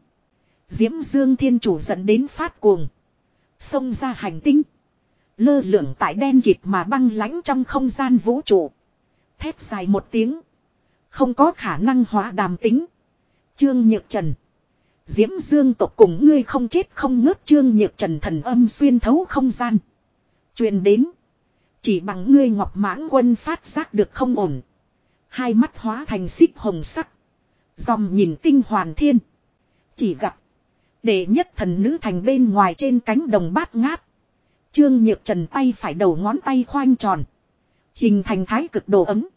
Diễm Dương Thiên Chủ dẫn đến phát cuồng. Xông ra hành tinh. Lơ lửng tại đen kịt mà băng lãnh trong không gian vũ trụ. Thép dài một tiếng. Không có khả năng hóa đàm tính. Trương Nhược Trần. Diễm Dương tộc cùng ngươi không chết không ngớt Trương Nhược Trần thần âm xuyên thấu không gian. truyền đến. Chỉ bằng ngươi ngọc mãng quân phát giác được không ổn. Hai mắt hóa thành xích hồng sắc. Dòng nhìn tinh hoàn thiên. Chỉ gặp. Để nhất thần nữ thành bên ngoài trên cánh đồng bát ngát. Trương Nhược Trần tay phải đầu ngón tay khoanh tròn. Hình thành thái cực đồ ấm.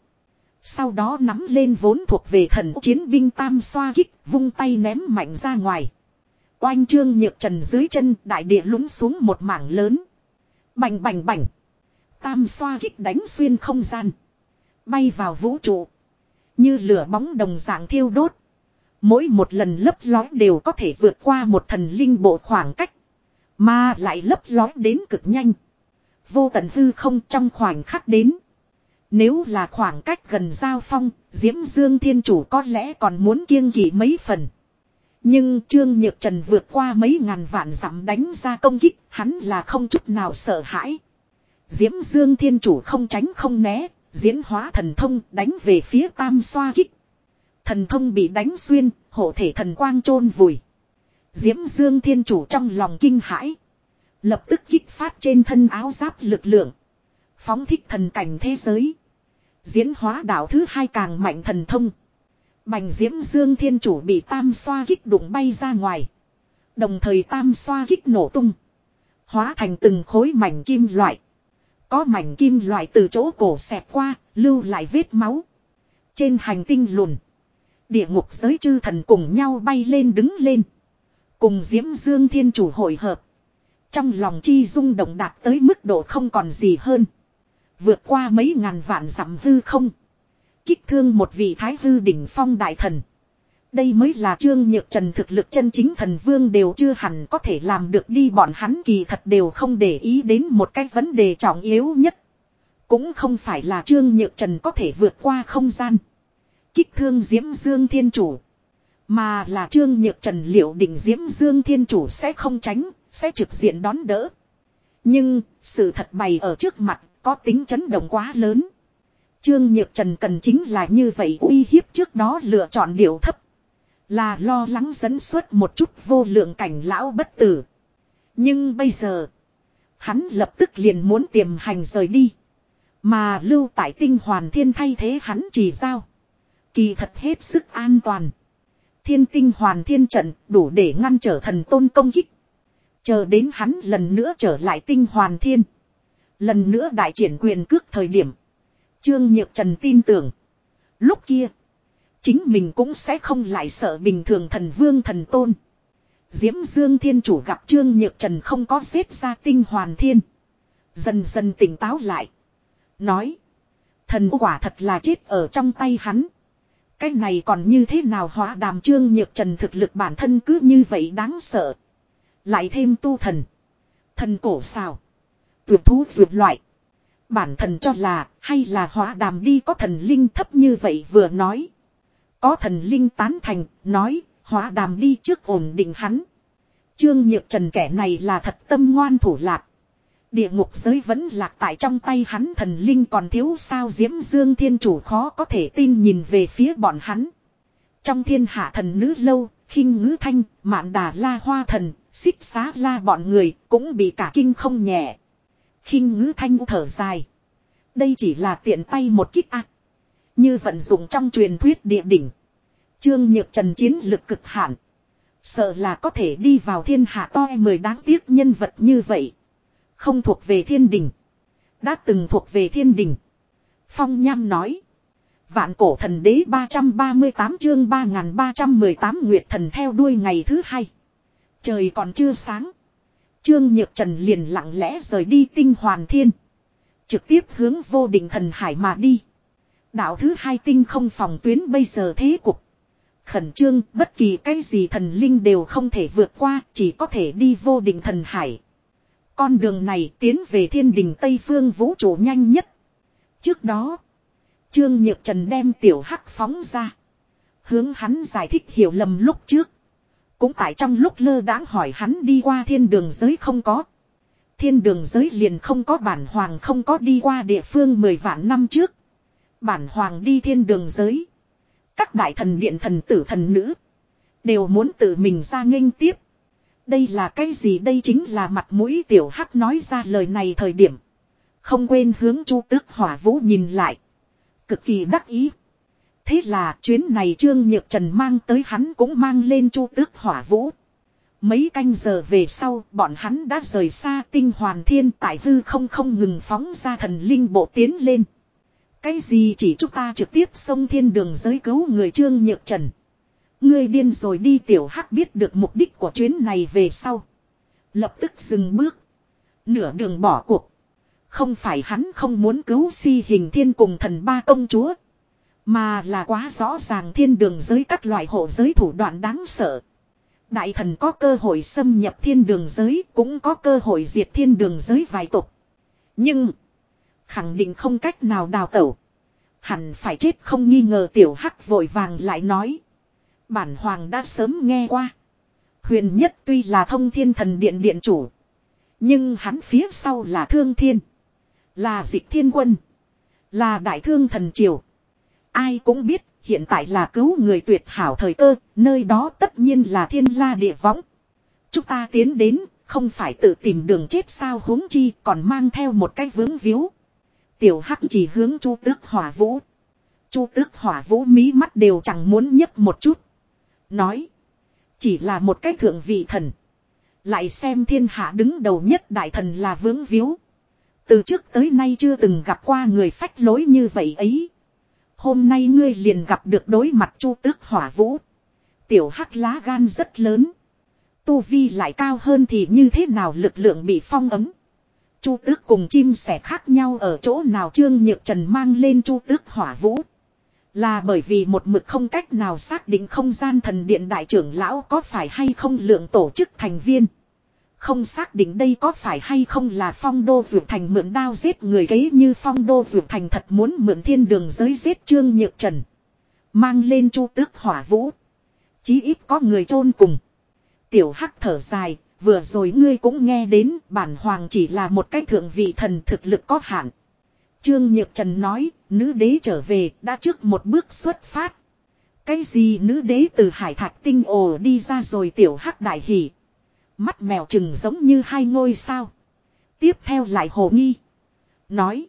Sau đó nắm lên vốn thuộc về thần chiến binh tam xoa kích, vung tay ném mạnh ra ngoài. Oanh trương nhược trần dưới chân đại địa lún xuống một mảng lớn. Bành bành bành. Tam xoa kích đánh xuyên không gian. Bay vào vũ trụ. Như lửa bóng đồng dạng thiêu đốt. Mỗi một lần lấp lói đều có thể vượt qua một thần linh bộ khoảng cách. Mà lại lấp lói đến cực nhanh. Vô tận hư không trong khoảnh khắc đến. Nếu là khoảng cách gần giao phong, Diễm Dương Thiên Chủ có lẽ còn muốn kiêng kỵ mấy phần. Nhưng Trương Nhược Trần vượt qua mấy ngàn vạn dặm đánh ra công kích, hắn là không chút nào sợ hãi. Diễm Dương Thiên Chủ không tránh không né, diễn hóa thần thông đánh về phía tam xoa kích. Thần thông bị đánh xuyên, hộ thể thần quang chôn vùi. Diễm Dương Thiên Chủ trong lòng kinh hãi. Lập tức kích phát trên thân áo giáp lực lượng. Phóng thích thần cảnh thế giới. Diễn hóa đạo thứ hai càng mạnh thần thông. Bành diễm dương thiên chủ bị tam xoa kích đụng bay ra ngoài. Đồng thời tam xoa kích nổ tung. Hóa thành từng khối mảnh kim loại. Có mảnh kim loại từ chỗ cổ xẹp qua, lưu lại vết máu. Trên hành tinh lùn. Địa ngục giới chư thần cùng nhau bay lên đứng lên. Cùng diễm dương thiên chủ hội hợp. Trong lòng chi rung động đạt tới mức độ không còn gì hơn. Vượt qua mấy ngàn vạn dặm hư không. Kích thương một vị thái hư đỉnh phong đại thần. Đây mới là trương nhược trần thực lực chân chính thần vương đều chưa hẳn có thể làm được đi bọn hắn kỳ thật đều không để ý đến một cái vấn đề trọng yếu nhất. Cũng không phải là trương nhược trần có thể vượt qua không gian. Kích thương diễm dương thiên chủ. Mà là trương nhược trần liệu định diễm dương thiên chủ sẽ không tránh, sẽ trực diện đón đỡ. Nhưng, sự thật bày ở trước mặt, có tính chấn động quá lớn. Trương Nhược Trần cần chính là như vậy uy hiếp trước đó lựa chọn điều thấp. Là lo lắng dẫn xuất một chút vô lượng cảnh lão bất tử. Nhưng bây giờ, hắn lập tức liền muốn tiềm hành rời đi. Mà lưu tại tinh hoàn thiên thay thế hắn chỉ giao. Kỳ thật hết sức an toàn. Thiên tinh hoàn thiên trận đủ để ngăn trở thần tôn công kích. Chờ đến hắn lần nữa trở lại tinh hoàn thiên. Lần nữa đại triển quyền cước thời điểm. Trương Nhược Trần tin tưởng. Lúc kia. Chính mình cũng sẽ không lại sợ bình thường thần vương thần tôn. Diễm Dương Thiên Chủ gặp Trương Nhược Trần không có xếp ra tinh hoàn thiên. Dần dần tỉnh táo lại. Nói. Thần quả thật là chết ở trong tay hắn. Cái này còn như thế nào hóa đàm Trương Nhược Trần thực lực bản thân cứ như vậy đáng sợ. Lại thêm tu thần. Thần cổ sao. Tuyệt thú dược loại. Bản thần cho là hay là hóa đàm đi có thần linh thấp như vậy vừa nói. Có thần linh tán thành, nói, hóa đàm đi trước ổn định hắn. Trương Nhược Trần kẻ này là thật tâm ngoan thủ lạc. Địa ngục giới vẫn lạc tại trong tay hắn thần linh còn thiếu sao Diễm Dương Thiên Chủ khó có thể tin nhìn về phía bọn hắn. Trong thiên hạ thần nữ lâu, khinh ngữ thanh, mạn đà la hoa thần, xích xá la bọn người cũng bị cả kinh không nhẹ. khinh ngữ thanh thở dài. Đây chỉ là tiện tay một kích ác. Như vận dụng trong truyền thuyết địa đỉnh. Trương Nhược Trần chiến lực cực hạn. Sợ là có thể đi vào thiên hạ to mười đáng tiếc nhân vật như vậy. Không thuộc về thiên đình. Đã từng thuộc về thiên đình. Phong Nham nói. Vạn cổ thần đế 338 chương 3318 Nguyệt thần theo đuôi ngày thứ hai. Trời còn chưa sáng. Trương Nhược Trần liền lặng lẽ rời đi tinh hoàn thiên. Trực tiếp hướng vô định thần hải mà đi. Đạo thứ hai tinh không phòng tuyến bây giờ thế cục. Khẩn trương, bất kỳ cái gì thần linh đều không thể vượt qua, chỉ có thể đi vô định thần hải. Con đường này tiến về thiên đình Tây Phương vũ trụ nhanh nhất. Trước đó, Trương Nhược Trần đem tiểu hắc phóng ra. Hướng hắn giải thích hiểu lầm lúc trước. Cũng tại trong lúc lơ đãng hỏi hắn đi qua thiên đường giới không có. Thiên đường giới liền không có bản hoàng không có đi qua địa phương 10 vạn năm trước. Bản hoàng đi thiên đường giới. Các đại thần điện thần tử thần nữ. Đều muốn tự mình ra nghênh tiếp. Đây là cái gì đây chính là mặt mũi tiểu hắc nói ra lời này thời điểm. Không quên hướng chu tước hỏa vũ nhìn lại. Cực kỳ đắc ý. Thế là chuyến này Trương Nhược Trần mang tới hắn cũng mang lên chu tước hỏa vũ. Mấy canh giờ về sau, bọn hắn đã rời xa tinh hoàn thiên tại hư không không ngừng phóng ra thần linh bộ tiến lên. Cái gì chỉ chúng ta trực tiếp xông thiên đường giới cứu người Trương Nhược Trần. Ngươi điên rồi đi tiểu hắc biết được mục đích của chuyến này về sau. Lập tức dừng bước. Nửa đường bỏ cuộc. Không phải hắn không muốn cứu si hình thiên cùng thần ba công chúa. Mà là quá rõ ràng thiên đường giới các loại hộ giới thủ đoạn đáng sợ. Đại thần có cơ hội xâm nhập thiên đường giới, cũng có cơ hội diệt thiên đường giới vài tục. Nhưng. Khẳng định không cách nào đào tẩu. Hẳn phải chết không nghi ngờ tiểu hắc vội vàng lại nói. Bản hoàng đã sớm nghe qua. Huyền nhất tuy là thông thiên thần điện điện chủ. Nhưng hắn phía sau là thương thiên. Là dịch thiên quân. Là đại thương thần triều. Ai cũng biết hiện tại là cứu người tuyệt hảo thời cơ. Nơi đó tất nhiên là thiên la địa võng. Chúng ta tiến đến, không phải tự tìm đường chết sao huống chi còn mang theo một cái vướng víu. Tiểu hắc chỉ hướng chu tước hỏa vũ. Chu tước hỏa vũ mí mắt đều chẳng muốn nhấp một chút. Nói. Chỉ là một cái thượng vị thần. Lại xem thiên hạ đứng đầu nhất đại thần là vướng víu. Từ trước tới nay chưa từng gặp qua người phách lối như vậy ấy. Hôm nay ngươi liền gặp được đối mặt chu tước hỏa vũ. Tiểu hắc lá gan rất lớn. Tu vi lại cao hơn thì như thế nào lực lượng bị phong ấm. Chu tước cùng chim sẻ khác nhau ở chỗ nào Trương Nhược Trần mang lên chu tước hỏa vũ. Là bởi vì một mực không cách nào xác định không gian thần điện đại trưởng lão có phải hay không lượng tổ chức thành viên. Không xác định đây có phải hay không là phong đô vượt thành mượn đao giết người kế như phong đô vượt thành thật muốn mượn thiên đường giới giết Trương Nhược Trần. Mang lên chu tước hỏa vũ. Chí ít có người chôn cùng. Tiểu hắc thở dài, Vừa rồi ngươi cũng nghe đến bản hoàng chỉ là một cái thượng vị thần thực lực có hạn. Trương Nhược Trần nói, nữ đế trở về, đã trước một bước xuất phát. Cái gì nữ đế từ hải thạch tinh ồ đi ra rồi tiểu hắc đại hỉ. Mắt mèo chừng giống như hai ngôi sao. Tiếp theo lại hồ nghi. Nói.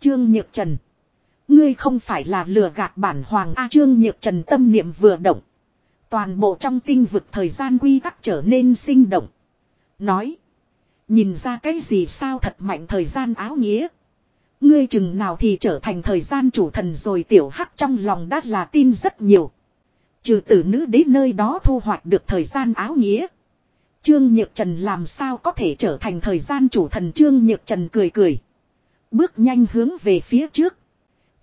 Trương Nhược Trần. Ngươi không phải là lừa gạt bản hoàng A Trương Nhược Trần tâm niệm vừa động. Toàn bộ trong tinh vực thời gian quy tắc trở nên sinh động. Nói. Nhìn ra cái gì sao thật mạnh thời gian áo nghĩa. Ngươi chừng nào thì trở thành thời gian chủ thần rồi tiểu hắc trong lòng đã là tin rất nhiều. Trừ tử nữ đến nơi đó thu hoạch được thời gian áo nghĩa. Trương Nhược Trần làm sao có thể trở thành thời gian chủ thần Trương Nhược Trần cười cười. Bước nhanh hướng về phía trước.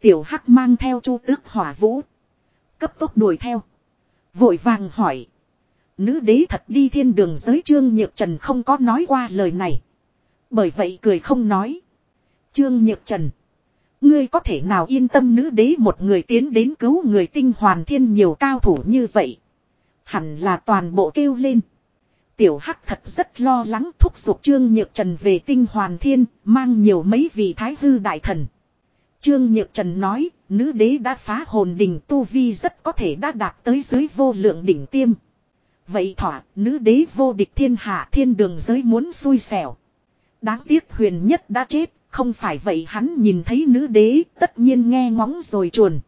Tiểu Hắc mang theo chu tước hỏa vũ. Cấp tốc đuổi theo. Vội vàng hỏi. Nữ đế thật đi thiên đường giới Trương Nhược Trần không có nói qua lời này. Bởi vậy cười không nói. Trương Nhược Trần. Ngươi có thể nào yên tâm nữ đế một người tiến đến cứu người tinh hoàn thiên nhiều cao thủ như vậy. Hẳn là toàn bộ kêu lên. Tiểu Hắc thật rất lo lắng thúc giục Trương Nhược Trần về tinh hoàn thiên, mang nhiều mấy vị thái hư đại thần. Trương Nhược Trần nói, nữ đế đã phá hồn đỉnh tu vi rất có thể đã đạt tới dưới vô lượng đỉnh tiêm. Vậy thỏa, nữ đế vô địch thiên hạ thiên đường giới muốn xui xẻo. Đáng tiếc huyền nhất đã chết, không phải vậy hắn nhìn thấy nữ đế, tất nhiên nghe ngóng rồi chuồn.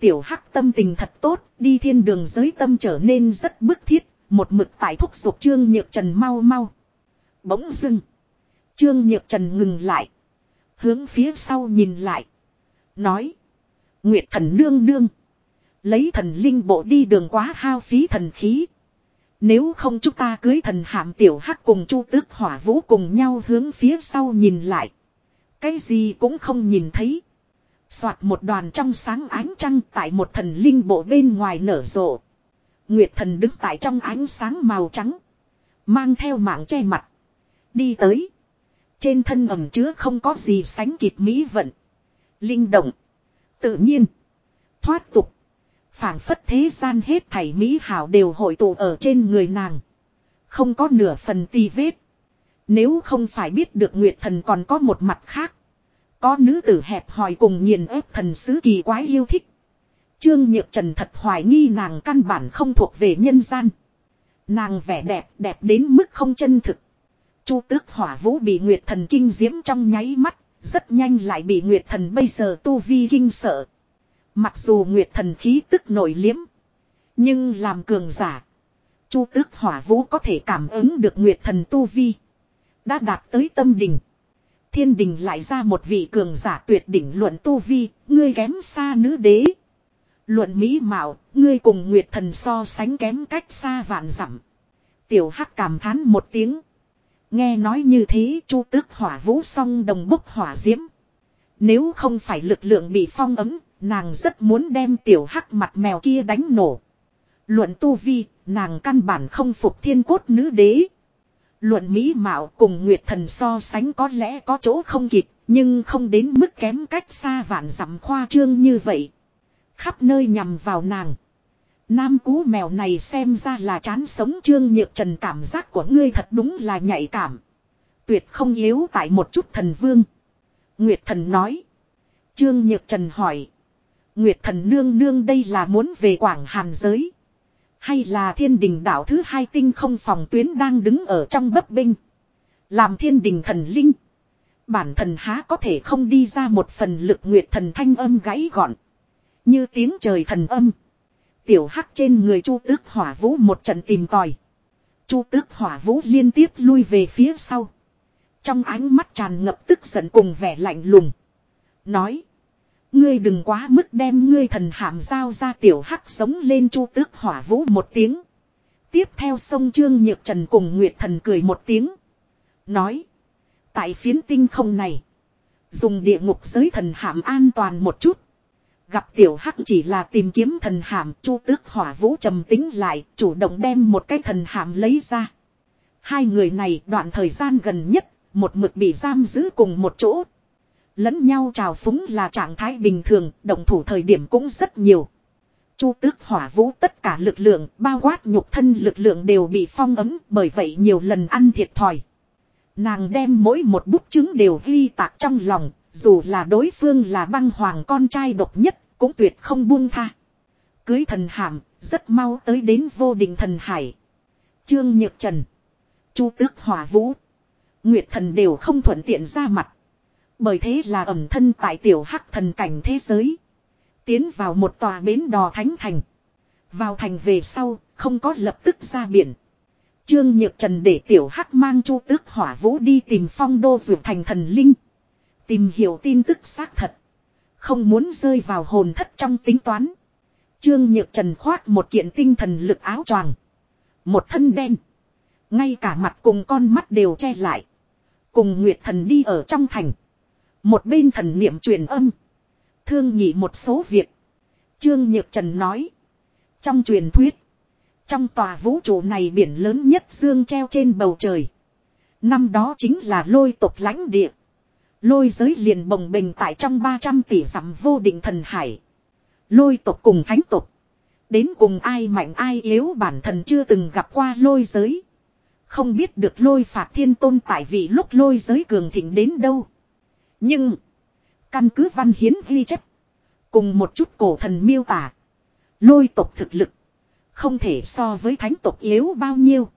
Tiểu hắc tâm tình thật tốt, đi thiên đường giới tâm trở nên rất bức thiết, một mực tại thúc giục Trương Nhược Trần mau mau. Bỗng dưng. Trương Nhược Trần ngừng lại. Hướng phía sau nhìn lại. Nói. Nguyệt thần nương nương. Lấy thần linh bộ đi đường quá hao phí thần khí. Nếu không chúng ta cưới thần hạm tiểu hắc cùng chu tước hỏa vũ cùng nhau hướng phía sau nhìn lại. Cái gì cũng không nhìn thấy. Soạt một đoàn trong sáng ánh trăng tại một thần linh bộ bên ngoài nở rộ. Nguyệt thần đứng tại trong ánh sáng màu trắng. Mang theo mạng che mặt. Đi tới. Trên thân ẩm chứa không có gì sánh kịp mỹ vận. Linh động. Tự nhiên. Thoát tục. phảng phất thế gian hết thảy mỹ hảo đều hội tụ ở trên người nàng. Không có nửa phần ti vết. Nếu không phải biết được Nguyệt thần còn có một mặt khác. Có nữ tử hẹp hòi cùng nghiền ép thần sứ kỳ quái yêu thích. Trương Nhược Trần thật hoài nghi nàng căn bản không thuộc về nhân gian. Nàng vẻ đẹp đẹp đến mức không chân thực. Chu tước hỏa vũ bị Nguyệt thần kinh diễm trong nháy mắt, rất nhanh lại bị Nguyệt thần bây giờ tu vi kinh sợ. Mặc dù Nguyệt thần khí tức nổi liếm, nhưng làm cường giả. Chu tước hỏa vũ có thể cảm ứng được Nguyệt thần tu vi. Đã đạt tới tâm đỉnh. Thiên đình lại ra một vị cường giả tuyệt đỉnh luận tu vi, ngươi kém xa nữ đế. Luận mỹ mạo, ngươi cùng Nguyệt thần so sánh kém cách xa vạn dặm. Tiểu Hắc cảm thán một tiếng. Nghe nói như thế, Chu Tước Hỏa Vũ song đồng bốc hỏa diễm. Nếu không phải lực lượng bị phong ấm, nàng rất muốn đem tiểu Hắc mặt mèo kia đánh nổ. Luận tu vi, nàng căn bản không phục thiên cốt nữ đế. Luận mỹ mạo cùng Nguyệt thần so sánh có lẽ có chỗ không kịp, nhưng không đến mức kém cách xa vạn dặm khoa trương như vậy. Khắp nơi nhằm vào nàng. Nam cú mèo này xem ra là chán sống trương nhược trần, cảm giác của ngươi thật đúng là nhạy cảm. Tuyệt không yếu tại một chút thần vương. Nguyệt thần nói. Trương nhược trần hỏi. Nguyệt thần nương nương đây là muốn về Quảng Hàn giới. Hay là thiên đình đảo thứ hai tinh không phòng tuyến đang đứng ở trong bấp binh. Làm thiên đình thần linh. Bản thần há có thể không đi ra một phần lực nguyệt thần thanh âm gãy gọn. Như tiếng trời thần âm. Tiểu hắc trên người chu tước hỏa vũ một trận tìm tòi. Chu tước hỏa vũ liên tiếp lui về phía sau. Trong ánh mắt tràn ngập tức giận cùng vẻ lạnh lùng. Nói. Ngươi đừng quá mức đem ngươi thần hàm giao ra tiểu hắc sống lên chu tước hỏa vũ một tiếng. Tiếp theo sông Trương Nhược Trần cùng Nguyệt Thần cười một tiếng. Nói. Tại phiến tinh không này. Dùng địa ngục giới thần hàm an toàn một chút. Gặp tiểu hắc chỉ là tìm kiếm thần hàm, chu tước hỏa vũ trầm tính lại, chủ động đem một cái thần hàm lấy ra. Hai người này đoạn thời gian gần nhất, một mực bị giam giữ cùng một chỗ. Lẫn nhau trào phúng là trạng thái bình thường, động thủ thời điểm cũng rất nhiều. Chu tước hỏa vũ tất cả lực lượng, bao quát nhục thân lực lượng đều bị phong ấm, bởi vậy nhiều lần ăn thiệt thòi. Nàng đem mỗi một bút chứng đều ghi tạc trong lòng, dù là đối phương là băng hoàng con trai độc nhất, cũng tuyệt không buông tha. Cưới thần hàm, rất mau tới đến vô định thần hải. Trương Nhược Trần, Chu Tước Hỏa Vũ, Nguyệt Thần đều không thuận tiện ra mặt. Bởi thế là ẩm thân tại tiểu hắc thần cảnh thế giới. Tiến vào một tòa bến đò thánh thành. Vào thành về sau, không có lập tức ra biển. Trương Nhược Trần để tiểu hắc mang chu tước hỏa vũ đi tìm phong đô vượt thành thần linh. Tìm hiểu tin tức xác thật. Không muốn rơi vào hồn thất trong tính toán. Trương Nhược Trần khoác một kiện tinh thần lực áo choàng. Một thân đen. Ngay cả mặt cùng con mắt đều che lại. Cùng Nguyệt Thần đi ở trong thành. Một bên thần niệm truyền âm. Thương nhị một số việc. Trương Nhược Trần nói. Trong truyền thuyết. Trong tòa vũ trụ này biển lớn nhất dương treo trên bầu trời. Năm đó chính là lôi tộc lãnh địa. Lôi giới liền bồng bình tại trong 300 tỷ dặm vô định thần hải. Lôi tộc cùng thánh tộc. Đến cùng ai mạnh ai yếu bản thân chưa từng gặp qua lôi giới. Không biết được lôi phạt thiên tôn tại vị lúc lôi giới cường thịnh đến đâu. Nhưng. Căn cứ văn hiến ghi chép. Cùng một chút cổ thần miêu tả. Lôi tộc thực lực. Không thể so với thánh tộc yếu bao nhiêu.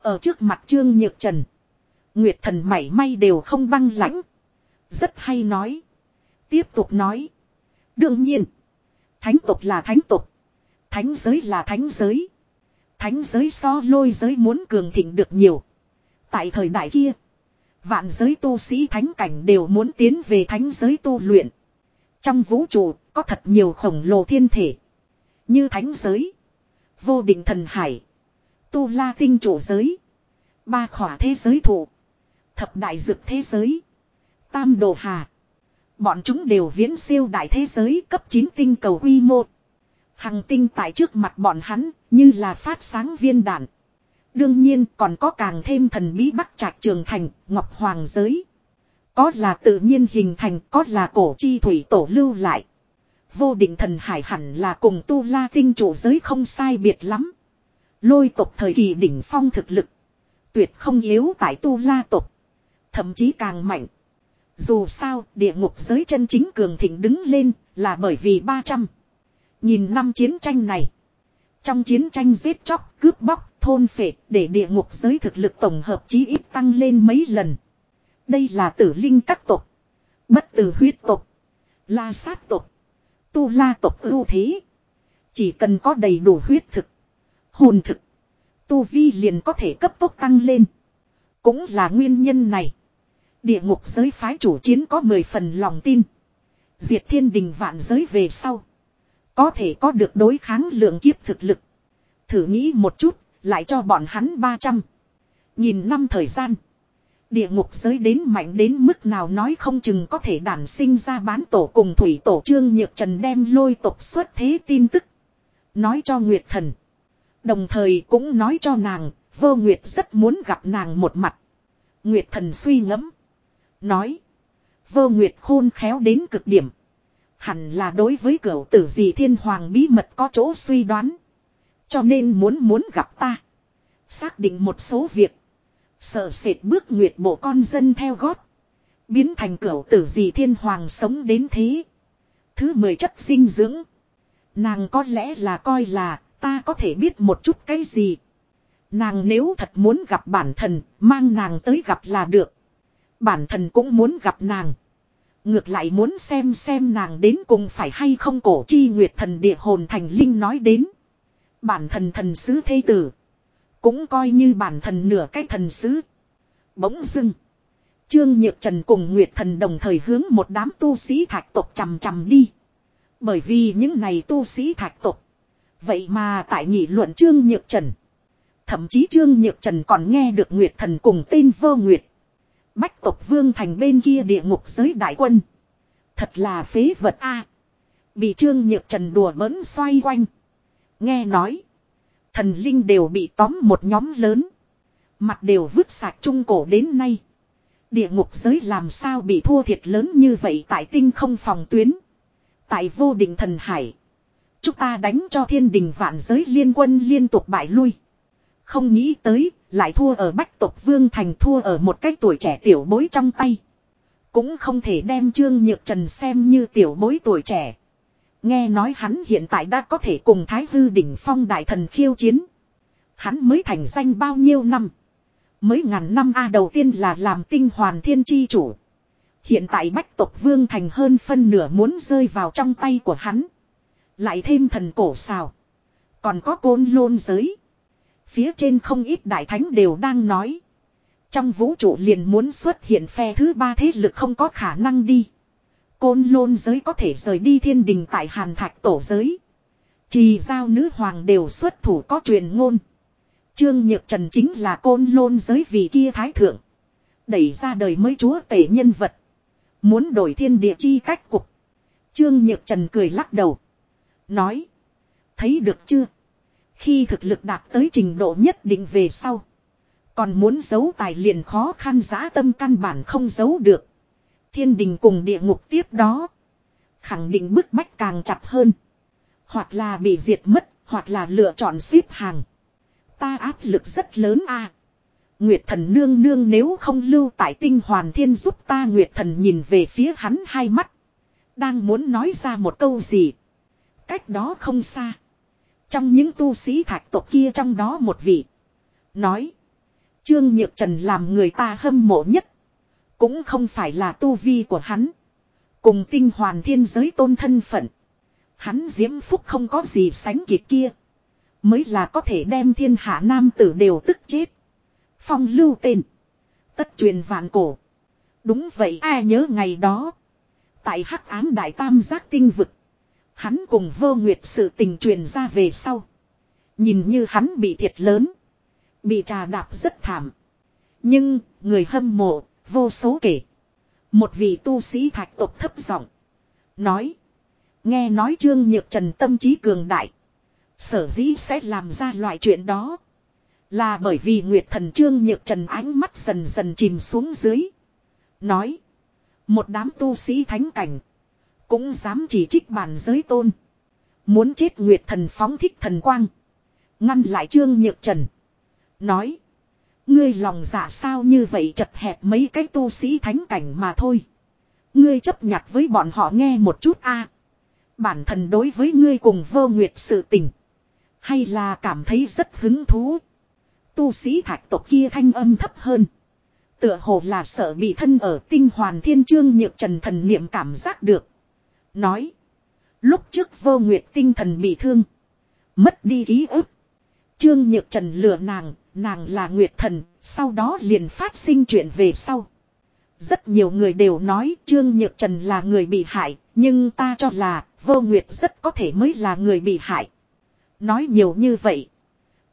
Ở trước mặt trương nhược trần. Nguyệt thần mảy may đều không băng lãnh. Rất hay nói. Tiếp tục nói. Đương nhiên. Thánh tộc là thánh tộc. Thánh giới là thánh giới. Thánh giới so lôi giới muốn cường thịnh được nhiều. Tại thời đại kia. Vạn giới tu sĩ thánh cảnh đều muốn tiến về thánh giới tu luyện. Trong vũ trụ, có thật nhiều khổng lồ thiên thể. Như thánh giới. Vô định thần hải. Tu la tinh chủ giới. Ba khỏa thế giới thụ. Thập đại dực thế giới. Tam đồ hà. Bọn chúng đều viễn siêu đại thế giới cấp 9 tinh cầu quy mô. Hằng tinh tại trước mặt bọn hắn như là phát sáng viên đạn. Đương nhiên còn có càng thêm thần bí bắc trạch trường thành, ngọc hoàng giới. Có là tự nhiên hình thành, có là cổ chi thủy tổ lưu lại. Vô định thần hải hẳn là cùng tu la tinh chủ giới không sai biệt lắm. Lôi tộc thời kỳ đỉnh phong thực lực. Tuyệt không yếu tại tu la tộc. Thậm chí càng mạnh. Dù sao, địa ngục giới chân chính cường thịnh đứng lên là bởi vì 300. Nhìn năm chiến tranh này. Trong chiến tranh giết chóc, cướp bóc, thôn phệ để địa ngục giới thực lực tổng hợp chí ít tăng lên mấy lần. Đây là tử linh các tộc. Bất tử huyết tộc. La sát tộc. Tu la tộc ưu thế. Chỉ cần có đầy đủ huyết thực. Hồn thực. Tu vi liền có thể cấp tốc tăng lên. Cũng là nguyên nhân này. Địa ngục giới phái chủ chiến có 10 phần lòng tin. Diệt thiên đình vạn giới về sau. Có thể có được đối kháng lượng kiếp thực lực. Thử nghĩ một chút, lại cho bọn hắn 300. Nhìn năm thời gian. Địa ngục giới đến mạnh đến mức nào nói không chừng có thể đản sinh ra bán tổ cùng thủy tổ trương nhược trần đem lôi tộc xuất thế tin tức. Nói cho Nguyệt thần. Đồng thời cũng nói cho nàng, vô Nguyệt rất muốn gặp nàng một mặt. Nguyệt thần suy ngẫm Nói. Vô Nguyệt khôn khéo đến cực điểm. Hẳn là đối với cửu tử gì thiên hoàng bí mật có chỗ suy đoán. Cho nên muốn muốn gặp ta. Xác định một số việc. Sợ sệt bước nguyệt bộ con dân theo gót. Biến thành cửu tử gì thiên hoàng sống đến thế. Thứ mười chất dinh dưỡng. Nàng có lẽ là coi là ta có thể biết một chút cái gì. Nàng nếu thật muốn gặp bản thân, mang nàng tới gặp là được. Bản thân cũng muốn gặp nàng. Ngược lại muốn xem xem nàng đến cùng phải hay không cổ chi nguyệt thần địa hồn thành linh nói đến. Bản thần thần sứ thế tử. Cũng coi như bản thần nửa cái thần sứ. Bỗng dưng. Trương Nhược Trần cùng Nguyệt Thần đồng thời hướng một đám tu sĩ thạch tộc chằm chằm đi. Bởi vì những này tu sĩ thạch tộc. Vậy mà tại nghị luận Trương Nhược Trần. Thậm chí Trương Nhược Trần còn nghe được Nguyệt Thần cùng tên Vơ Nguyệt. Bách tộc vương thành bên kia địa ngục giới đại quân. Thật là phế vật a Bị Trương Nhược Trần đùa bỡn xoay quanh. Nghe nói. Thần linh đều bị tóm một nhóm lớn. Mặt đều vứt sạch trung cổ đến nay. Địa ngục giới làm sao bị thua thiệt lớn như vậy tại tinh không phòng tuyến. Tại vô định thần hải. Chúng ta đánh cho thiên đình vạn giới liên quân liên tục bại lui. Không nghĩ tới, lại thua ở bách tộc vương thành, thua ở một cái tuổi trẻ tiểu bối trong tay. Cũng không thể đem Trương Nhược Trần xem như tiểu bối tuổi trẻ. Nghe nói hắn hiện tại đã có thể cùng Thái Hư đỉnh phong đại thần khiêu chiến. Hắn mới thành danh bao nhiêu năm. Mới ngàn năm A đầu tiên là làm tinh hoàn thiên chi chủ. Hiện tại bách tộc vương thành hơn phân nửa muốn rơi vào trong tay của hắn. Lại thêm thần cổ xào. Còn có côn lôn giới. Phía trên không ít đại thánh đều đang nói. Trong vũ trụ liền muốn xuất hiện phe thứ ba thế lực không có khả năng đi. Côn lôn giới có thể rời đi thiên đình tại hàn thạch tổ giới. Trì giao nữ hoàng đều xuất thủ có truyền ngôn. Trương Nhược Trần chính là côn lôn giới vị kia thái thượng. Đẩy ra đời mới chúa tể nhân vật. Muốn đổi thiên địa chi cách cục. Trương Nhược Trần cười lắc đầu. Nói. Thấy được chưa? Khi thực lực đạt tới trình độ nhất định về sau. Còn muốn giấu tài liền khó khăn giá tâm căn bản không giấu được. Thiên đình cùng địa ngục tiếp đó. Khẳng định bức bách càng chặt hơn. Hoặc là bị diệt mất, hoặc là lựa chọn xếp hàng. Ta áp lực rất lớn a. Nguyệt thần nương nương nếu không lưu tại tinh hoàn thiên giúp ta Nguyệt thần nhìn về phía hắn hai mắt. Đang muốn nói ra một câu gì. Cách đó không xa. Trong những tu sĩ thạch tộc kia trong đó một vị. Nói. Trương Nhược Trần làm người ta hâm mộ nhất. Cũng không phải là tu vi của hắn. Cùng tinh hoàn thiên giới tôn thân phận. Hắn diễm phúc không có gì sánh kịp kia. Mới là có thể đem thiên hạ nam tử đều tức chết. Phong lưu tên. Tất truyền vạn cổ. Đúng vậy, ai nhớ ngày đó. Tại hắc ám đại tam giác tinh vực. Hắn cùng vô nguyệt sự tình truyền ra về sau. Nhìn như hắn bị thiệt lớn. Bị trà đạp rất thảm. Nhưng, người hâm mộ, vô số kể. Một vị tu sĩ thạch tộc thấp giọng Nói. Nghe nói Trương Nhược Trần tâm trí cường đại. Sở dĩ sẽ làm ra loại chuyện đó. Là bởi vì Nguyệt Thần Trương Nhược Trần ánh mắt dần dần chìm xuống dưới. Nói. Một đám tu sĩ thánh cảnh. Cũng dám chỉ trích bản giới tôn. Muốn chết Nguyệt Thần phóng thích thần quang. Ngăn lại Trương Nhược Trần. Nói. Ngươi lòng dạ sao như vậy chật hẹp mấy cái tu sĩ thánh cảnh mà thôi. Ngươi chấp nhặt với bọn họ nghe một chút a. Bản thân đối với ngươi cùng vô nguyệt sự tình. Hay là cảm thấy rất hứng thú. Tu sĩ thạch tộc kia thanh âm thấp hơn. Tựa hồ là sợ bị thân ở tinh hoàn thiên trương nhược trần thần niệm cảm giác được. Nói. Lúc trước vô nguyệt tinh thần bị thương. Mất đi ký ức. Trương nhược trần lừa nàng. Nàng là nguyệt thần. Sau đó liền phát sinh chuyện về sau. Rất nhiều người đều nói Trương Nhược Trần là người bị hại, nhưng ta cho là vô nguyệt rất có thể mới là người bị hại. Nói nhiều như vậy.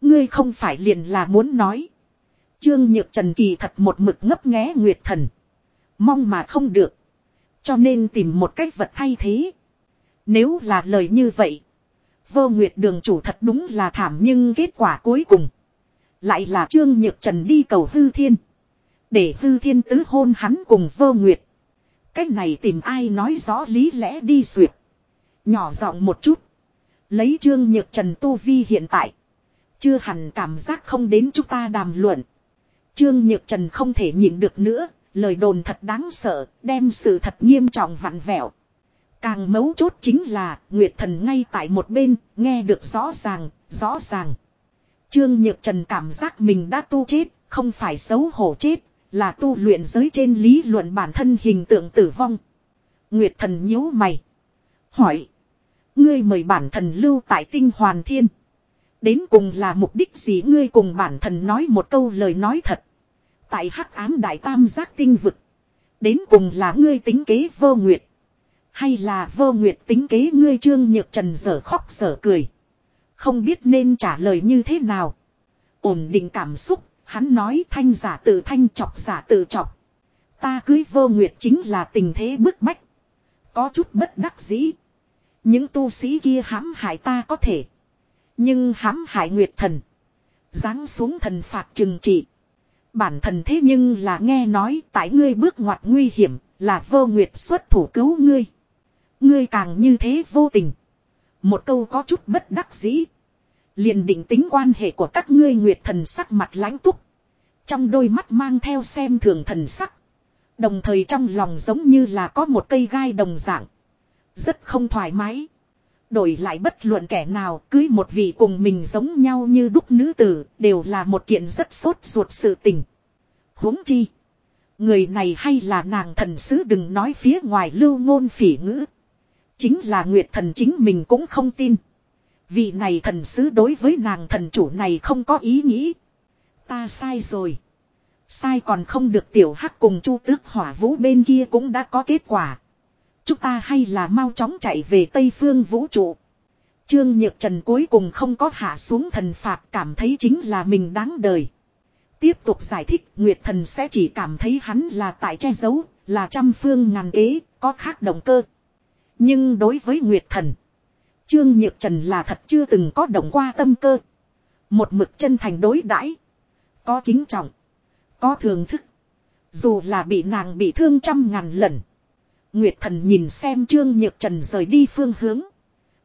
Ngươi không phải liền là muốn nói. Trương Nhược Trần kỳ thật một mực ngấp nghé nguyệt thần. Mong mà không được. Cho nên tìm một cách vật thay thế. Nếu là lời như vậy. Vô nguyệt đường chủ thật đúng là thảm nhưng kết quả cuối cùng. Lại là Trương Nhược Trần đi cầu hư thiên. Để hư thiên tứ hôn hắn cùng vô nguyệt. Cách này tìm ai nói rõ lý lẽ đi suyệt. Nhỏ giọng một chút. Lấy trương nhược trần tu vi hiện tại. Chưa hẳn cảm giác không đến chúng ta đàm luận. Trương nhược trần không thể nhịn được nữa. Lời đồn thật đáng sợ. Đem sự thật nghiêm trọng vặn vẹo. Càng mấu chốt chính là Nguyệt thần ngay tại một bên. Nghe được rõ ràng, rõ ràng. Trương Nhược Trần cảm giác mình đã tu chết, không phải xấu hổ chết, là tu luyện giới trên lý luận bản thân hình tượng tử vong. Nguyệt thần nhíu mày. Hỏi. Ngươi mời bản thần lưu tại tinh hoàn thiên. Đến cùng là mục đích gì ngươi cùng bản thần nói một câu lời nói thật. Tại hắc ám đại tam giác tinh vực. Đến cùng là ngươi tính kế vô nguyệt. Hay là vô nguyệt tính kế ngươi trương nhược trần dở khóc dở cười. Không biết nên trả lời như thế nào. Ổn định cảm xúc, hắn nói thanh giả tự thanh chọc giả tự chọc. Ta cưới vô nguyệt chính là tình thế bức bách. Có chút bất đắc dĩ. Những tu sĩ kia hãm hại ta có thể. Nhưng hãm hại nguyệt thần. Giáng xuống thần phạt trừng trị. Bản thần thế nhưng là nghe nói tại ngươi bước ngoặt nguy hiểm là vô nguyệt xuất thủ cứu ngươi. Ngươi càng như thế vô tình. Một câu có chút bất đắc dĩ. Liền định tính quan hệ của các ngươi nguyệt thần sắc mặt lãnh túc. Trong đôi mắt mang theo xem thường thần sắc. Đồng thời trong lòng giống như là có một cây gai đồng dạng. Rất không thoải mái. Đổi lại bất luận kẻ nào, cưới một vị cùng mình giống nhau như đúc nữ tử, đều là một kiện rất sốt ruột sự tình. huống chi. Người này hay là nàng thần sứ đừng nói phía ngoài lưu ngôn phỉ ngữ. Chính là Nguyệt thần chính mình cũng không tin. Vị này thần sứ đối với nàng thần chủ này không có ý nghĩ. Ta sai rồi. Sai còn không được tiểu hắc cùng chu tước hỏa vũ bên kia cũng đã có kết quả. Chúng ta hay là mau chóng chạy về Tây Phương vũ trụ. Trương Nhược Trần cuối cùng không có hạ xuống thần phạt cảm thấy chính là mình đáng đời. Tiếp tục giải thích Nguyệt Thần sẽ chỉ cảm thấy hắn là tại che giấu, là trăm phương ngàn kế, có khác động cơ. Nhưng đối với Nguyệt Thần, Trương Nhược Trần là thật chưa từng có động qua tâm cơ. Một mực chân thành đối đãi Có kính trọng. Có thưởng thức. Dù là bị nàng bị thương trăm ngàn lần. Nguyệt Thần nhìn xem Trương Nhược Trần rời đi phương hướng.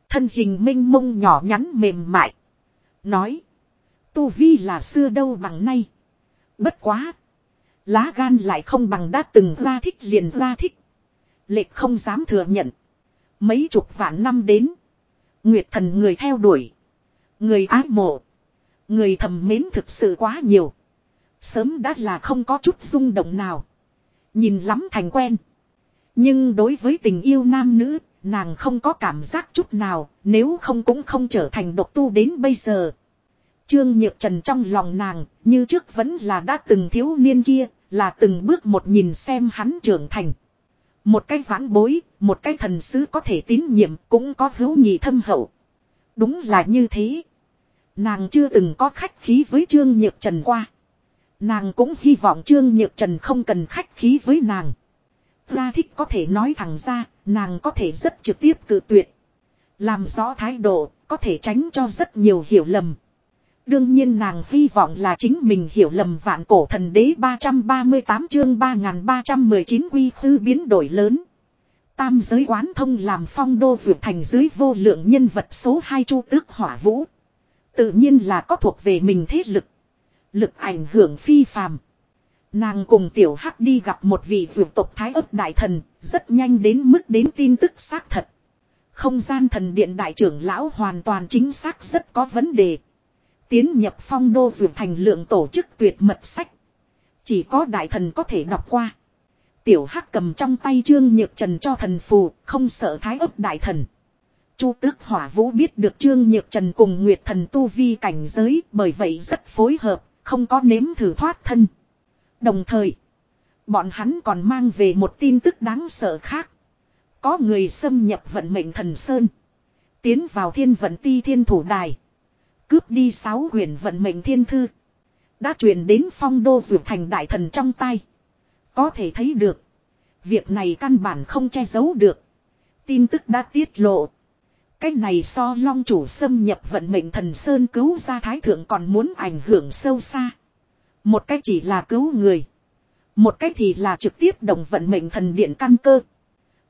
Thân hình minh mông nhỏ nhắn mềm mại. Nói. Tu Vi là xưa đâu bằng nay. Bất quá. Lá gan lại không bằng đã từng ra thích liền ra thích. Lệch không dám thừa nhận. Mấy chục vạn năm đến. Nguyệt thần người theo đuổi. Người ái mộ. Người thầm mến thực sự quá nhiều. Sớm đã là không có chút rung động nào. Nhìn lắm thành quen. Nhưng đối với tình yêu nam nữ, nàng không có cảm giác chút nào, nếu không cũng không trở thành độc tu đến bây giờ. Trương Nhược Trần trong lòng nàng, như trước vẫn là đã từng thiếu niên kia, là từng bước một nhìn xem hắn trưởng thành. Một cái vãn bối, một cái thần sứ có thể tín nhiệm, cũng có hữu nhị thâm hậu. Đúng là như thế. Nàng chưa từng có khách khí với Trương Nhược Trần qua. Nàng cũng hy vọng Trương Nhược Trần không cần khách khí với nàng. Ra thích có thể nói thẳng ra, nàng có thể rất trực tiếp cự tuyệt. Làm rõ thái độ, có thể tránh cho rất nhiều hiểu lầm. Đương nhiên nàng hy vọng là chính mình hiểu lầm vạn cổ thần đế 338 chương 3319 quy khư biến đổi lớn. Tam giới quán thông làm phong đô vượt thành dưới vô lượng nhân vật số 2 chu tước hỏa vũ. Tự nhiên là có thuộc về mình thế lực. Lực ảnh hưởng phi phàm. Nàng cùng tiểu hắc đi gặp một vị vượt tộc thái ấp đại thần, rất nhanh đến mức đến tin tức xác thật. Không gian thần điện đại trưởng lão hoàn toàn chính xác rất có vấn đề. Tiến nhập phong đô vượt thành lượng tổ chức tuyệt mật sách. Chỉ có đại thần có thể đọc qua. Tiểu hắc cầm trong tay trương nhược trần cho thần phù, không sợ thái ấp đại thần. Chu tước hỏa vũ biết được trương nhược trần cùng nguyệt thần tu vi cảnh giới bởi vậy rất phối hợp, không có nếm thử thoát thân. Đồng thời, bọn hắn còn mang về một tin tức đáng sợ khác. Có người xâm nhập vận mệnh thần Sơn. Tiến vào thiên vận ti thiên thủ đài. Cướp đi sáu huyền vận mệnh thiên thư. Đã truyền đến phong đô dược thành đại thần trong tay. Có thể thấy được. Việc này căn bản không che giấu được. Tin tức đã tiết lộ. Cách này so long chủ xâm nhập vận mệnh thần Sơn cứu ra thái thượng còn muốn ảnh hưởng sâu xa. Một cách chỉ là cứu người. Một cách thì là trực tiếp đồng vận mệnh thần điện căn cơ.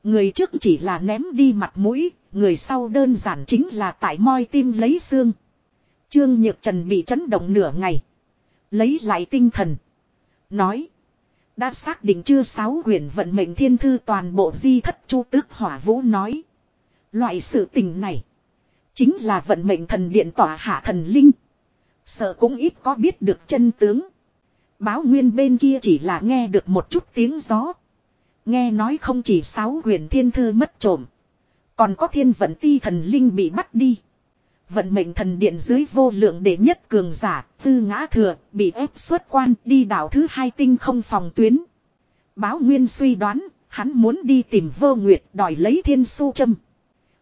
Người trước chỉ là ném đi mặt mũi, người sau đơn giản chính là tại moi tim lấy xương. Trương Nhược Trần bị chấn động nửa ngày. Lấy lại tinh thần. Nói. Đã xác định chưa sáu quyển vận mệnh thiên thư toàn bộ di thất chu tước hỏa vũ nói. Loại sự tình này. Chính là vận mệnh thần điện tỏa hạ thần linh. Sợ cũng ít có biết được chân tướng. Báo nguyên bên kia chỉ là nghe được một chút tiếng gió. Nghe nói không chỉ sáu huyền thiên thư mất trộm. Còn có thiên vận ti thần linh bị bắt đi. Vận mệnh thần điện dưới vô lượng để nhất cường giả, tư ngã thừa, bị ép xuất quan đi đảo thứ hai tinh không phòng tuyến. Báo Nguyên suy đoán, hắn muốn đi tìm vô nguyệt đòi lấy thiên su châm.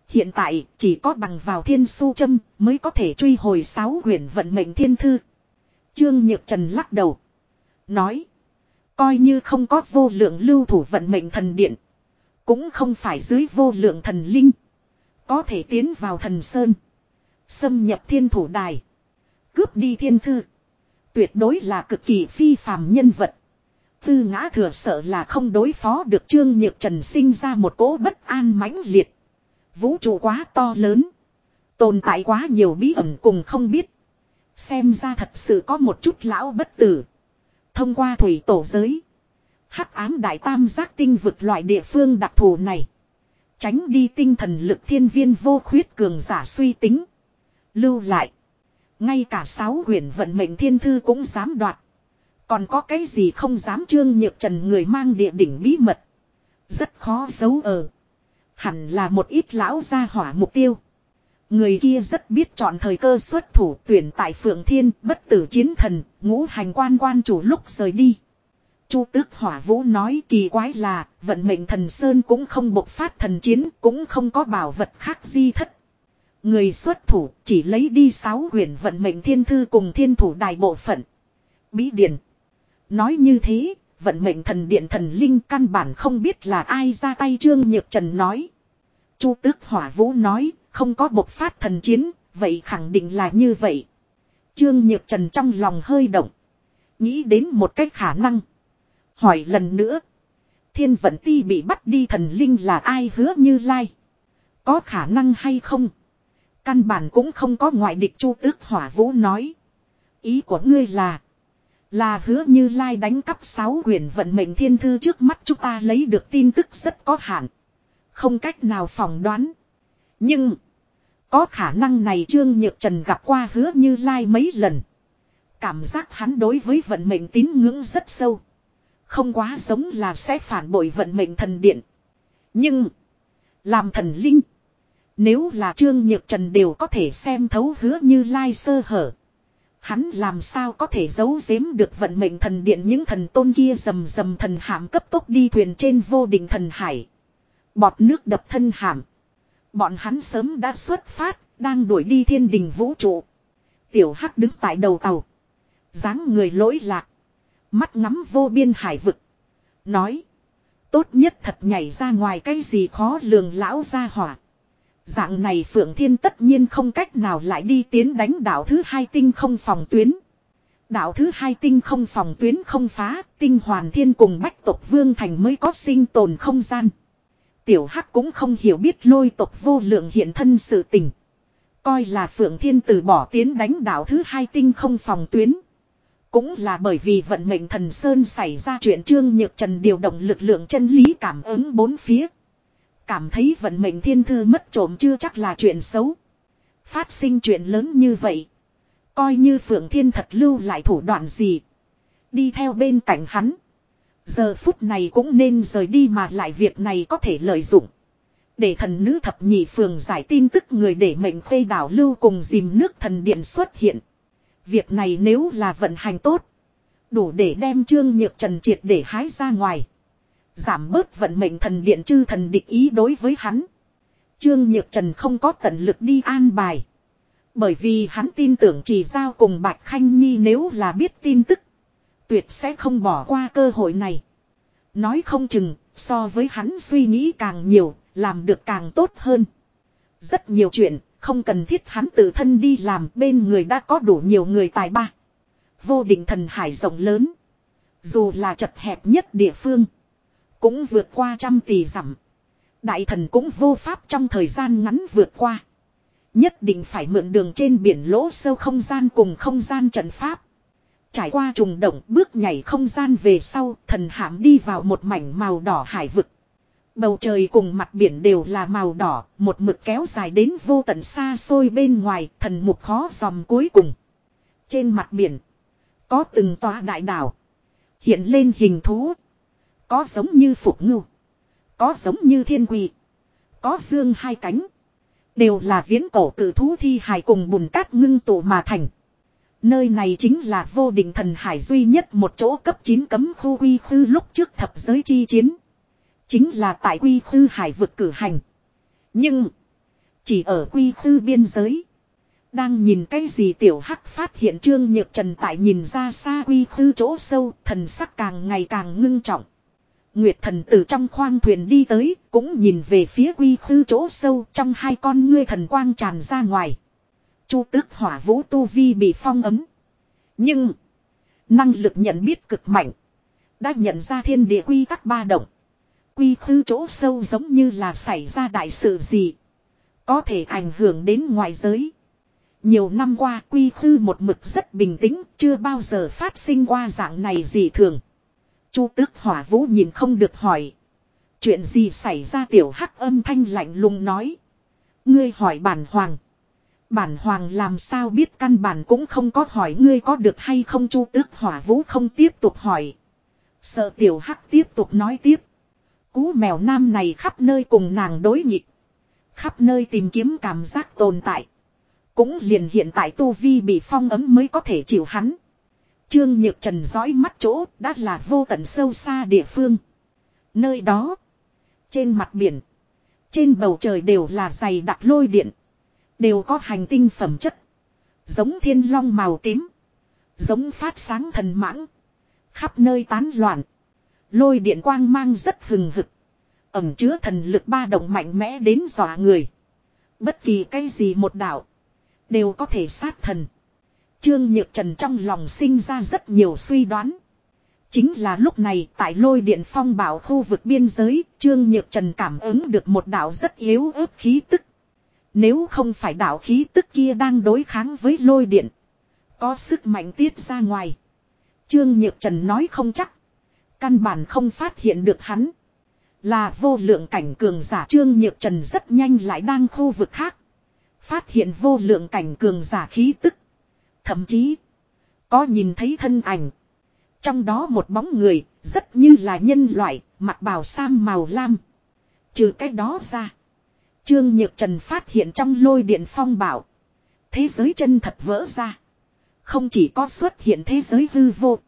Hiện tại, chỉ có bằng vào thiên su châm mới có thể truy hồi sáu huyền vận mệnh thiên thư. Trương Nhược Trần lắc đầu. Nói. Coi như không có vô lượng lưu thủ vận mệnh thần điện. Cũng không phải dưới vô lượng thần linh. Có thể tiến vào thần sơn. Xâm nhập thiên thủ đài. Cướp đi thiên thư. Tuyệt đối là cực kỳ phi phàm nhân vật. Tư ngã thừa sợ là không đối phó được Trương Nhược Trần sinh ra một cỗ bất an mãnh liệt. Vũ trụ quá to lớn. Tồn tại quá nhiều bí ẩn cùng không biết. Xem ra thật sự có một chút lão bất tử. Thông qua thủy tổ giới. hắc ám đại tam giác tinh vực loại địa phương đặc thù này. Tránh đi tinh thần lực thiên viên vô khuyết cường giả suy tính. Lưu lại. Ngay cả sáu huyền vận mệnh thiên thư cũng dám đoạt. Còn có cái gì không dám trương nhược trần người mang địa đỉnh bí mật. Rất khó giấu ở. Hẳn là một ít lão gia hỏa mục tiêu. Người kia rất biết chọn thời cơ xuất thủ tuyển tại Phượng Thiên, bất tử chiến thần, ngũ hành quan quan chủ lúc rời đi. Chu tước hỏa vũ nói kỳ quái là, vận mệnh thần Sơn cũng không bộc phát thần chiến, cũng không có bảo vật khác di thất. Người xuất thủ chỉ lấy đi sáu quyển vận mệnh thiên thư cùng thiên thủ đài bộ phận. Bí điển. Nói như thế, vận mệnh thần điện thần linh căn bản không biết là ai ra tay Trương Nhược Trần nói. Chu tước hỏa vũ nói, không có bộc phát thần chiến, vậy khẳng định là như vậy. Trương Nhược Trần trong lòng hơi động. Nghĩ đến một cách khả năng. Hỏi lần nữa. Thiên vận ti bị bắt đi thần linh là ai hứa như lai. Có khả năng hay không? Căn bản cũng không có ngoại địch chu tước hỏa vũ nói. Ý của ngươi là. Là hứa như lai đánh cắp sáu quyển vận mệnh thiên thư trước mắt chúng ta lấy được tin tức rất có hạn. Không cách nào phỏng đoán. Nhưng. Có khả năng này Trương Nhược Trần gặp qua hứa như lai mấy lần. Cảm giác hắn đối với vận mệnh tín ngưỡng rất sâu. Không quá giống là sẽ phản bội vận mệnh thần điện. Nhưng. Làm thần linh. Nếu là Trương Nhược Trần đều có thể xem thấu hứa như lai sơ hở. Hắn làm sao có thể giấu giếm được vận mệnh thần điện những thần tôn kia rầm rầm thần hàm cấp tốc đi thuyền trên vô định thần hải. Bọt nước đập thân hàm. Bọn hắn sớm đã xuất phát, đang đuổi đi thiên đình vũ trụ. Tiểu Hắc đứng tại đầu tàu. dáng người lỗi lạc. Mắt ngắm vô biên hải vực. Nói. Tốt nhất thật nhảy ra ngoài cái gì khó lường lão ra hỏa. Dạng này Phượng Thiên tất nhiên không cách nào lại đi tiến đánh đảo thứ hai tinh không phòng tuyến. Đảo thứ hai tinh không phòng tuyến không phá, tinh hoàn thiên cùng bách tộc vương thành mới có sinh tồn không gian. Tiểu Hắc cũng không hiểu biết lôi tộc vô lượng hiện thân sự tình. Coi là Phượng Thiên từ bỏ tiến đánh đảo thứ hai tinh không phòng tuyến. Cũng là bởi vì vận mệnh thần Sơn xảy ra chuyện Trương Nhược Trần điều động lực lượng chân lý cảm ứng bốn phía. Cảm thấy vận mệnh thiên thư mất trộm chưa chắc là chuyện xấu. Phát sinh chuyện lớn như vậy. Coi như Phượng Thiên thật lưu lại thủ đoạn gì. Đi theo bên cạnh hắn. Giờ phút này cũng nên rời đi mà lại việc này có thể lợi dụng. Để thần nữ thập nhị phường giải tin tức người để mệnh khuê đảo lưu cùng dìm nước thần điện xuất hiện. Việc này nếu là vận hành tốt. Đủ để đem trương nhược trần triệt để hái ra ngoài. Giảm bớt vận mệnh thần điện chư thần địch ý đối với hắn. Trương Nhược Trần không có tận lực đi an bài. Bởi vì hắn tin tưởng chỉ giao cùng Bạch Khanh Nhi nếu là biết tin tức. Tuyệt sẽ không bỏ qua cơ hội này. Nói không chừng, so với hắn suy nghĩ càng nhiều, làm được càng tốt hơn. Rất nhiều chuyện, không cần thiết hắn tự thân đi làm bên người đã có đủ nhiều người tài ba. Vô định thần hải rộng lớn. Dù là chật hẹp nhất địa phương. Cũng vượt qua trăm tỷ dặm. Đại thần cũng vô pháp trong thời gian ngắn vượt qua. Nhất định phải mượn đường trên biển lỗ sâu không gian cùng không gian trận pháp. Trải qua trùng động bước nhảy không gian về sau thần hãm đi vào một mảnh màu đỏ hải vực. Bầu trời cùng mặt biển đều là màu đỏ, một mực kéo dài đến vô tận xa xôi bên ngoài, thần mục khó dòm cuối cùng. Trên mặt biển, có từng tòa đại đảo, hiện lên hình thú. Có giống như phục ngưu. Có giống như thiên quỳ. Có dương hai cánh. Đều là viễn cổ cử thú thi hài cùng bùn cát ngưng tụ mà thành. Nơi này chính là vô định thần hải duy nhất một chỗ cấp 9 cấm khu quy khư lúc trước thập giới chi chiến. Chính là tại quy khư hải vực cử hành. Nhưng. Chỉ ở quy khư biên giới. Đang nhìn cái gì tiểu hắc phát hiện trương nhược trần tại nhìn ra xa quy khư chỗ sâu thần sắc càng ngày càng ngưng trọng. Nguyệt thần từ trong khoang thuyền đi tới, cũng nhìn về phía quy khư chỗ sâu trong hai con ngươi thần quang tràn ra ngoài. Chu tước hỏa vũ tu vi bị phong ấm. Nhưng, năng lực nhận biết cực mạnh. Đã nhận ra thiên địa quy tắc ba động. Quy khư chỗ sâu giống như là xảy ra đại sự gì. Có thể ảnh hưởng đến ngoại giới. Nhiều năm qua quy khư một mực rất bình tĩnh, chưa bao giờ phát sinh qua dạng này gì thường. Chu tước hỏa vũ nhìn không được hỏi. Chuyện gì xảy ra tiểu hắc âm thanh lạnh lùng nói. Ngươi hỏi bản hoàng. Bản hoàng làm sao biết căn bản cũng không có hỏi ngươi có được hay không chu tước hỏa vũ không tiếp tục hỏi. Sợ tiểu hắc tiếp tục nói tiếp. Cú mèo nam này khắp nơi cùng nàng đối nghịch. Khắp nơi tìm kiếm cảm giác tồn tại. Cũng liền hiện tại tu vi bị phong ấm mới có thể chịu hắn. Trương Nhược Trần dõi mắt chỗ đã là vô tận sâu xa địa phương. Nơi đó. Trên mặt biển. Trên bầu trời đều là dày đặc lôi điện. Đều có hành tinh phẩm chất. Giống thiên long màu tím. Giống phát sáng thần mãng. Khắp nơi tán loạn. Lôi điện quang mang rất hừng hực. Ẩm chứa thần lực ba động mạnh mẽ đến dọa người. Bất kỳ cái gì một đạo. Đều có thể sát thần. Trương Nhược Trần trong lòng sinh ra rất nhiều suy đoán. Chính là lúc này tại lôi điện phong bảo khu vực biên giới, Trương Nhược Trần cảm ứng được một đạo rất yếu ớt khí tức. Nếu không phải đạo khí tức kia đang đối kháng với lôi điện. Có sức mạnh tiết ra ngoài. Trương Nhược Trần nói không chắc. Căn bản không phát hiện được hắn. Là vô lượng cảnh cường giả, Trương Nhược Trần rất nhanh lại đang khu vực khác. Phát hiện vô lượng cảnh cường giả khí tức. Thậm chí. Có nhìn thấy thân ảnh. Trong đó một bóng người. Rất như là nhân loại. Mặc bào sam màu lam. Trừ cái đó ra. Trương Nhược Trần phát hiện trong lôi điện phong bảo. Thế giới chân thật vỡ ra. Không chỉ có xuất hiện thế giới hư vô.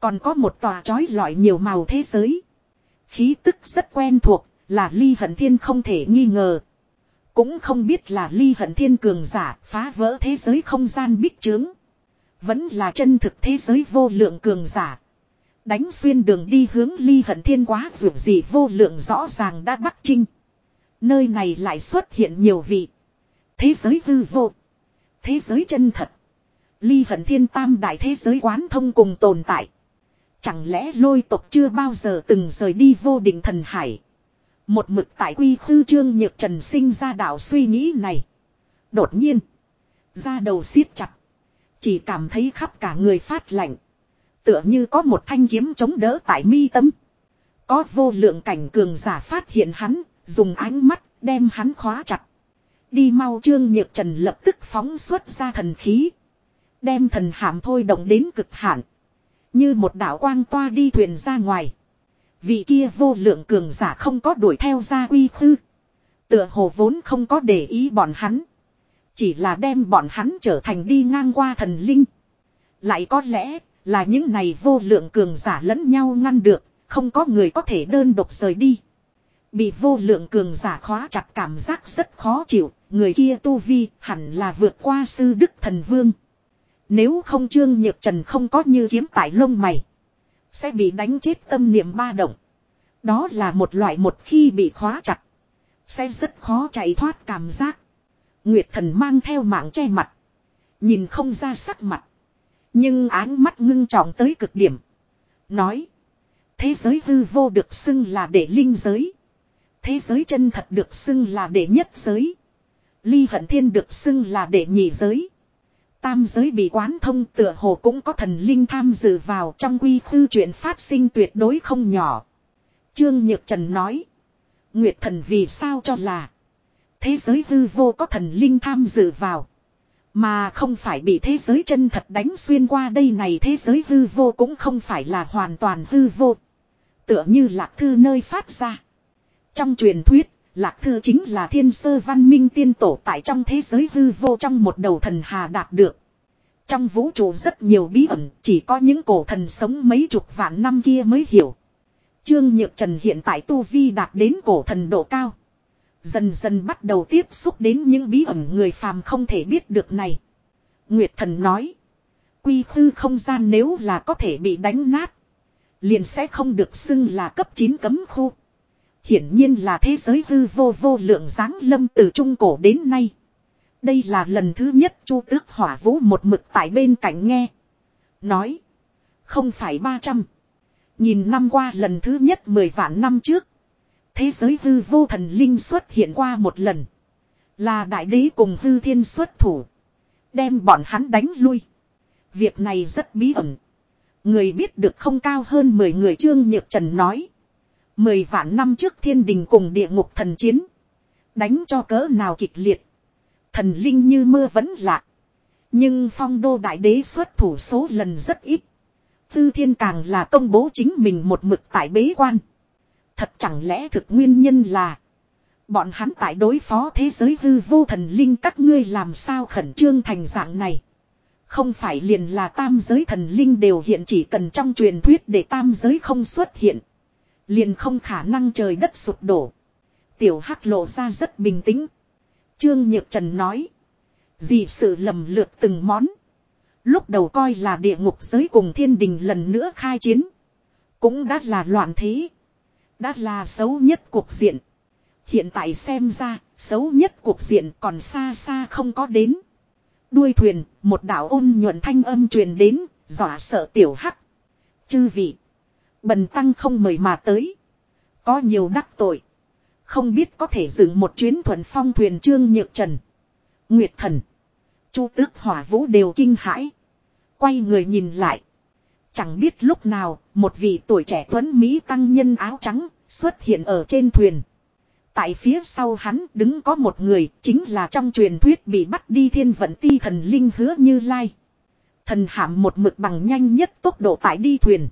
Còn có một tòa trói lọi nhiều màu thế giới. Khí tức rất quen thuộc, là ly hận thiên không thể nghi ngờ. Cũng không biết là ly hận thiên cường giả phá vỡ thế giới không gian bích trướng. Vẫn là chân thực thế giới vô lượng cường giả. Đánh xuyên đường đi hướng ly hận thiên quá dù gì vô lượng rõ ràng đã bắt trinh. Nơi này lại xuất hiện nhiều vị. Thế giới hư vô. Thế giới chân thật. Ly hận thiên tam đại thế giới quán thông cùng tồn tại. Chẳng lẽ lôi tộc chưa bao giờ từng rời đi vô định thần hải. Một mực tại quy khư trương nhược trần sinh ra đạo suy nghĩ này. Đột nhiên. ra đầu siết chặt. Chỉ cảm thấy khắp cả người phát lạnh. Tựa như có một thanh kiếm chống đỡ tại mi tâm. Có vô lượng cảnh cường giả phát hiện hắn, dùng ánh mắt đem hắn khóa chặt. Đi mau trương nhược trần lập tức phóng xuất ra thần khí. Đem thần hàm thôi động đến cực hạn. Như một đạo quang toa đi thuyền ra ngoài. Vị kia vô lượng cường giả không có đuổi theo ra uy khư. Tựa hồ vốn không có để ý bọn hắn. Chỉ là đem bọn hắn trở thành đi ngang qua thần linh. Lại có lẽ là những này vô lượng cường giả lẫn nhau ngăn được. Không có người có thể đơn độc rời đi. Bị vô lượng cường giả khóa chặt cảm giác rất khó chịu. Người kia tu vi hẳn là vượt qua sư đức thần vương. Nếu không Trương Nhược Trần không có như kiếm tại lông mày. Sẽ bị đánh chết tâm niệm ba động. Đó là một loại một khi bị khóa chặt. Sẽ rất khó chạy thoát cảm giác. Nguyệt thần mang theo mạng che mặt. Nhìn không ra sắc mặt. Nhưng áng mắt ngưng trọng tới cực điểm. Nói. Thế giới hư vô được xưng là để linh giới. Thế giới chân thật được xưng là đệ nhất giới. Ly hận thiên được xưng là đệ nhị giới. Tam giới bị quán thông tựa hồ cũng có thần linh tham dự vào trong quy khư chuyện phát sinh tuyệt đối không nhỏ. Trương Nhược Trần nói. Nguyệt thần vì sao cho là. Thế giới hư vô có thần linh tham dự vào. Mà không phải bị thế giới chân thật đánh xuyên qua đây này thế giới hư vô cũng không phải là hoàn toàn hư vô. Tựa như lạc thư nơi phát ra. Trong truyền thuyết, Lạc Thư chính là thiên sơ văn minh tiên tổ tại trong thế giới hư vô trong một đầu thần hà đạt được. Trong vũ trụ rất nhiều bí ẩn, chỉ có những cổ thần sống mấy chục vạn năm kia mới hiểu. Trương Nhược Trần hiện tại Tu Vi đạt đến cổ thần độ cao. Dần dần bắt đầu tiếp xúc đến những bí ẩn người phàm không thể biết được này. Nguyệt Thần nói. Quy khư không gian nếu là có thể bị đánh nát. Liền sẽ không được xưng là cấp 9 cấm khu. Hiển nhiên là thế giới hư vô vô lượng dáng lâm từ trung cổ đến nay. Đây là lần thứ nhất Chu Tước Hỏa Vũ một mực tại bên cạnh nghe. Nói. Không phải 300. Nhìn năm qua lần thứ nhất 10 vạn năm trước. Thế giới hư vô thần linh xuất hiện qua một lần. Là đại đế cùng hư thiên xuất thủ. Đem bọn hắn đánh lui. Việc này rất bí ẩn. Người biết được không cao hơn 10 người Trương Nhược Trần nói. Mười vạn năm trước thiên đình cùng địa ngục thần chiến. Đánh cho cỡ nào kịch liệt. Thần linh như mưa vẫn lạ. Nhưng phong đô đại đế xuất thủ số lần rất ít. Tư thiên càng là công bố chính mình một mực tại bế quan. Thật chẳng lẽ thực nguyên nhân là. Bọn hắn tại đối phó thế giới hư vô thần linh các ngươi làm sao khẩn trương thành dạng này. Không phải liền là tam giới thần linh đều hiện chỉ cần trong truyền thuyết để tam giới không xuất hiện. Liền không khả năng trời đất sụp đổ. Tiểu Hắc lộ ra rất bình tĩnh. Trương Nhược Trần nói. Dị sự lầm lượt từng món. Lúc đầu coi là địa ngục giới cùng thiên đình lần nữa khai chiến. Cũng đã là loạn thế. Đã là xấu nhất cuộc diện. Hiện tại xem ra, xấu nhất cuộc diện còn xa xa không có đến. Đuôi thuyền, một đạo ôn nhuận thanh âm truyền đến, dọa sợ tiểu hắc. Chư vị. Bần tăng không mời mà tới. Có nhiều đắc tội. Không biết có thể dựng một chuyến thuần phong thuyền trương nhược trần. Nguyệt thần. Chu tước hỏa vũ đều kinh hãi. Quay người nhìn lại. Chẳng biết lúc nào, một vị tuổi trẻ tuấn Mỹ tăng nhân áo trắng, xuất hiện ở trên thuyền. Tại phía sau hắn đứng có một người, chính là trong truyền thuyết bị bắt đi thiên vận ti thần linh hứa như lai. Thần hạm một mực bằng nhanh nhất tốc độ tại đi thuyền.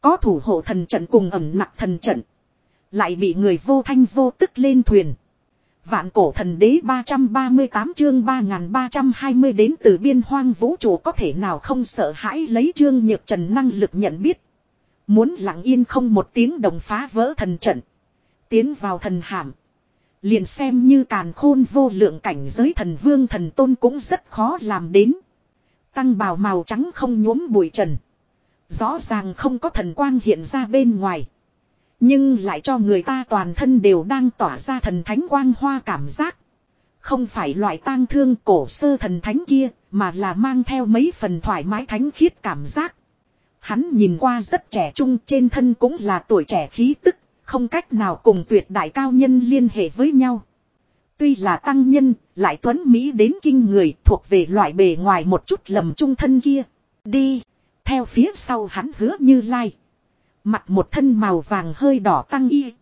Có thủ hộ thần trận cùng ẩm nặc thần trận. Lại bị người vô thanh vô tức lên thuyền. Vạn cổ thần đế 338 chương 3320 đến từ biên hoang vũ trụ có thể nào không sợ hãi lấy chương nhược trần năng lực nhận biết. Muốn lặng yên không một tiếng đồng phá vỡ thần trận. Tiến vào thần hàm. Liền xem như càn khôn vô lượng cảnh giới thần vương thần tôn cũng rất khó làm đến. Tăng bào màu trắng không nhuốm bụi trần. Rõ ràng không có thần quang hiện ra bên ngoài. Nhưng lại cho người ta toàn thân đều đang tỏa ra thần thánh quang hoa cảm giác. Không phải loại tang thương cổ sơ thần thánh kia, mà là mang theo mấy phần thoải mái thánh khiết cảm giác. Hắn nhìn qua rất trẻ trung trên thân cũng là tuổi trẻ khí tức, không cách nào cùng tuyệt đại cao nhân liên hệ với nhau. Tuy là tăng nhân, lại tuấn Mỹ đến kinh người thuộc về loại bề ngoài một chút lầm trung thân kia. Đi, theo phía sau hắn hứa như lai. Mặt một thân màu vàng hơi đỏ tăng y.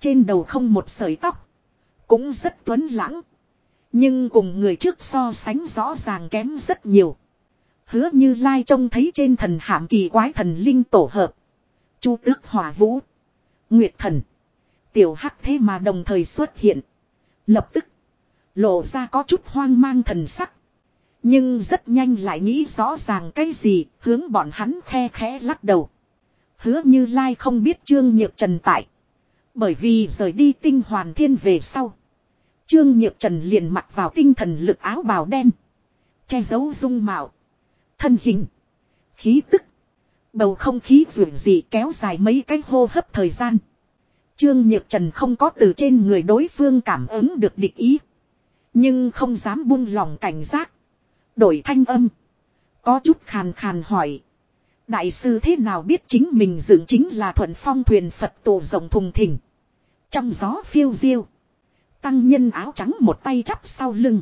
Trên đầu không một sợi tóc. Cũng rất tuấn lãng. Nhưng cùng người trước so sánh rõ ràng kém rất nhiều. Hứa như lai trông thấy trên thần hạm kỳ quái thần linh tổ hợp. Chu tước hỏa vũ. Nguyệt thần. Tiểu hắc thế mà đồng thời xuất hiện. Lập tức. Lộ ra có chút hoang mang thần sắc. Nhưng rất nhanh lại nghĩ rõ ràng cái gì, hướng bọn hắn khe khẽ lắc đầu. Hứa như Lai không biết Trương Nhược Trần tại. Bởi vì rời đi tinh hoàn thiên về sau. Trương Nhược Trần liền mặc vào tinh thần lực áo bào đen. Che giấu dung mạo. Thân hình. Khí tức. Bầu không khí rủi gì kéo dài mấy cái hô hấp thời gian. Trương Nhược Trần không có từ trên người đối phương cảm ứng được địch ý. Nhưng không dám buông lòng cảnh giác. Đổi thanh âm. Có chút khàn khàn hỏi. Đại sư thế nào biết chính mình dựng chính là thuận phong thuyền Phật tổ rộng thùng thình. Trong gió phiêu diêu. Tăng nhân áo trắng một tay chắp sau lưng.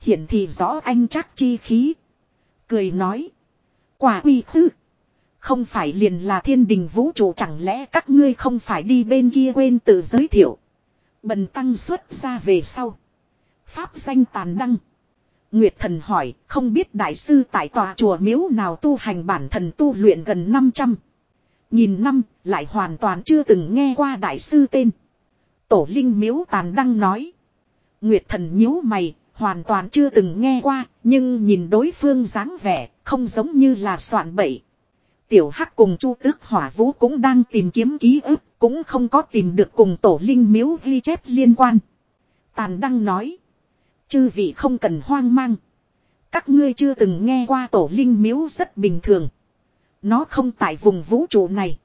Hiển thì rõ anh chắc chi khí. Cười nói. Quả uy khư. Không phải liền là thiên đình vũ trụ chẳng lẽ các ngươi không phải đi bên kia quên tự giới thiệu. Bần tăng xuất ra về sau. Pháp danh tàn đăng. Nguyệt thần hỏi, không biết đại sư tại tòa chùa miếu nào tu hành bản thần tu luyện gần 500. Nhìn năm, lại hoàn toàn chưa từng nghe qua đại sư tên. Tổ linh miếu tàn đăng nói. Nguyệt thần nhíu mày, hoàn toàn chưa từng nghe qua, nhưng nhìn đối phương dáng vẻ, không giống như là soạn bậy. Tiểu Hắc cùng Chu Tước Hỏa Vũ cũng đang tìm kiếm ký ức, cũng không có tìm được cùng tổ linh miếu ghi chép liên quan. Tàn đăng nói. Chư vị không cần hoang mang. Các ngươi chưa từng nghe qua tổ linh miếu rất bình thường. Nó không tại vùng vũ trụ này.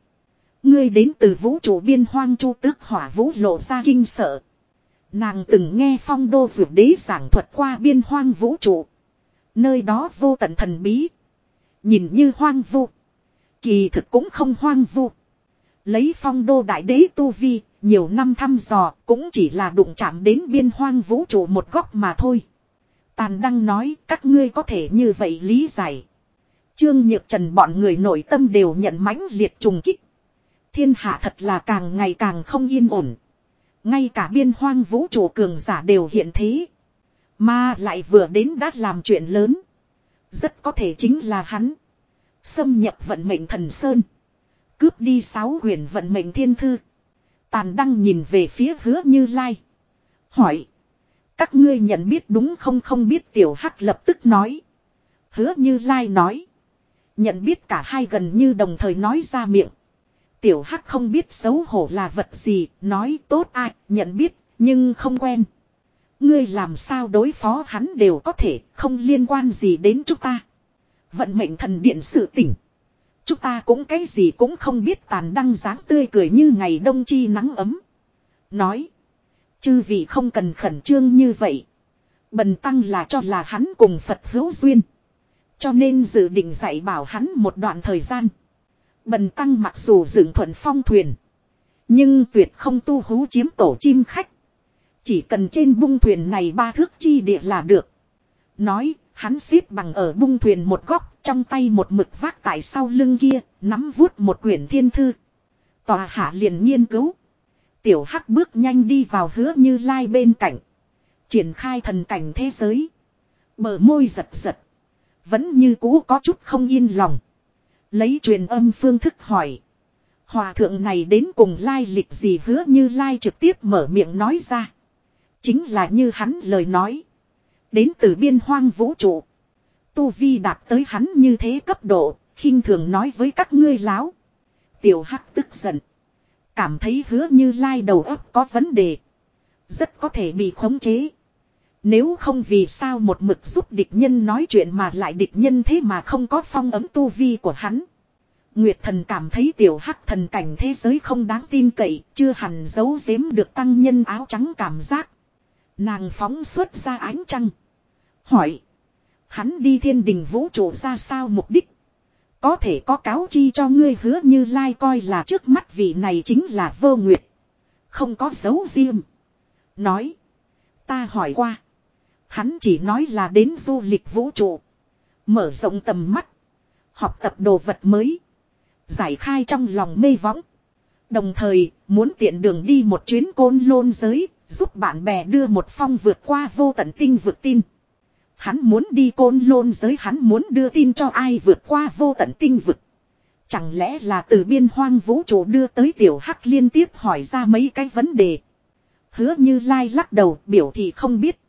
Ngươi đến từ vũ trụ biên hoang chu tước hỏa vũ lộ ra kinh sợ. Nàng từng nghe phong đô vượt đế giảng thuật qua biên hoang vũ trụ. Nơi đó vô tận thần bí. Nhìn như hoang vu. Kỳ thực cũng không hoang vu. Lấy phong đô đại đế tu vi, nhiều năm thăm dò, cũng chỉ là đụng chạm đến biên hoang vũ trụ một góc mà thôi. Tàn đăng nói, các ngươi có thể như vậy lý giải. Trương Nhược Trần bọn người nội tâm đều nhận mãnh liệt trùng kích. Thiên hạ thật là càng ngày càng không yên ổn. Ngay cả biên hoang vũ trụ cường giả đều hiện thế. Mà lại vừa đến đã làm chuyện lớn. Rất có thể chính là hắn. Xâm nhập vận mệnh thần Sơn. Cướp đi sáu huyền vận mệnh thiên thư. Tàn đăng nhìn về phía hứa như lai. Hỏi. Các ngươi nhận biết đúng không không biết tiểu hắc lập tức nói. Hứa như lai nói. Nhận biết cả hai gần như đồng thời nói ra miệng. Tiểu hắc không biết xấu hổ là vật gì, nói tốt ai, nhận biết, nhưng không quen. Ngươi làm sao đối phó hắn đều có thể, không liên quan gì đến chúng ta. Vận mệnh thần điện sự tỉnh. Chúng ta cũng cái gì cũng không biết tàn đăng dáng tươi cười như ngày đông chi nắng ấm. Nói. Chư vị không cần khẩn trương như vậy. Bần tăng là cho là hắn cùng Phật hữu duyên. Cho nên dự định dạy bảo hắn một đoạn thời gian. Bần tăng mặc dù dựng thuận phong thuyền. Nhưng tuyệt không tu hú chiếm tổ chim khách. Chỉ cần trên bung thuyền này ba thước chi địa là được. Nói, hắn xếp bằng ở bung thuyền một góc, trong tay một mực vác tại sau lưng kia, nắm vuốt một quyển thiên thư. Tòa hạ liền nghiên cứu. Tiểu hắc bước nhanh đi vào hứa như lai bên cạnh. Triển khai thần cảnh thế giới. Bờ môi giật giật. Vẫn như cũ có chút không yên lòng. Lấy truyền âm phương thức hỏi. Hòa thượng này đến cùng lai lịch gì hứa như lai trực tiếp mở miệng nói ra. Chính là như hắn lời nói. Đến từ biên hoang vũ trụ. Tu Vi đạt tới hắn như thế cấp độ, khinh thường nói với các ngươi láo. Tiểu Hắc tức giận. Cảm thấy hứa như lai đầu óc có vấn đề. Rất có thể bị khống chế. Nếu không vì sao một mực giúp địch nhân nói chuyện mà lại địch nhân thế mà không có phong ấm tu vi của hắn. Nguyệt thần cảm thấy tiểu hắc thần cảnh thế giới không đáng tin cậy, chưa hẳn giấu giếm được tăng nhân áo trắng cảm giác. Nàng phóng xuất ra ánh trăng. Hỏi. Hắn đi thiên đình vũ trụ ra sao mục đích. Có thể có cáo chi cho ngươi hứa như lai coi là trước mắt vị này chính là vô nguyệt. Không có dấu riêng. Nói. Ta hỏi qua. Hắn chỉ nói là đến du lịch vũ trụ. Mở rộng tầm mắt. Học tập đồ vật mới. Giải khai trong lòng mê võng. Đồng thời, muốn tiện đường đi một chuyến côn lôn giới, giúp bạn bè đưa một phong vượt qua vô tận tinh vượt tin. Hắn muốn đi côn lôn giới, hắn muốn đưa tin cho ai vượt qua vô tận tinh vực. Chẳng lẽ là từ biên hoang vũ trụ đưa tới tiểu hắc liên tiếp hỏi ra mấy cái vấn đề. Hứa như lai lắc đầu, biểu thị không biết.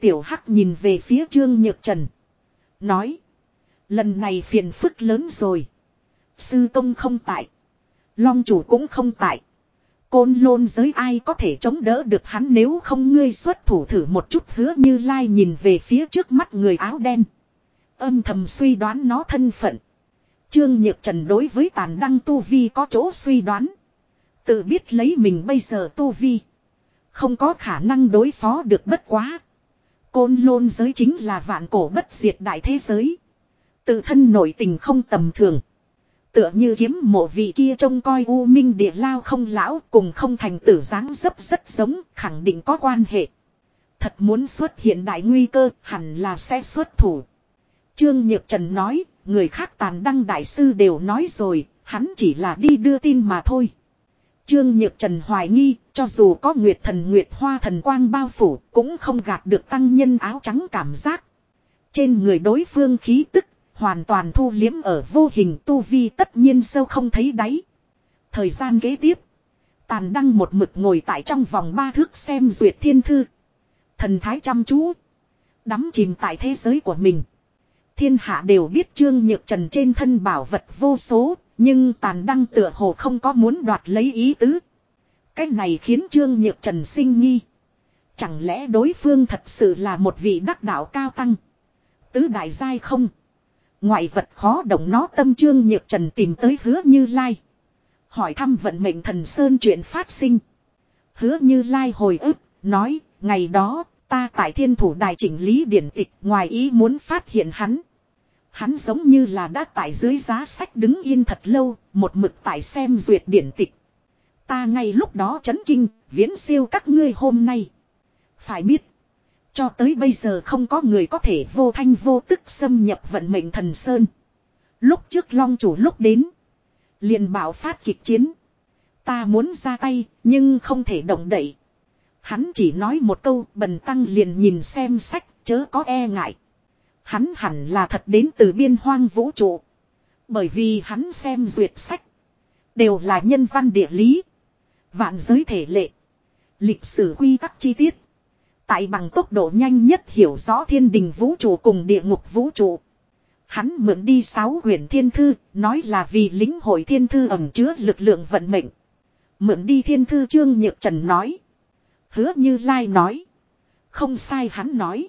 Tiểu hắc nhìn về phía trương nhược trần. Nói. Lần này phiền phức lớn rồi. Sư công không tại. Long chủ cũng không tại. Côn lôn giới ai có thể chống đỡ được hắn nếu không ngươi xuất thủ thử một chút hứa như lai nhìn về phía trước mắt người áo đen. Âm thầm suy đoán nó thân phận. Trương Nhược Trần đối với tàn đăng Tu Vi có chỗ suy đoán. Tự biết lấy mình bây giờ Tu Vi. Không có khả năng đối phó được bất quá. Côn lôn giới chính là vạn cổ bất diệt đại thế giới. Tự thân nổi tình không tầm thường. Tựa như kiếm mộ vị kia trông coi u minh địa lao không lão cùng không thành tử dáng dấp rất giống, khẳng định có quan hệ. Thật muốn xuất hiện đại nguy cơ, hẳn là sẽ xuất thủ. Trương Nhược Trần nói, người khác tàn đăng đại sư đều nói rồi, hắn chỉ là đi đưa tin mà thôi. Trương Nhược Trần hoài nghi, cho dù có Nguyệt Thần Nguyệt Hoa Thần Quang bao phủ, cũng không gạt được tăng nhân áo trắng cảm giác. Trên người đối phương khí tức Hoàn toàn thu liếm ở vô hình tu vi tất nhiên sâu không thấy đáy. Thời gian kế tiếp. Tàn đăng một mực ngồi tại trong vòng ba thước xem duyệt thiên thư. Thần thái chăm chú. Đắm chìm tại thế giới của mình. Thiên hạ đều biết Trương Nhược Trần trên thân bảo vật vô số. Nhưng tàn đăng tựa hồ không có muốn đoạt lấy ý tứ. Cái này khiến Trương Nhược Trần sinh nghi. Chẳng lẽ đối phương thật sự là một vị đắc đạo cao tăng. Tứ đại giai không. Ngoại vật khó động nó tâm trương nhược trần tìm tới hứa như lai. Hỏi thăm vận mệnh thần sơn chuyện phát sinh. Hứa như lai hồi ức, nói, ngày đó, ta tại thiên thủ đài chỉnh lý điển tịch ngoài ý muốn phát hiện hắn. Hắn giống như là đã tại dưới giá sách đứng yên thật lâu, một mực tại xem duyệt điển tịch. Ta ngay lúc đó chấn kinh, viễn siêu các ngươi hôm nay. Phải biết, cho tới bây giờ không có người có thể vô thanh vô tức xâm nhập vận mệnh thần sơn. Lúc trước long chủ lúc đến. liền bảo phát kịch chiến. Ta muốn ra tay, nhưng không thể động đậy. Hắn chỉ nói một câu, bần tăng liền nhìn xem sách, chớ có e ngại. Hắn hẳn là thật đến từ biên hoang vũ trụ. Bởi vì hắn xem duyệt sách. Đều là nhân văn địa lý. Vạn giới thể lệ. Lịch sử quy tắc chi tiết. Tại bằng tốc độ nhanh nhất hiểu rõ thiên đình vũ trụ cùng địa ngục vũ trụ. Hắn mượn đi sáu quyển thiên thư, nói là vì lính hội thiên thư ẩm chứa lực lượng vận mệnh. Mượn đi thiên thư trương nhược trần nói. Hứa như lai nói. Không sai hắn nói.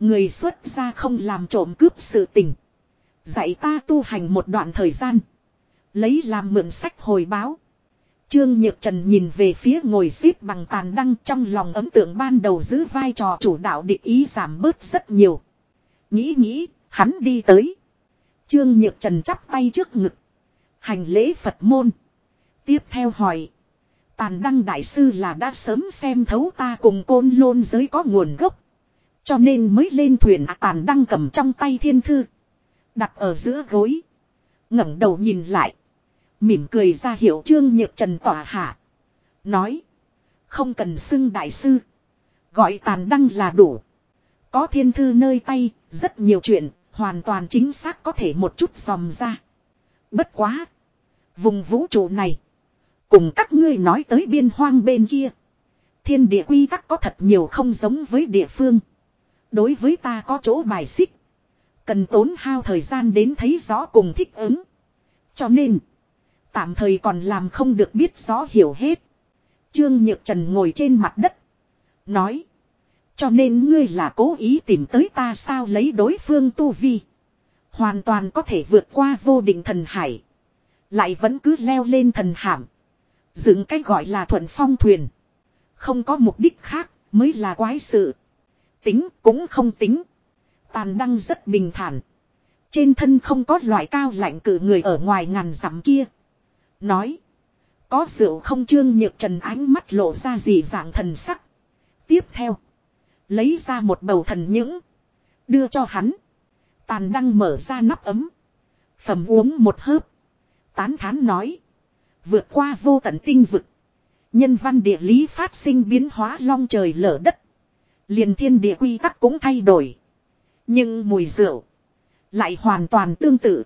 Người xuất gia không làm trộm cướp sự tình. Dạy ta tu hành một đoạn thời gian. Lấy làm mượn sách hồi báo. Trương Nhược Trần nhìn về phía ngồi xếp bằng tàn đăng trong lòng ấm tượng ban đầu giữ vai trò chủ đạo địa ý giảm bớt rất nhiều. Nghĩ nghĩ, hắn đi tới. Trương Nhược Trần chắp tay trước ngực. Hành lễ Phật môn. Tiếp theo hỏi. Tàn đăng đại sư là đã sớm xem thấu ta cùng côn lôn giới có nguồn gốc. Cho nên mới lên thuyền à, tàn đăng cầm trong tay thiên thư. Đặt ở giữa gối. ngẩng đầu nhìn lại. Mỉm cười ra hiệu trương nhược trần tỏa hạ. Nói. Không cần xưng đại sư. Gọi tàn đăng là đủ. Có thiên thư nơi tay, rất nhiều chuyện, hoàn toàn chính xác có thể một chút dòm ra. Bất quá. Vùng vũ trụ này. Cùng các ngươi nói tới biên hoang bên kia. Thiên địa quy tắc có thật nhiều không giống với địa phương. Đối với ta có chỗ bài xích. Cần tốn hao thời gian đến thấy rõ cùng thích ứng. Cho nên. Tạm thời còn làm không được biết rõ hiểu hết. Trương Nhược Trần ngồi trên mặt đất. Nói. Cho nên ngươi là cố ý tìm tới ta sao lấy đối phương tu vi. Hoàn toàn có thể vượt qua vô định thần hải. Lại vẫn cứ leo lên thần hàm. Dựng cách gọi là thuận phong thuyền. Không có mục đích khác, mới là quái sự. Tính cũng không tính. Tàn đăng rất bình thản. Trên thân không có loại cao lạnh cử người ở ngoài ngàn dặm kia. Nói. Có rượu không trương nhược trần ánh mắt lộ ra gì dạng thần sắc. Tiếp theo. Lấy ra một bầu thần những. Đưa cho hắn. Tàn đăng mở ra nắp ấm. Phẩm uống một hớp. Tán thán nói. Vượt qua vô tận tinh vực. Nhân văn địa lý phát sinh biến hóa long trời lở đất. Liền thiên địa quy tắc cũng thay đổi. Nhưng mùi rượu. Lại hoàn toàn tương tự.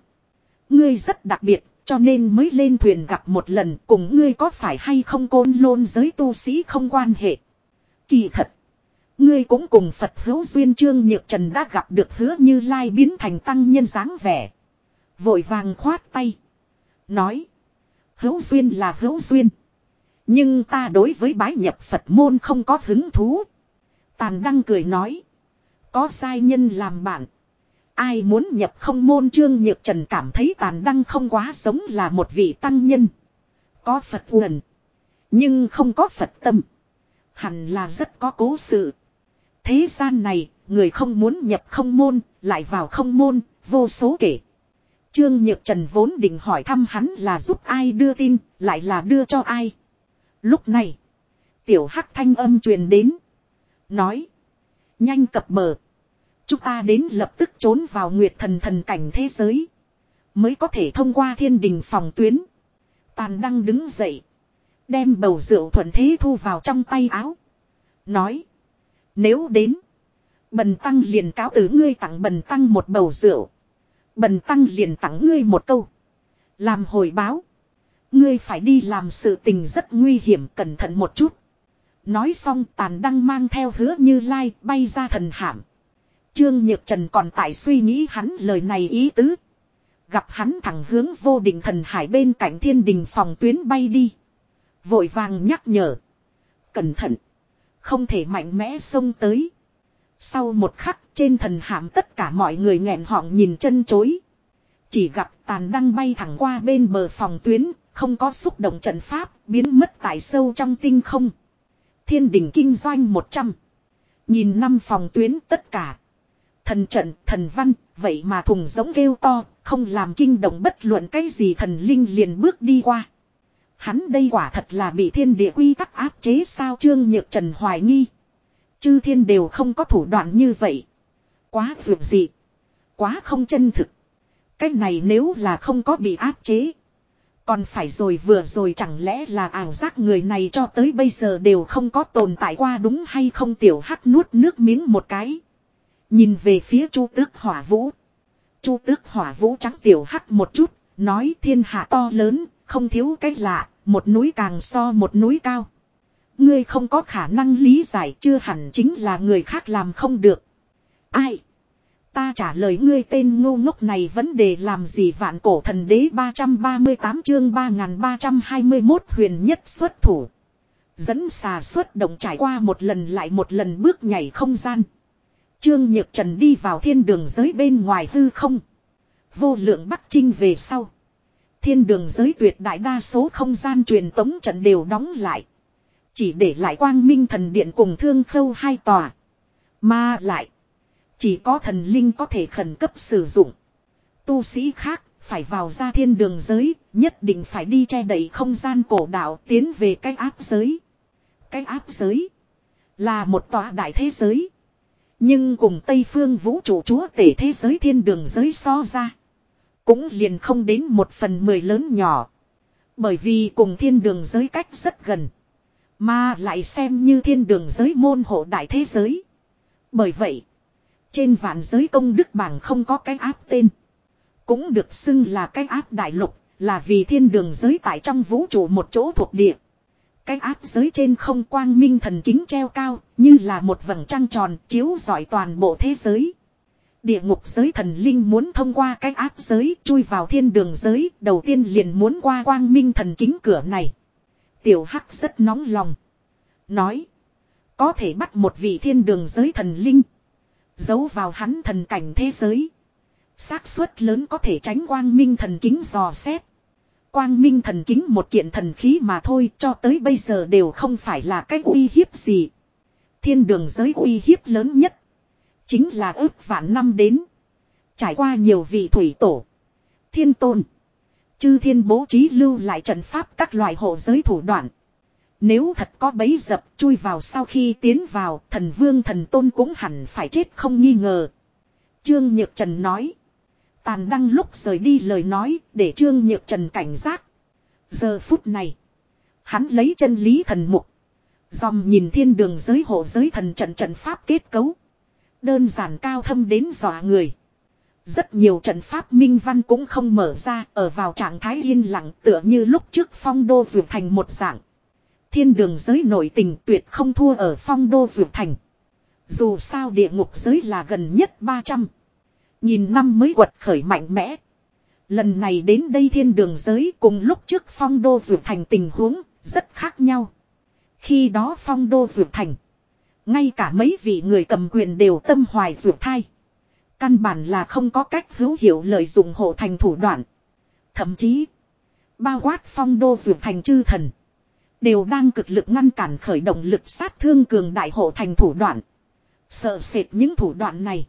Ngươi rất đặc biệt cho nên mới lên thuyền gặp một lần cùng ngươi có phải hay không côn lôn giới tu sĩ không quan hệ. Kỳ thật. Ngươi cũng cùng Phật hữu duyên trương nhược trần đã gặp được hứa như lai biến thành tăng nhân dáng vẻ. Vội vàng khoát tay. Nói. Hữu duyên là hữu duyên. Nhưng ta đối với bái nhập Phật môn không có hứng thú. Tàn đăng cười nói. Có sai nhân làm bạn. Ai muốn nhập không môn trương nhược trần cảm thấy tàn đăng không quá giống là một vị tăng nhân. Có Phật gần. Nhưng không có Phật tâm. Hẳn là rất có cố sự. Thế gian này, người không muốn nhập không môn, lại vào không môn, vô số kể. Trương Nhược Trần vốn định hỏi thăm hắn là giúp ai đưa tin, lại là đưa cho ai. Lúc này, tiểu hắc thanh âm truyền đến. Nói, nhanh cập bờ. Chúng ta đến lập tức trốn vào nguyệt thần thần cảnh thế giới. Mới có thể thông qua thiên đình phòng tuyến. Tàn đăng đứng dậy. Đem bầu rượu thuận thế thu vào trong tay áo. Nói. Nếu đến. Bần tăng liền cáo tử ngươi tặng bần tăng một bầu rượu. Bần tăng liền tặng ngươi một câu. Làm hồi báo. Ngươi phải đi làm sự tình rất nguy hiểm cẩn thận một chút. Nói xong tàn đăng mang theo hứa như lai bay ra thần hạm. Trương Nhược Trần còn tại suy nghĩ hắn lời này ý tứ. Gặp hắn thẳng hướng vô định thần hải bên cạnh thiên đình phòng tuyến bay đi. Vội vàng nhắc nhở. Cẩn thận. Không thể mạnh mẽ xông tới. Sau một khắc trên thần hàm tất cả mọi người nghẹn họng nhìn chân chối. Chỉ gặp tàn đăng bay thẳng qua bên bờ phòng tuyến, không có xúc động trận pháp, biến mất tại sâu trong tinh không. Thiên đỉnh kinh doanh 100. Nhìn năm phòng tuyến tất cả. Thần trận, thần văn, vậy mà thùng giống kêu to, không làm kinh động bất luận cái gì thần linh liền bước đi qua. Hắn đây quả thật là bị thiên địa quy tắc áp chế sao trương nhược trần hoài nghi. Chư thiên đều không có thủ đoạn như vậy. Quá dược dị. Quá không chân thực. Cái này nếu là không có bị áp chế. Còn phải rồi vừa rồi chẳng lẽ là ảo giác người này cho tới bây giờ đều không có tồn tại qua đúng hay không tiểu hắc nuốt nước miếng một cái. Nhìn về phía chu tước hỏa vũ. chu tước hỏa vũ trắng tiểu hắc một chút, nói thiên hạ to lớn, không thiếu cái lạ, một núi càng so một núi cao. ngươi không có khả năng lý giải chưa hẳn chính là người khác làm không được. Ai? Ta trả lời ngươi tên ngu ngốc này vấn đề làm gì vạn cổ thần đế 338 chương 3321 huyền nhất xuất thủ. Dẫn xà xuất động trải qua một lần lại một lần bước nhảy không gian. Trương Nhược Trần đi vào thiên đường giới bên ngoài hư không. Vô lượng Bắc Trinh về sau. Thiên đường giới tuyệt đại đa số không gian truyền tống trận đều đóng lại. Chỉ để lại quang minh thần điện cùng thương khâu hai tòa. Mà lại. Chỉ có thần linh có thể khẩn cấp sử dụng. Tu sĩ khác phải vào ra thiên đường giới, nhất định phải đi che đẩy không gian cổ đạo tiến về cái áp giới. Cái áp giới là một tòa đại thế giới. Nhưng cùng Tây phương vũ trụ chúa tể thế giới thiên đường giới so ra. Cũng liền không đến một phần mười lớn nhỏ. Bởi vì cùng thiên đường giới cách rất gần. Mà lại xem như thiên đường giới môn hộ đại thế giới. Bởi vậy. Trên vạn giới công đức bảng không có cái áp tên. Cũng được xưng là cái áp đại lục. Là vì thiên đường giới tại trong vũ trụ một chỗ thuộc địa. Cái áp giới trên không quang minh thần kính treo cao, như là một vầng trăng tròn chiếu rọi toàn bộ thế giới. Địa ngục giới thần linh muốn thông qua cái áp giới chui vào thiên đường giới, đầu tiên liền muốn qua quang minh thần kính cửa này. Tiểu Hắc rất nóng lòng. Nói, có thể bắt một vị thiên đường giới thần linh. Giấu vào hắn thần cảnh thế giới. xác suất lớn có thể tránh quang minh thần kính dò xét. Quang minh thần kính một kiện thần khí mà thôi, cho tới bây giờ đều không phải là cái uy hiếp gì. Thiên đường giới uy hiếp lớn nhất. Chính là ước vạn năm đến. Trải qua nhiều vị thủy tổ. Thiên tôn. Chư thiên bố trí lưu lại trận pháp các loại hộ giới thủ đoạn. Nếu thật có bấy dập chui vào sau khi tiến vào, thần vương thần tôn cũng hẳn phải chết không nghi ngờ. Trương Nhược Trần nói. Tàn đăng lúc rời đi lời nói để Trương Nhược Trần cảnh giác. Giờ phút này. Hắn lấy chân lý thần mục. Dòng nhìn thiên đường giới hộ giới thần trận trận pháp kết cấu. Đơn giản cao thâm đến dọa người. Rất nhiều trận pháp minh văn cũng không mở ra, ở vào trạng thái yên lặng tựa như lúc trước phong đô dược thành một dạng. Thiên đường giới nổi tình tuyệt không thua ở phong đô dược thành. Dù sao địa ngục giới là gần nhất 300. Nhìn năm mới quật khởi mạnh mẽ. Lần này đến đây thiên đường giới cùng lúc trước phong đô vượt thành tình huống rất khác nhau. Khi đó phong đô vượt thành. Ngay cả mấy vị người cầm quyền đều tâm hoài vượt thai. Căn bản là không có cách hữu hiệu lợi dụng hộ thành thủ đoạn. Thậm chí. Bao quát phong đô vượt thành chư thần. Đều đang cực lực ngăn cản khởi động lực sát thương cường đại hộ thành thủ đoạn. Sợ sệt những thủ đoạn này.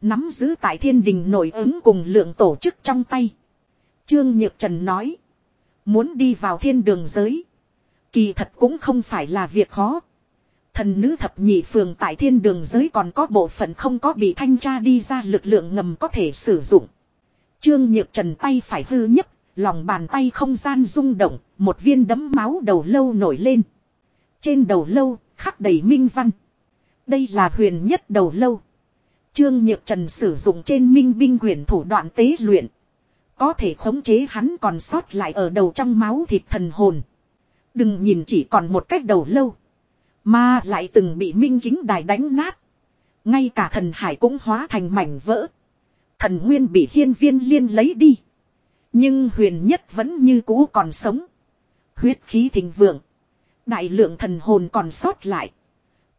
Nắm giữ tại thiên đình nổi ứng cùng lượng tổ chức trong tay. Trương Nhược Trần nói. Muốn đi vào thiên đường giới. Kỳ thật cũng không phải là việc khó. Thần nữ thập nhị phường tại thiên đường giới còn có bộ phận không có bị thanh tra đi ra lực lượng ngầm có thể sử dụng. Trương Nhược Trần tay phải hư nhất, lòng bàn tay không gian rung động, một viên đấm máu đầu lâu nổi lên. Trên đầu lâu, khắc đầy minh văn. Đây là huyền nhất đầu lâu. Trương Nhược Trần sử dụng trên minh binh quyền thủ đoạn tế luyện. Có thể khống chế hắn còn sót lại ở đầu trong máu thịt thần hồn. Đừng nhìn chỉ còn một cách đầu lâu. Mà lại từng bị minh kính đài đánh nát. Ngay cả thần hải cũng hóa thành mảnh vỡ. Thần nguyên bị hiên viên liên lấy đi. Nhưng huyền nhất vẫn như cũ còn sống. Huyết khí thịnh vượng. Đại lượng thần hồn còn sót lại.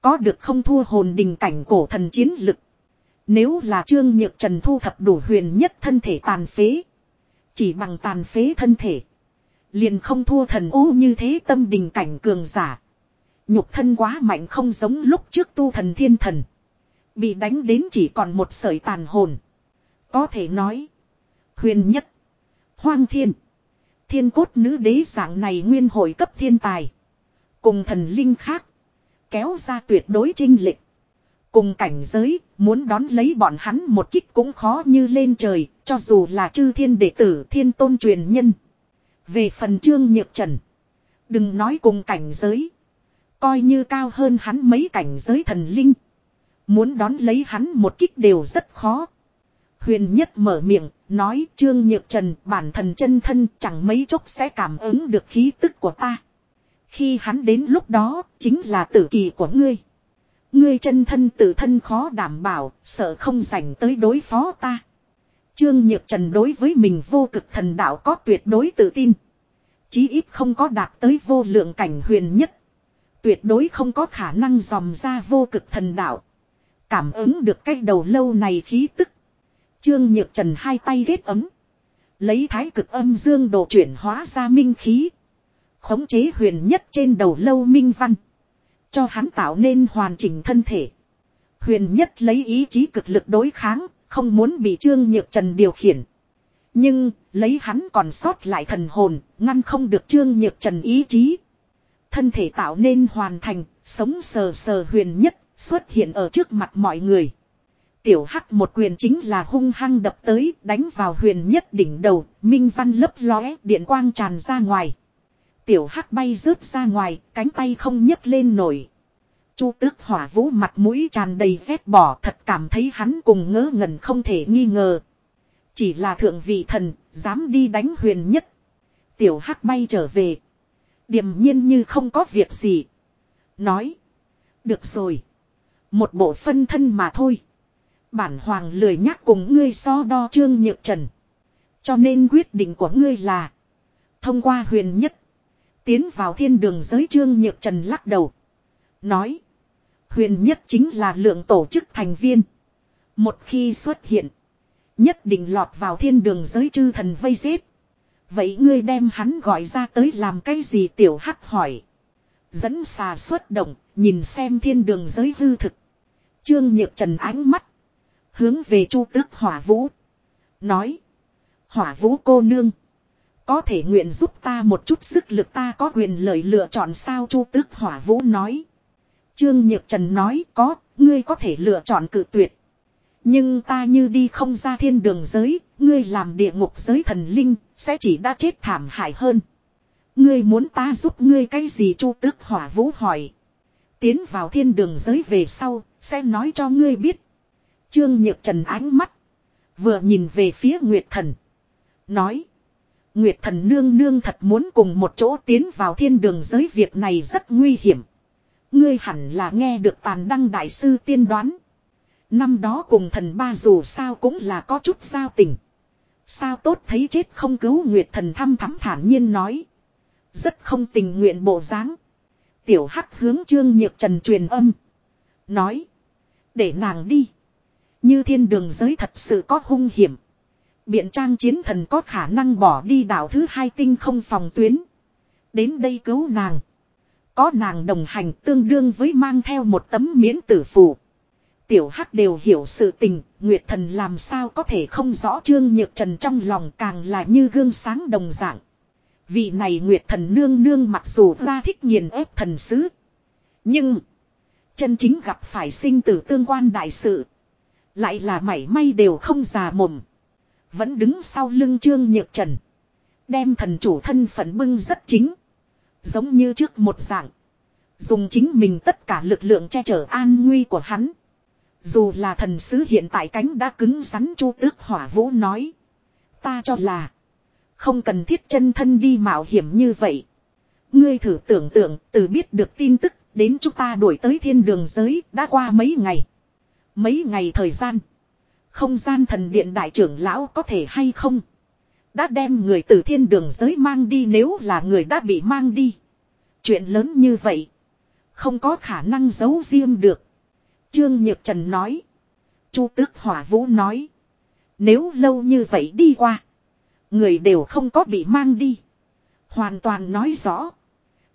Có được không thua hồn đình cảnh cổ thần chiến lực. Nếu là Trương Nhược Trần thu thập đủ huyền nhất thân thể tàn phế. Chỉ bằng tàn phế thân thể. Liền không thua thần ô như thế tâm đình cảnh cường giả. Nhục thân quá mạnh không giống lúc trước tu thần thiên thần. Bị đánh đến chỉ còn một sợi tàn hồn. Có thể nói. Huyền nhất. Hoang thiên. Thiên cốt nữ đế dạng này nguyên hội cấp thiên tài. Cùng thần linh khác. Kéo ra tuyệt đối trinh lịch. Cùng cảnh giới, muốn đón lấy bọn hắn một kích cũng khó như lên trời, cho dù là chư thiên đệ tử thiên tôn truyền nhân. Về phần trương nhược trần. Đừng nói cùng cảnh giới. Coi như cao hơn hắn mấy cảnh giới thần linh. Muốn đón lấy hắn một kích đều rất khó. Huyền nhất mở miệng, nói Trương Nhược Trần bản thần chân thân chẳng mấy chốc sẽ cảm ứng được khí tức của ta. Khi hắn đến lúc đó, chính là tử kỳ của ngươi. Ngươi chân thân tự thân khó đảm bảo, sợ không dành tới đối phó ta. Trương Nhược Trần đối với mình vô cực thần đạo có tuyệt đối tự tin. Chí ít không có đạt tới vô lượng cảnh huyền nhất. Tuyệt đối không có khả năng dòm ra vô cực thần đạo. Cảm ứng được cái đầu lâu này khí tức. Trương Nhược Trần hai tay ghét ấm. Lấy thái cực âm dương đồ chuyển hóa ra minh khí. Khống chế huyền nhất trên đầu lâu minh văn. Cho hắn tạo nên hoàn chỉnh thân thể. Huyền nhất lấy ý chí cực lực đối kháng, không muốn bị Trương Nhược Trần điều khiển. Nhưng, lấy hắn còn sót lại thần hồn, ngăn không được Trương Nhược Trần ý chí. Thân thể tạo nên hoàn thành, sống sờ sờ huyền nhất, xuất hiện ở trước mặt mọi người. Tiểu hắc một quyền chính là hung hăng đập tới, đánh vào huyền nhất đỉnh đầu, minh văn lấp lóe, điện quang tràn ra ngoài. Tiểu hắc bay rớt ra ngoài, cánh tay không nhấc lên nổi. Chu tước hỏa vũ mặt mũi tràn đầy rét bỏ thật cảm thấy hắn cùng ngớ ngẩn không thể nghi ngờ. Chỉ là thượng vị thần, dám đi đánh huyền nhất. Tiểu hắc bay trở về. Điềm nhiên như không có việc gì. Nói. Được rồi. Một bộ phân thân mà thôi. Bản hoàng lười nhắc cùng ngươi so đo trương nhược trần. Cho nên quyết định của ngươi là. Thông qua huyền nhất. Tiến vào thiên đường giới trương nhược trần lắc đầu. Nói. Huyền nhất chính là lượng tổ chức thành viên. Một khi xuất hiện. Nhất định lọt vào thiên đường giới chư thần vây giết. Vậy ngươi đem hắn gọi ra tới làm cái gì tiểu hắc hỏi. Dẫn xà xuất động, nhìn xem thiên đường giới hư thực. Trương Nhược Trần ánh mắt. Hướng về chu tước hỏa vũ. Nói. Hỏa vũ cô nương. Có thể nguyện giúp ta một chút sức lực ta có quyền lời lựa chọn sao chu tước hỏa vũ nói. Trương Nhược Trần nói có, ngươi có thể lựa chọn cự tuyệt. Nhưng ta như đi không ra thiên đường giới, ngươi làm địa ngục giới thần linh, sẽ chỉ đã chết thảm hại hơn. Ngươi muốn ta giúp ngươi cái gì chu tước hỏa vũ hỏi. Tiến vào thiên đường giới về sau, sẽ nói cho ngươi biết. Trương Nhược Trần ánh mắt. Vừa nhìn về phía Nguyệt Thần. Nói. Nguyệt Thần nương nương thật muốn cùng một chỗ tiến vào thiên đường giới việc này rất nguy hiểm. Ngươi hẳn là nghe được tàn đăng đại sư tiên đoán. Năm đó cùng thần ba dù sao cũng là có chút giao tình. Sao tốt thấy chết không cứu Nguyệt thần thăm thắm thản nhiên nói. Rất không tình nguyện bộ dáng. Tiểu hắc hướng trương nhược trần truyền âm. Nói. Để nàng đi. Như thiên đường giới thật sự có hung hiểm. Biện trang chiến thần có khả năng bỏ đi đảo thứ hai tinh không phòng tuyến. Đến đây cứu nàng. Có nàng đồng hành tương đương với mang theo một tấm miễn tử phù. Tiểu Hắc đều hiểu sự tình, Nguyệt Thần làm sao có thể không rõ Trương Nhược Trần trong lòng càng là như gương sáng đồng dạng. Vị này Nguyệt Thần nương nương mặc dù ra thích nghiền ép thần sứ. Nhưng, chân chính gặp phải sinh tử tương quan đại sự. Lại là mảy may đều không già mồm. Vẫn đứng sau lưng Trương Nhược Trần. Đem thần chủ thân phận bưng rất chính. Giống như trước một dạng. Dùng chính mình tất cả lực lượng che chở an nguy của hắn. Dù là thần sứ hiện tại cánh đã cứng rắn chu tước hỏa vũ nói. Ta cho là. Không cần thiết chân thân đi mạo hiểm như vậy. Ngươi thử tưởng tượng, từ biết được tin tức, đến chúng ta đuổi tới thiên đường giới, đã qua mấy ngày. Mấy ngày thời gian. Không gian thần điện đại trưởng lão có thể hay không. Đã đem người từ thiên đường giới mang đi nếu là người đã bị mang đi. Chuyện lớn như vậy. Không có khả năng giấu riêng được. Trương Nhược Trần nói. Chu tước hỏa vũ nói. Nếu lâu như vậy đi qua. Người đều không có bị mang đi. Hoàn toàn nói rõ.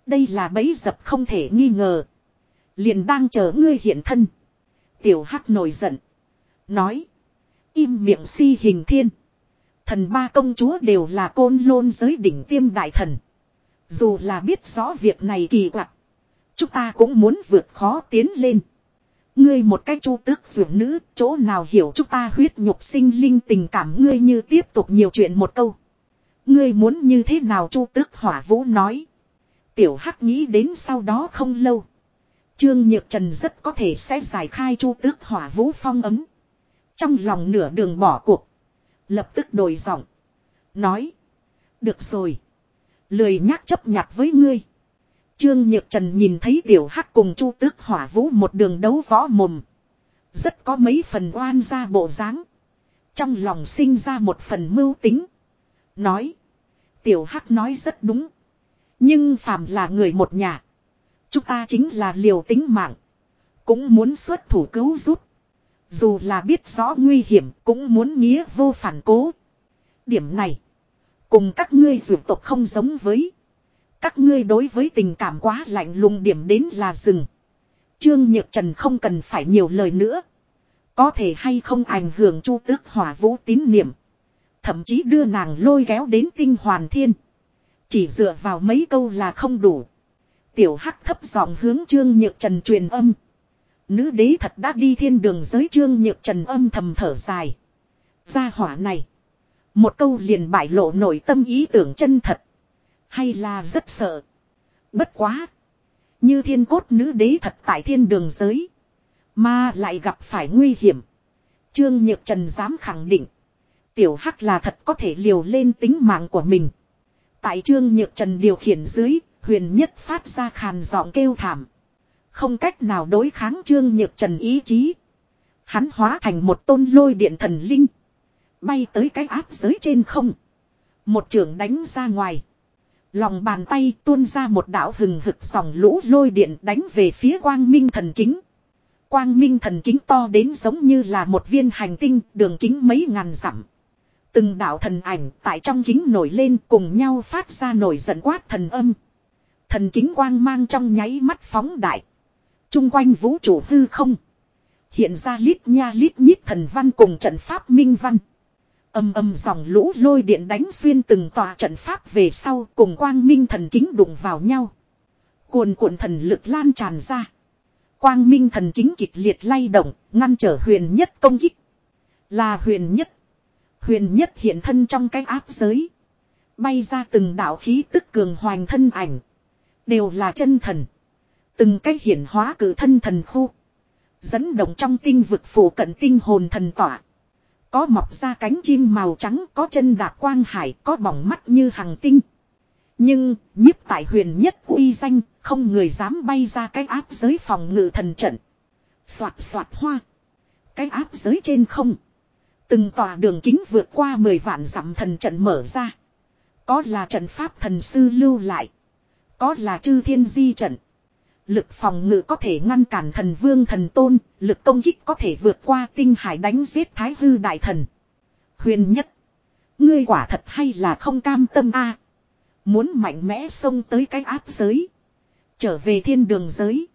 Đây là bẫy dập không thể nghi ngờ. Liền đang chờ ngươi hiện thân. Tiểu Hắc nổi giận. Nói. Im miệng si hình thiên. Thần ba công chúa đều là côn lôn giới đỉnh tiêm đại thần. Dù là biết rõ việc này kỳ quặc. Chúng ta cũng muốn vượt khó tiến lên. Ngươi một cách chu tước dưỡng nữ, chỗ nào hiểu chúng ta huyết nhục sinh linh tình cảm ngươi như tiếp tục nhiều chuyện một câu. Ngươi muốn như thế nào chu tước hỏa vũ nói. Tiểu hắc nghĩ đến sau đó không lâu. Trương Nhược Trần rất có thể sẽ giải khai chu tước hỏa vũ phong ấm. Trong lòng nửa đường bỏ cuộc. Lập tức đổi giọng. Nói. Được rồi. Lười nhắc chấp nhặt với ngươi. Trương Nhược Trần nhìn thấy tiểu hắc cùng chu tước hỏa vũ một đường đấu võ mồm. Rất có mấy phần oan ra bộ dáng. Trong lòng sinh ra một phần mưu tính. Nói. Tiểu hắc nói rất đúng. Nhưng phàm là người một nhà. Chúng ta chính là liều tính mạng. Cũng muốn xuất thủ cứu giúp. Dù là biết rõ nguy hiểm cũng muốn nghĩa vô phản cố. Điểm này. Cùng các ngươi dù tộc không giống với. Các ngươi đối với tình cảm quá lạnh lùng điểm đến là rừng. Trương Nhược Trần không cần phải nhiều lời nữa. Có thể hay không ảnh hưởng chu tước hỏa vũ tín niệm. Thậm chí đưa nàng lôi kéo đến tinh hoàn thiên. Chỉ dựa vào mấy câu là không đủ. Tiểu hắc thấp giọng hướng Trương Nhược Trần truyền âm. Nữ đế thật đã đi thiên đường giới Trương Nhược Trần âm thầm thở dài. Gia hỏa này. Một câu liền bại lộ nội tâm ý tưởng chân thật. Hay là rất sợ. Bất quá. Như thiên cốt nữ đế thật tại thiên đường giới. Mà lại gặp phải nguy hiểm. Trương Nhược Trần dám khẳng định. Tiểu Hắc là thật có thể liều lên tính mạng của mình. Tại Trương Nhược Trần điều khiển dưới, huyền nhất phát ra khàn giọng kêu thảm. Không cách nào đối kháng Trương Nhược Trần ý chí. Hắn hóa thành một tôn lôi điện thần linh. Bay tới cái áp giới trên không. Một trường đánh ra ngoài. Lòng bàn tay tuôn ra một đạo hừng hực sòng lũ lôi điện đánh về phía quang minh thần kính. Quang minh thần kính to đến giống như là một viên hành tinh, đường kính mấy ngàn dặm. Từng đạo thần ảnh tại trong kính nổi lên cùng nhau phát ra nổi giận quát thần âm. Thần kính quang mang trong nháy mắt phóng đại. Trung quanh vũ trụ hư không. Hiện ra lít nha lít nhít thần văn cùng trận pháp minh văn. Âm âm dòng lũ lôi điện đánh xuyên từng tòa trận pháp về sau cùng quang minh thần kính đụng vào nhau. Cuồn cuộn thần lực lan tràn ra. Quang minh thần kính kịch liệt lay động, ngăn trở huyền nhất công kích. Là huyền nhất. Huyền nhất hiện thân trong cái áp giới. Bay ra từng đạo khí tức cường hoành thân ảnh. Đều là chân thần. Từng cái hiển hóa cử thân thần khu. Dẫn động trong tinh vực phủ cận tinh hồn thần tỏa. Có mọc ra cánh chim màu trắng, có chân đạp quang hải, có bỏng mắt như hàng tinh. Nhưng, nhiếp tại huyền nhất uy danh, không người dám bay ra cái áp giới phòng ngự thần trận. Xoạt xoạt hoa. Cái áp giới trên không. Từng tòa đường kính vượt qua 10 vạn dặm thần trận mở ra. Có là trận pháp thần sư lưu lại. Có là chư thiên di trận. Lực phòng ngự có thể ngăn cản thần vương thần tôn, lực công kích có thể vượt qua tinh hải đánh giết thái hư đại thần. Huyền nhất. Ngươi quả thật hay là không cam tâm a Muốn mạnh mẽ xông tới cái áp giới. Trở về thiên đường giới.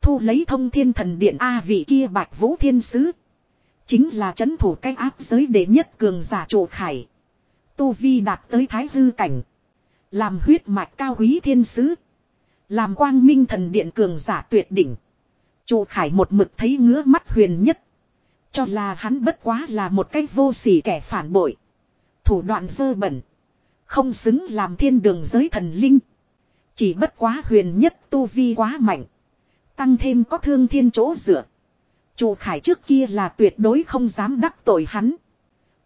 Thu lấy thông thiên thần điện A vị kia bạch vũ thiên sứ. Chính là chấn thủ cái áp giới đệ nhất cường giả trụ khải. Tu Vi đạt tới thái hư cảnh. Làm huyết mạch cao quý thiên sứ. Làm quang minh thần điện cường giả tuyệt đỉnh. Chu khải một mực thấy ngứa mắt huyền nhất. Cho là hắn bất quá là một cái vô sỉ kẻ phản bội. Thủ đoạn dơ bẩn. Không xứng làm thiên đường giới thần linh. Chỉ bất quá huyền nhất tu vi quá mạnh. Tăng thêm có thương thiên chỗ dựa. Chu khải trước kia là tuyệt đối không dám đắc tội hắn.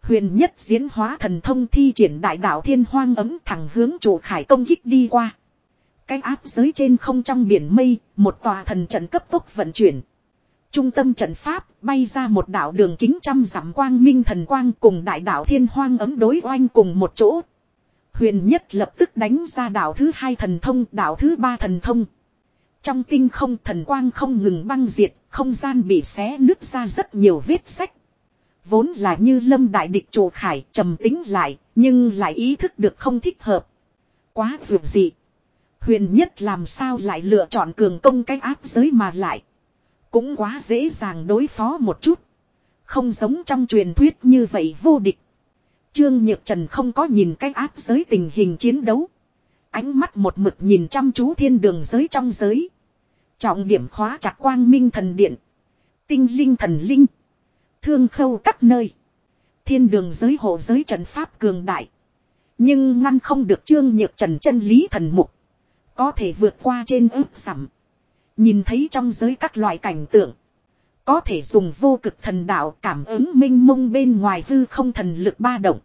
Huyền nhất diễn hóa thần thông thi triển đại đạo thiên hoang ấm thẳng hướng Chu khải công kích đi qua. Cái áp giới trên không trong biển mây, một tòa thần trận cấp tốc vận chuyển. Trung tâm trận pháp bay ra một đạo đường kính trăm dặm quang minh thần quang cùng đại đạo thiên hoang ấm đối oanh cùng một chỗ. Huyền nhất lập tức đánh ra đạo thứ hai thần thông, đạo thứ ba thần thông. Trong tinh không thần quang không ngừng băng diệt, không gian bị xé nứt ra rất nhiều vết sách. Vốn là như lâm đại địch trù khải trầm tính lại, nhưng lại ý thức được không thích hợp. Quá vượt dị. Huyền nhất làm sao lại lựa chọn cường công cách áp giới mà lại. Cũng quá dễ dàng đối phó một chút. Không giống trong truyền thuyết như vậy vô địch. Trương Nhược Trần không có nhìn cách áp giới tình hình chiến đấu. Ánh mắt một mực nhìn chăm chú thiên đường giới trong giới. Trọng điểm khóa chặt quang minh thần điện. Tinh linh thần linh. Thương khâu các nơi. Thiên đường giới hộ giới trận pháp cường đại. Nhưng ngăn không được trương nhược trần chân lý thần mục. Có thể vượt qua trên ước sẵm. Nhìn thấy trong giới các loại cảnh tượng. Có thể dùng vô cực thần đạo cảm ứng minh mông bên ngoài hư không thần lực ba động.